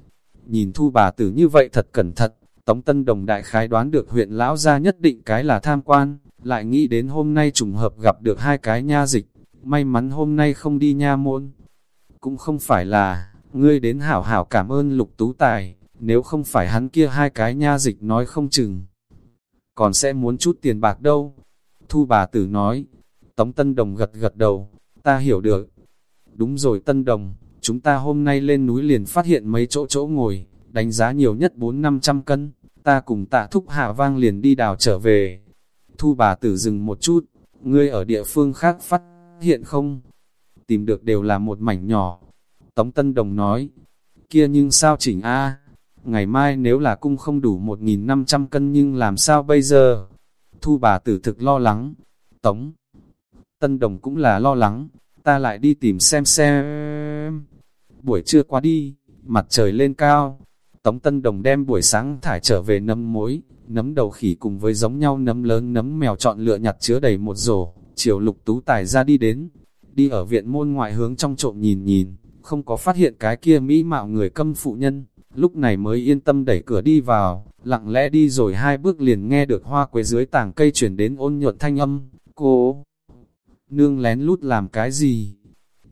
Nhìn thu bà tử như vậy thật cẩn thận, Tống Tân Đồng đại khái đoán được huyện lão gia nhất định cái là tham quan, lại nghĩ đến hôm nay trùng hợp gặp được hai cái nha dịch, may mắn hôm nay không đi nha môn. Cũng không phải là, ngươi đến hảo hảo cảm ơn lục tú tài, nếu không phải hắn kia hai cái nha dịch nói không chừng. Còn sẽ muốn chút tiền bạc đâu. Thu bà tử nói, Tống Tân Đồng gật gật đầu, ta hiểu được. Đúng rồi Tân Đồng, chúng ta hôm nay lên núi liền phát hiện mấy chỗ chỗ ngồi, đánh giá nhiều nhất 4-500 cân, ta cùng tạ thúc hạ vang liền đi đào trở về. Thu bà tử dừng một chút, ngươi ở địa phương khác phát hiện không? Tìm được đều là một mảnh nhỏ. Tống Tân Đồng nói, kia nhưng sao chỉnh A? Ngày mai nếu là cung không đủ 1.500 cân nhưng làm sao bây giờ? Thu bà tử thực lo lắng. Tống Tân Đồng cũng là lo lắng, ta lại đi tìm xem xem. Buổi trưa qua đi, mặt trời lên cao, Tống Tân Đồng đem buổi sáng thải trở về nấm mối, nấm đầu khỉ cùng với giống nhau nấm lớn nấm mèo chọn lựa nhặt chứa đầy một rổ, chiều lục tú tài ra đi đến, đi ở viện môn ngoại hướng trong trộm nhìn nhìn, không có phát hiện cái kia mỹ mạo người câm phụ nhân, lúc này mới yên tâm đẩy cửa đi vào, lặng lẽ đi rồi hai bước liền nghe được hoa quế dưới tảng cây chuyển đến ôn nhuận thanh âm, cô nương lén lút làm cái gì?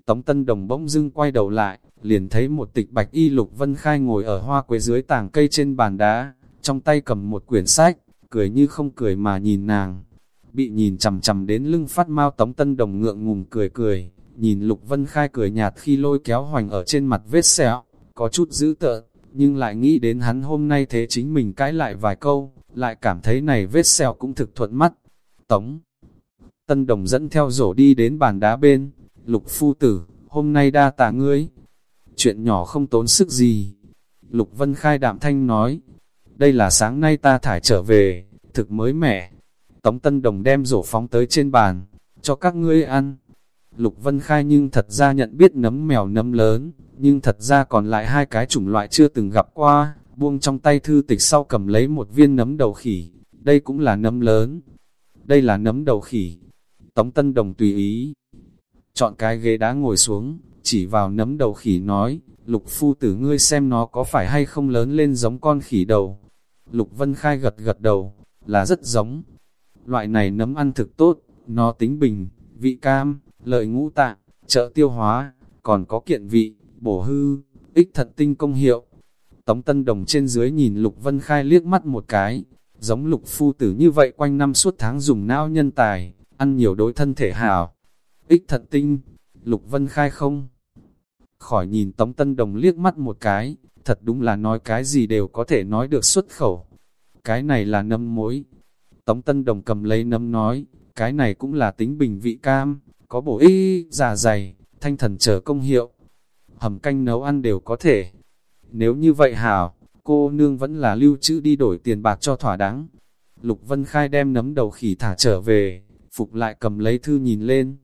Tống Tân Đồng bỗng dưng quay đầu lại, liền thấy một tịch bạch y lục vân khai ngồi ở hoa quế dưới tảng cây trên bàn đá, trong tay cầm một quyển sách, cười như không cười mà nhìn nàng. Bị nhìn chầm chầm đến lưng phát mau Tống Tân Đồng ngượng ngùng cười cười, nhìn lục vân khai cười nhạt khi lôi kéo hoành ở trên mặt vết sẹo, có chút dữ tợn, nhưng lại nghĩ đến hắn hôm nay thế chính mình cãi lại vài câu, lại cảm thấy này vết sẹo cũng thực thuận mắt. Tống Tân Đồng dẫn theo rổ đi đến bàn đá bên, lục phu tử, hôm nay đa tạ ngươi. Chuyện nhỏ không tốn sức gì. Lục Vân Khai đạm thanh nói, đây là sáng nay ta thải trở về, thực mới mẻ. Tống Tân Đồng đem rổ phóng tới trên bàn, cho các ngươi ăn. Lục Vân Khai nhưng thật ra nhận biết nấm mèo nấm lớn, nhưng thật ra còn lại hai cái chủng loại chưa từng gặp qua, buông trong tay thư tịch sau cầm lấy một viên nấm đầu khỉ, đây cũng là nấm lớn. Đây là nấm đầu khỉ, Tống Tân Đồng tùy ý. Chọn cái ghế đá ngồi xuống, chỉ vào nấm đầu khỉ nói, lục phu tử ngươi xem nó có phải hay không lớn lên giống con khỉ đầu. Lục Vân Khai gật gật đầu, là rất giống. Loại này nấm ăn thực tốt, nó tính bình, vị cam, lợi ngũ tạng, trợ tiêu hóa, còn có kiện vị, bổ hư, ích thật tinh công hiệu. Tống Tân Đồng trên dưới nhìn Lục Vân Khai liếc mắt một cái, giống Lục Phu Tử như vậy quanh năm suốt tháng dùng não nhân tài, ăn nhiều đối thân thể hảo. Ích thật tinh, Lục Vân Khai không? Khỏi nhìn Tống Tân Đồng liếc mắt một cái, thật đúng là nói cái gì đều có thể nói được xuất khẩu. Cái này là nấm mối. Tống Tân Đồng cầm lấy nấm nói, cái này cũng là tính bình vị cam, có bổ y, già dày, thanh thần trở công hiệu. Hầm canh nấu ăn đều có thể. Nếu như vậy hảo, cô nương vẫn là lưu trữ đi đổi tiền bạc cho thỏa đáng. Lục Vân Khai đem nấm đầu khỉ thả trở về, Phục lại cầm lấy thư nhìn lên.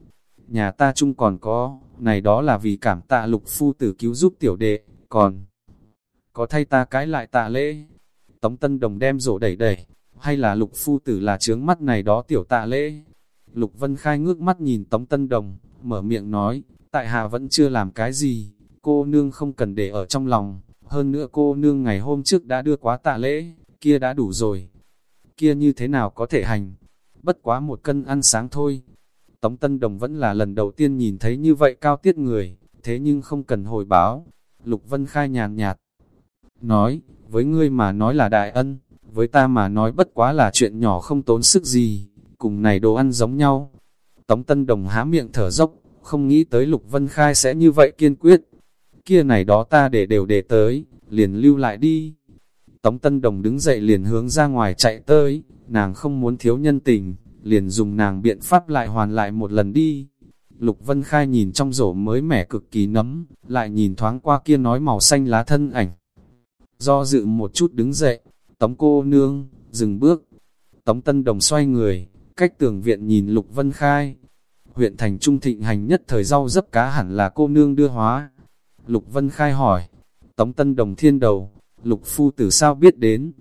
Nhà ta chung còn có, này đó là vì cảm tạ lục phu tử cứu giúp tiểu đệ, còn có thay ta cái lại tạ lễ. Tống Tân Đồng đem rổ đẩy đẩy, hay là lục phu tử là trướng mắt này đó tiểu tạ lễ. Lục Vân Khai ngước mắt nhìn Tống Tân Đồng, mở miệng nói, tại hạ vẫn chưa làm cái gì, cô nương không cần để ở trong lòng, hơn nữa cô nương ngày hôm trước đã đưa quá tạ lễ, kia đã đủ rồi. Kia như thế nào có thể hành, bất quá một cân ăn sáng thôi. Tống Tân Đồng vẫn là lần đầu tiên nhìn thấy như vậy cao tiết người, thế nhưng không cần hồi báo. Lục Vân Khai nhàn nhạt, nói, với ngươi mà nói là đại ân, với ta mà nói bất quá là chuyện nhỏ không tốn sức gì, cùng này đồ ăn giống nhau. Tống Tân Đồng há miệng thở dốc, không nghĩ tới Lục Vân Khai sẽ như vậy kiên quyết. Kia này đó ta để đều để tới, liền lưu lại đi. Tống Tân Đồng đứng dậy liền hướng ra ngoài chạy tới, nàng không muốn thiếu nhân tình, liền dùng nàng biện pháp lại hoàn lại một lần đi. Lục Vân Khai nhìn trong rổ mới mẻ cực kỳ nấm, lại nhìn thoáng qua kia nói màu xanh lá thân ảnh. Do dự một chút đứng dậy, tống cô nương, dừng bước. Tống Tân Đồng xoay người, cách tường viện nhìn Lục Vân Khai. Huyện thành trung thịnh hành nhất thời rau dấp cá hẳn là cô nương đưa hóa. Lục Vân Khai hỏi, Tống Tân Đồng thiên đầu, Lục Phu Tử sao biết đến,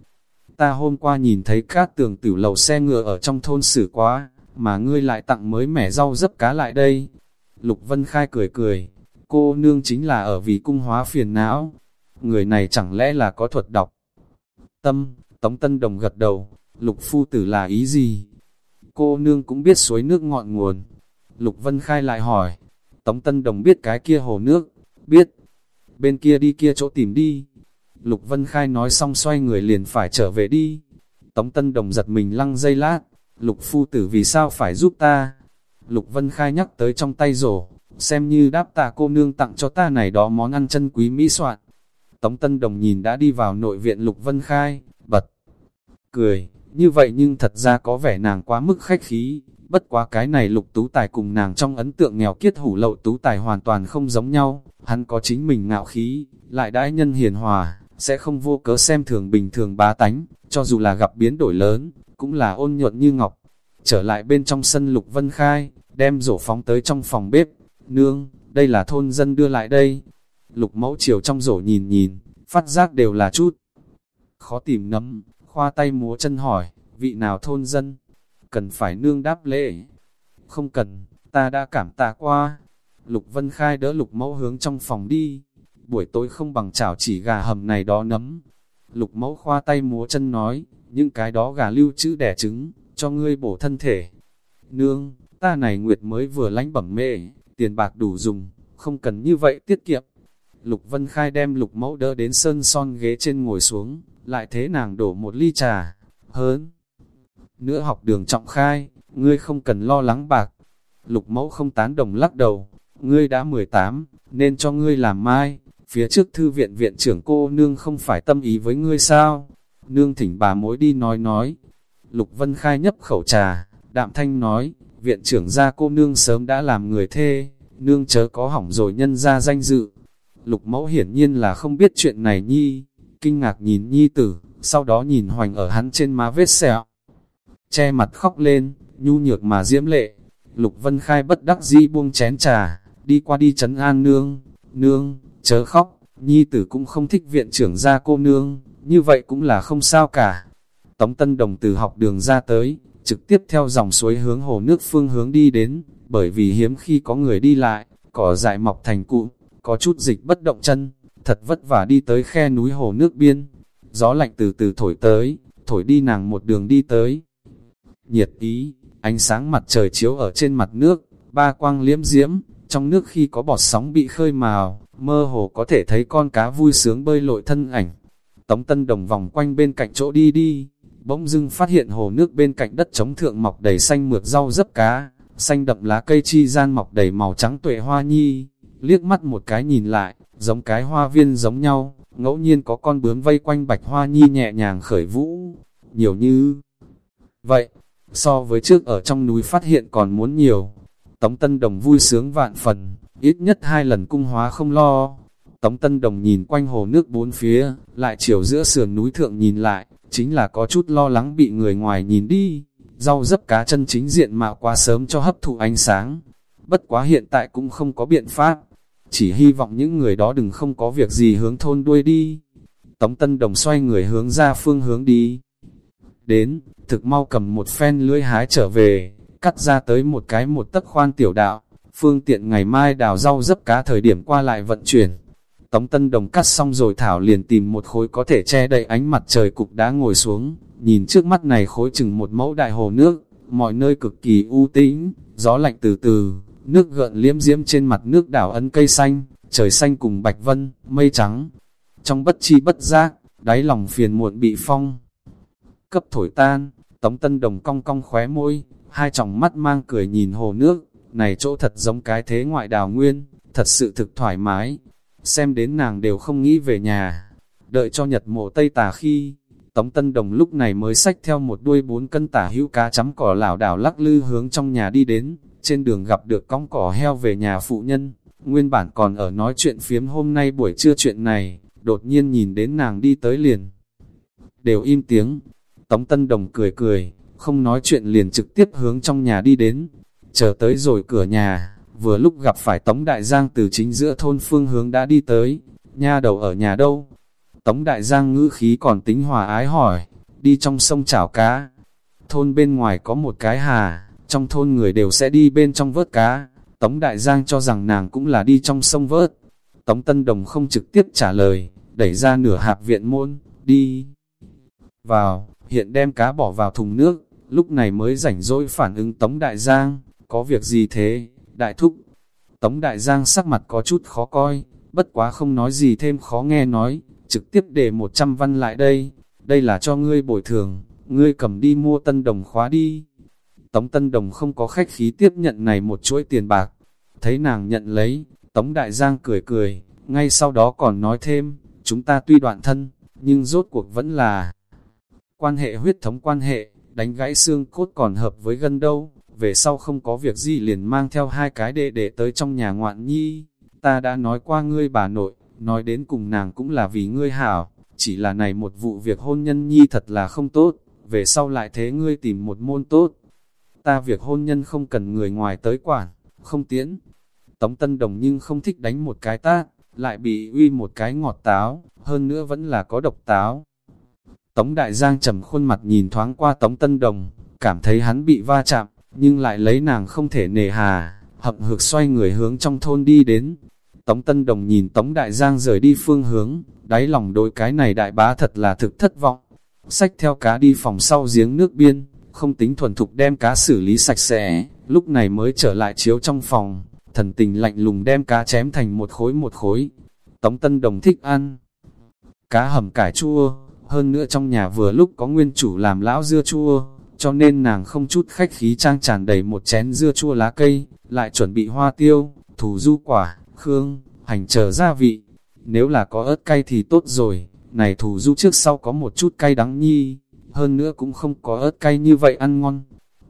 ta hôm qua nhìn thấy các tường tử lầu xe ngựa ở trong thôn xử quá, mà ngươi lại tặng mới mẻ rau dấp cá lại đây. Lục Vân Khai cười cười, cô nương chính là ở vì cung hóa phiền não. Người này chẳng lẽ là có thuật đọc? Tâm, Tống Tân Đồng gật đầu, Lục Phu Tử là ý gì? Cô nương cũng biết suối nước ngọn nguồn. Lục Vân Khai lại hỏi, Tống Tân Đồng biết cái kia hồ nước, biết. Bên kia đi kia chỗ tìm đi. Lục Vân Khai nói xong xoay người liền phải trở về đi. Tống Tân Đồng giật mình lăng dây lát, Lục Phu Tử vì sao phải giúp ta? Lục Vân Khai nhắc tới trong tay rổ, xem như đáp tạ cô nương tặng cho ta này đó món ăn chân quý mỹ soạn. Tống Tân Đồng nhìn đã đi vào nội viện Lục Vân Khai, bật, cười, như vậy nhưng thật ra có vẻ nàng quá mức khách khí, bất quá cái này Lục Tú Tài cùng nàng trong ấn tượng nghèo kiết hủ lậu Tú Tài hoàn toàn không giống nhau, hắn có chính mình ngạo khí, lại đãi nhân hiền hòa, sẽ không vô cớ xem thường bình thường bá tánh, cho dù là gặp biến đổi lớn, cũng là ôn nhuận như ngọc. Trở lại bên trong sân Lục Vân Khai, đem rổ phóng tới trong phòng bếp, nương, đây là thôn dân đưa lại đây. Lục mẫu chiều trong rổ nhìn nhìn, phát giác đều là chút. Khó tìm nấm, khoa tay múa chân hỏi, vị nào thôn dân, cần phải nương đáp lễ. Không cần, ta đã cảm tạ qua. Lục Vân Khai đỡ lục mẫu hướng trong phòng đi, buổi tối không bằng chảo chỉ gà hầm này đó nấm. Lục mẫu khoa tay múa chân nói, những cái đó gà lưu trữ đẻ trứng, cho ngươi bổ thân thể. Nương, ta này nguyệt mới vừa lánh bẩm mê, tiền bạc đủ dùng, không cần như vậy tiết kiệm. Lục Vân Khai đem lục mẫu đỡ đến sơn son ghế trên ngồi xuống, lại thế nàng đổ một ly trà, hớn Nữa học đường trọng khai, ngươi không cần lo lắng bạc. Lục mẫu không tán đồng lắc đầu, ngươi đã 18, nên cho ngươi làm mai, phía trước thư viện viện trưởng cô nương không phải tâm ý với ngươi sao? Nương thỉnh bà mối đi nói nói. Lục Vân Khai nhấp khẩu trà, đạm thanh nói, viện trưởng gia cô nương sớm đã làm người thê, nương chớ có hỏng rồi nhân ra danh dự. Lục mẫu hiển nhiên là không biết chuyện này nhi, kinh ngạc nhìn nhi tử, sau đó nhìn hoành ở hắn trên má vết sẹo. Che mặt khóc lên, nhu nhược mà diễm lệ. Lục Vân Khai bất đắc dĩ buông chén trà, đi qua đi chấn an nương, nương, chớ khóc, nhi tử cũng không thích viện trưởng gia cô nương, như vậy cũng là không sao cả. Tống Tân Đồng từ học đường ra tới, trực tiếp theo dòng suối hướng hồ nước phương hướng đi đến, bởi vì hiếm khi có người đi lại, cỏ dại mọc thành cụ, có chút dịch bất động chân, thật vất vả đi tới khe núi hồ nước biên. Gió lạnh từ từ thổi tới, thổi đi nàng một đường đi tới. Nhiệt ý, ánh sáng mặt trời chiếu ở trên mặt nước, ba quang liếm diễm, trong nước khi có bọt sóng bị khơi màu, mơ hồ có thể thấy con cá vui sướng bơi lội thân ảnh. Tống Tân Đồng vòng quanh bên cạnh chỗ đi đi, bỗng dưng phát hiện hồ nước bên cạnh đất trống thượng mọc đầy xanh mượt rau dấp cá, xanh đậm lá cây chi gian mọc đầy màu trắng tuệ hoa nhi, liếc mắt một cái nhìn lại, giống cái hoa viên giống nhau, ngẫu nhiên có con bướm vây quanh bạch hoa nhi nhẹ nhàng khởi vũ, nhiều như vậy, so với trước ở trong núi phát hiện còn muốn nhiều. Tống Tân Đồng vui sướng vạn phần, ít nhất hai lần cung hóa không lo. Tống Tân Đồng nhìn quanh hồ nước bốn phía, lại chiều giữa sườn núi thượng nhìn lại, chính là có chút lo lắng bị người ngoài nhìn đi. Rau dấp cá chân chính diện mạo quá sớm cho hấp thụ ánh sáng. Bất quá hiện tại cũng không có biện pháp. Chỉ hy vọng những người đó đừng không có việc gì hướng thôn đuôi đi. Tống Tân Đồng xoay người hướng ra phương hướng đi. Đến, thực mau cầm một phen lưỡi hái trở về, cắt ra tới một cái một tấc khoan tiểu đạo, phương tiện ngày mai đào rau dấp cá thời điểm qua lại vận chuyển. Tống Tân Đồng cắt xong rồi Thảo liền tìm một khối có thể che đậy ánh mặt trời cục đá ngồi xuống, nhìn trước mắt này khối chừng một mẫu đại hồ nước, mọi nơi cực kỳ u tĩnh, gió lạnh từ từ, nước gợn liếm diễm trên mặt nước đảo ấn cây xanh, trời xanh cùng bạch vân, mây trắng. Trong bất chi bất giác, đáy lòng phiền muộn bị phong. Cấp thổi tan, Tống Tân Đồng cong cong khóe môi, hai tròng mắt mang cười nhìn hồ nước, này chỗ thật giống cái thế ngoại đào nguyên, thật sự thực thoải mái. Xem đến nàng đều không nghĩ về nhà. Đợi cho nhật mộ tây tà khi, Tống Tân Đồng lúc này mới xách theo một đuôi bốn cân tả hữu cá chấm cỏ lảo đảo lắc lư hướng trong nhà đi đến, trên đường gặp được cong cỏ heo về nhà phụ nhân, nguyên bản còn ở nói chuyện phiếm hôm nay buổi trưa chuyện này, đột nhiên nhìn đến nàng đi tới liền. Đều im tiếng, Tống Tân Đồng cười cười, không nói chuyện liền trực tiếp hướng trong nhà đi đến, chờ tới rồi cửa nhà, vừa lúc gặp phải Tống Đại Giang từ chính giữa thôn phương hướng đã đi tới, nha đầu ở nhà đâu? Tống Đại Giang ngữ khí còn tính hòa ái hỏi, đi trong sông chảo cá. Thôn bên ngoài có một cái hà, trong thôn người đều sẽ đi bên trong vớt cá. Tống Đại Giang cho rằng nàng cũng là đi trong sông vớt. Tống Tân Đồng không trực tiếp trả lời, đẩy ra nửa hạp viện môn, đi vào, hiện đem cá bỏ vào thùng nước, lúc này mới rảnh rỗi phản ứng Tống Đại Giang, có việc gì thế, đại thúc. Tống Đại Giang sắc mặt có chút khó coi, bất quá không nói gì thêm khó nghe nói, trực tiếp để 100 văn lại đây, đây là cho ngươi bồi thường, ngươi cầm đi mua tân đồng khóa đi. Tống Tân Đồng không có khách khí tiếp nhận này một chuỗi tiền bạc, thấy nàng nhận lấy, Tống Đại Giang cười cười, ngay sau đó còn nói thêm, chúng ta tuy đoạn thân, nhưng rốt cuộc vẫn là quan hệ huyết thống quan hệ, đánh gãy xương cốt còn hợp với gân đâu, về sau không có việc gì liền mang theo hai cái đệ đệ tới trong nhà ngoạn nhi, ta đã nói qua ngươi bà nội, nói đến cùng nàng cũng là vì ngươi hảo, chỉ là này một vụ việc hôn nhân nhi thật là không tốt, về sau lại thế ngươi tìm một môn tốt. Ta việc hôn nhân không cần người ngoài tới quản, không tiễn. Tống Tân Đồng nhưng không thích đánh một cái ta lại bị uy một cái ngọt táo, hơn nữa vẫn là có độc táo. Tống Đại Giang trầm khuôn mặt nhìn thoáng qua Tống Tân Đồng, cảm thấy hắn bị va chạm, nhưng lại lấy nàng không thể nề hà, hậm hực xoay người hướng trong thôn đi đến. Tống Tân Đồng nhìn Tống Đại Giang rời đi phương hướng, đáy lòng đôi cái này đại bá thật là thực thất vọng. Xách theo cá đi phòng sau giếng nước biên, không tính thuần thục đem cá xử lý sạch sẽ, lúc này mới trở lại chiếu trong phòng, thần tình lạnh lùng đem cá chém thành một khối một khối. Tống Tân Đồng thích ăn cá hầm cải chua, hơn nữa trong nhà vừa lúc có nguyên chủ làm lão dưa chua, cho nên nàng không chút khách khí trang tràn đầy một chén dưa chua lá cây, lại chuẩn bị hoa tiêu, thủ du quả, khương, hành chờ gia vị. Nếu là có ớt cay thì tốt rồi, này thủ du trước sau có một chút cay đắng nhi, hơn nữa cũng không có ớt cay như vậy ăn ngon.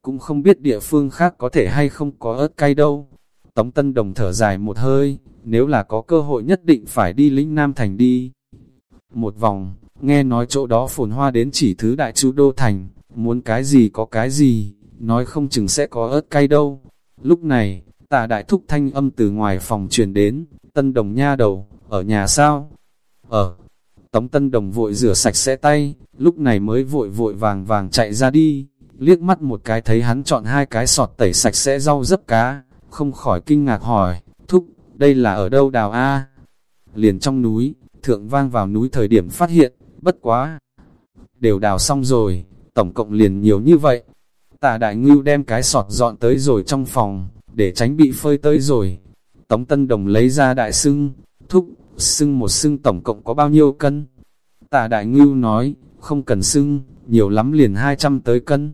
Cũng không biết địa phương khác có thể hay không có ớt cay đâu. Tống Tân Đồng thở dài một hơi, nếu là có cơ hội nhất định phải đi lĩnh Nam Thành đi. Một vòng, nghe nói chỗ đó phồn hoa đến chỉ thứ đại chú đô thành, muốn cái gì có cái gì, nói không chừng sẽ có ớt cay đâu. Lúc này, tà đại thúc thanh âm từ ngoài phòng truyền đến, tân đồng nha đầu, ở nhà sao? Ở. Tống tân đồng vội rửa sạch sẽ tay, lúc này mới vội vội vàng vàng chạy ra đi, liếc mắt một cái thấy hắn chọn hai cái sọt tẩy sạch sẽ rau dấp cá, không khỏi kinh ngạc hỏi, thúc, đây là ở đâu đào A? Liền trong núi, thượng vang vào núi thời điểm phát hiện, bất quá. Đều đào xong rồi, tổng cộng liền nhiều như vậy. Tà đại ngưu đem cái sọt dọn tới rồi trong phòng, để tránh bị phơi tới rồi. Tống Tân Đồng lấy ra đại sưng, thúc, sưng một sưng tổng cộng có bao nhiêu cân? Tà đại ngưu nói, không cần sưng, nhiều lắm liền 200 tới cân.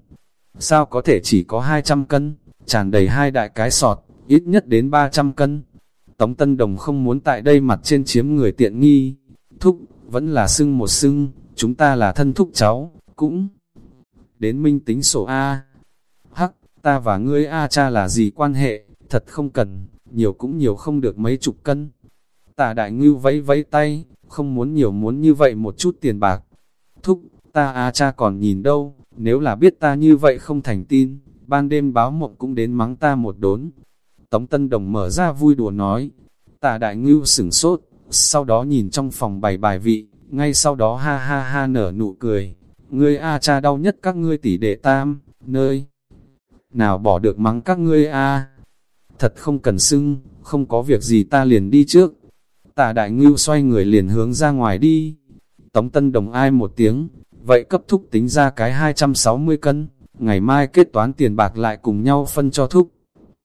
Sao có thể chỉ có 200 cân, tràn đầy hai đại cái sọt, ít nhất đến 300 cân. Tống Tân Đồng không muốn tại đây mặt trên chiếm người tiện nghi. Thúc, vẫn là sưng một sưng, chúng ta là thân thúc cháu, cũng đến minh tính sổ A. Hắc, ta và ngươi A cha là gì quan hệ, thật không cần, nhiều cũng nhiều không được mấy chục cân. Tà đại ngưu vẫy vẫy tay, không muốn nhiều muốn như vậy một chút tiền bạc. Thúc, ta A cha còn nhìn đâu, nếu là biết ta như vậy không thành tin, ban đêm báo mộng cũng đến mắng ta một đốn. Tống Tân Đồng mở ra vui đùa nói, tà đại ngưu sửng sốt, sau đó nhìn trong phòng bày bài vị, ngay sau đó ha ha ha nở nụ cười, ngươi A cha đau nhất các ngươi tỷ đệ tam, nơi nào bỏ được mắng các ngươi A. Thật không cần xưng, không có việc gì ta liền đi trước. tạ đại ngưu xoay người liền hướng ra ngoài đi. Tống Tân Đồng ai một tiếng, vậy cấp thúc tính ra cái 260 cân, ngày mai kết toán tiền bạc lại cùng nhau phân cho thúc.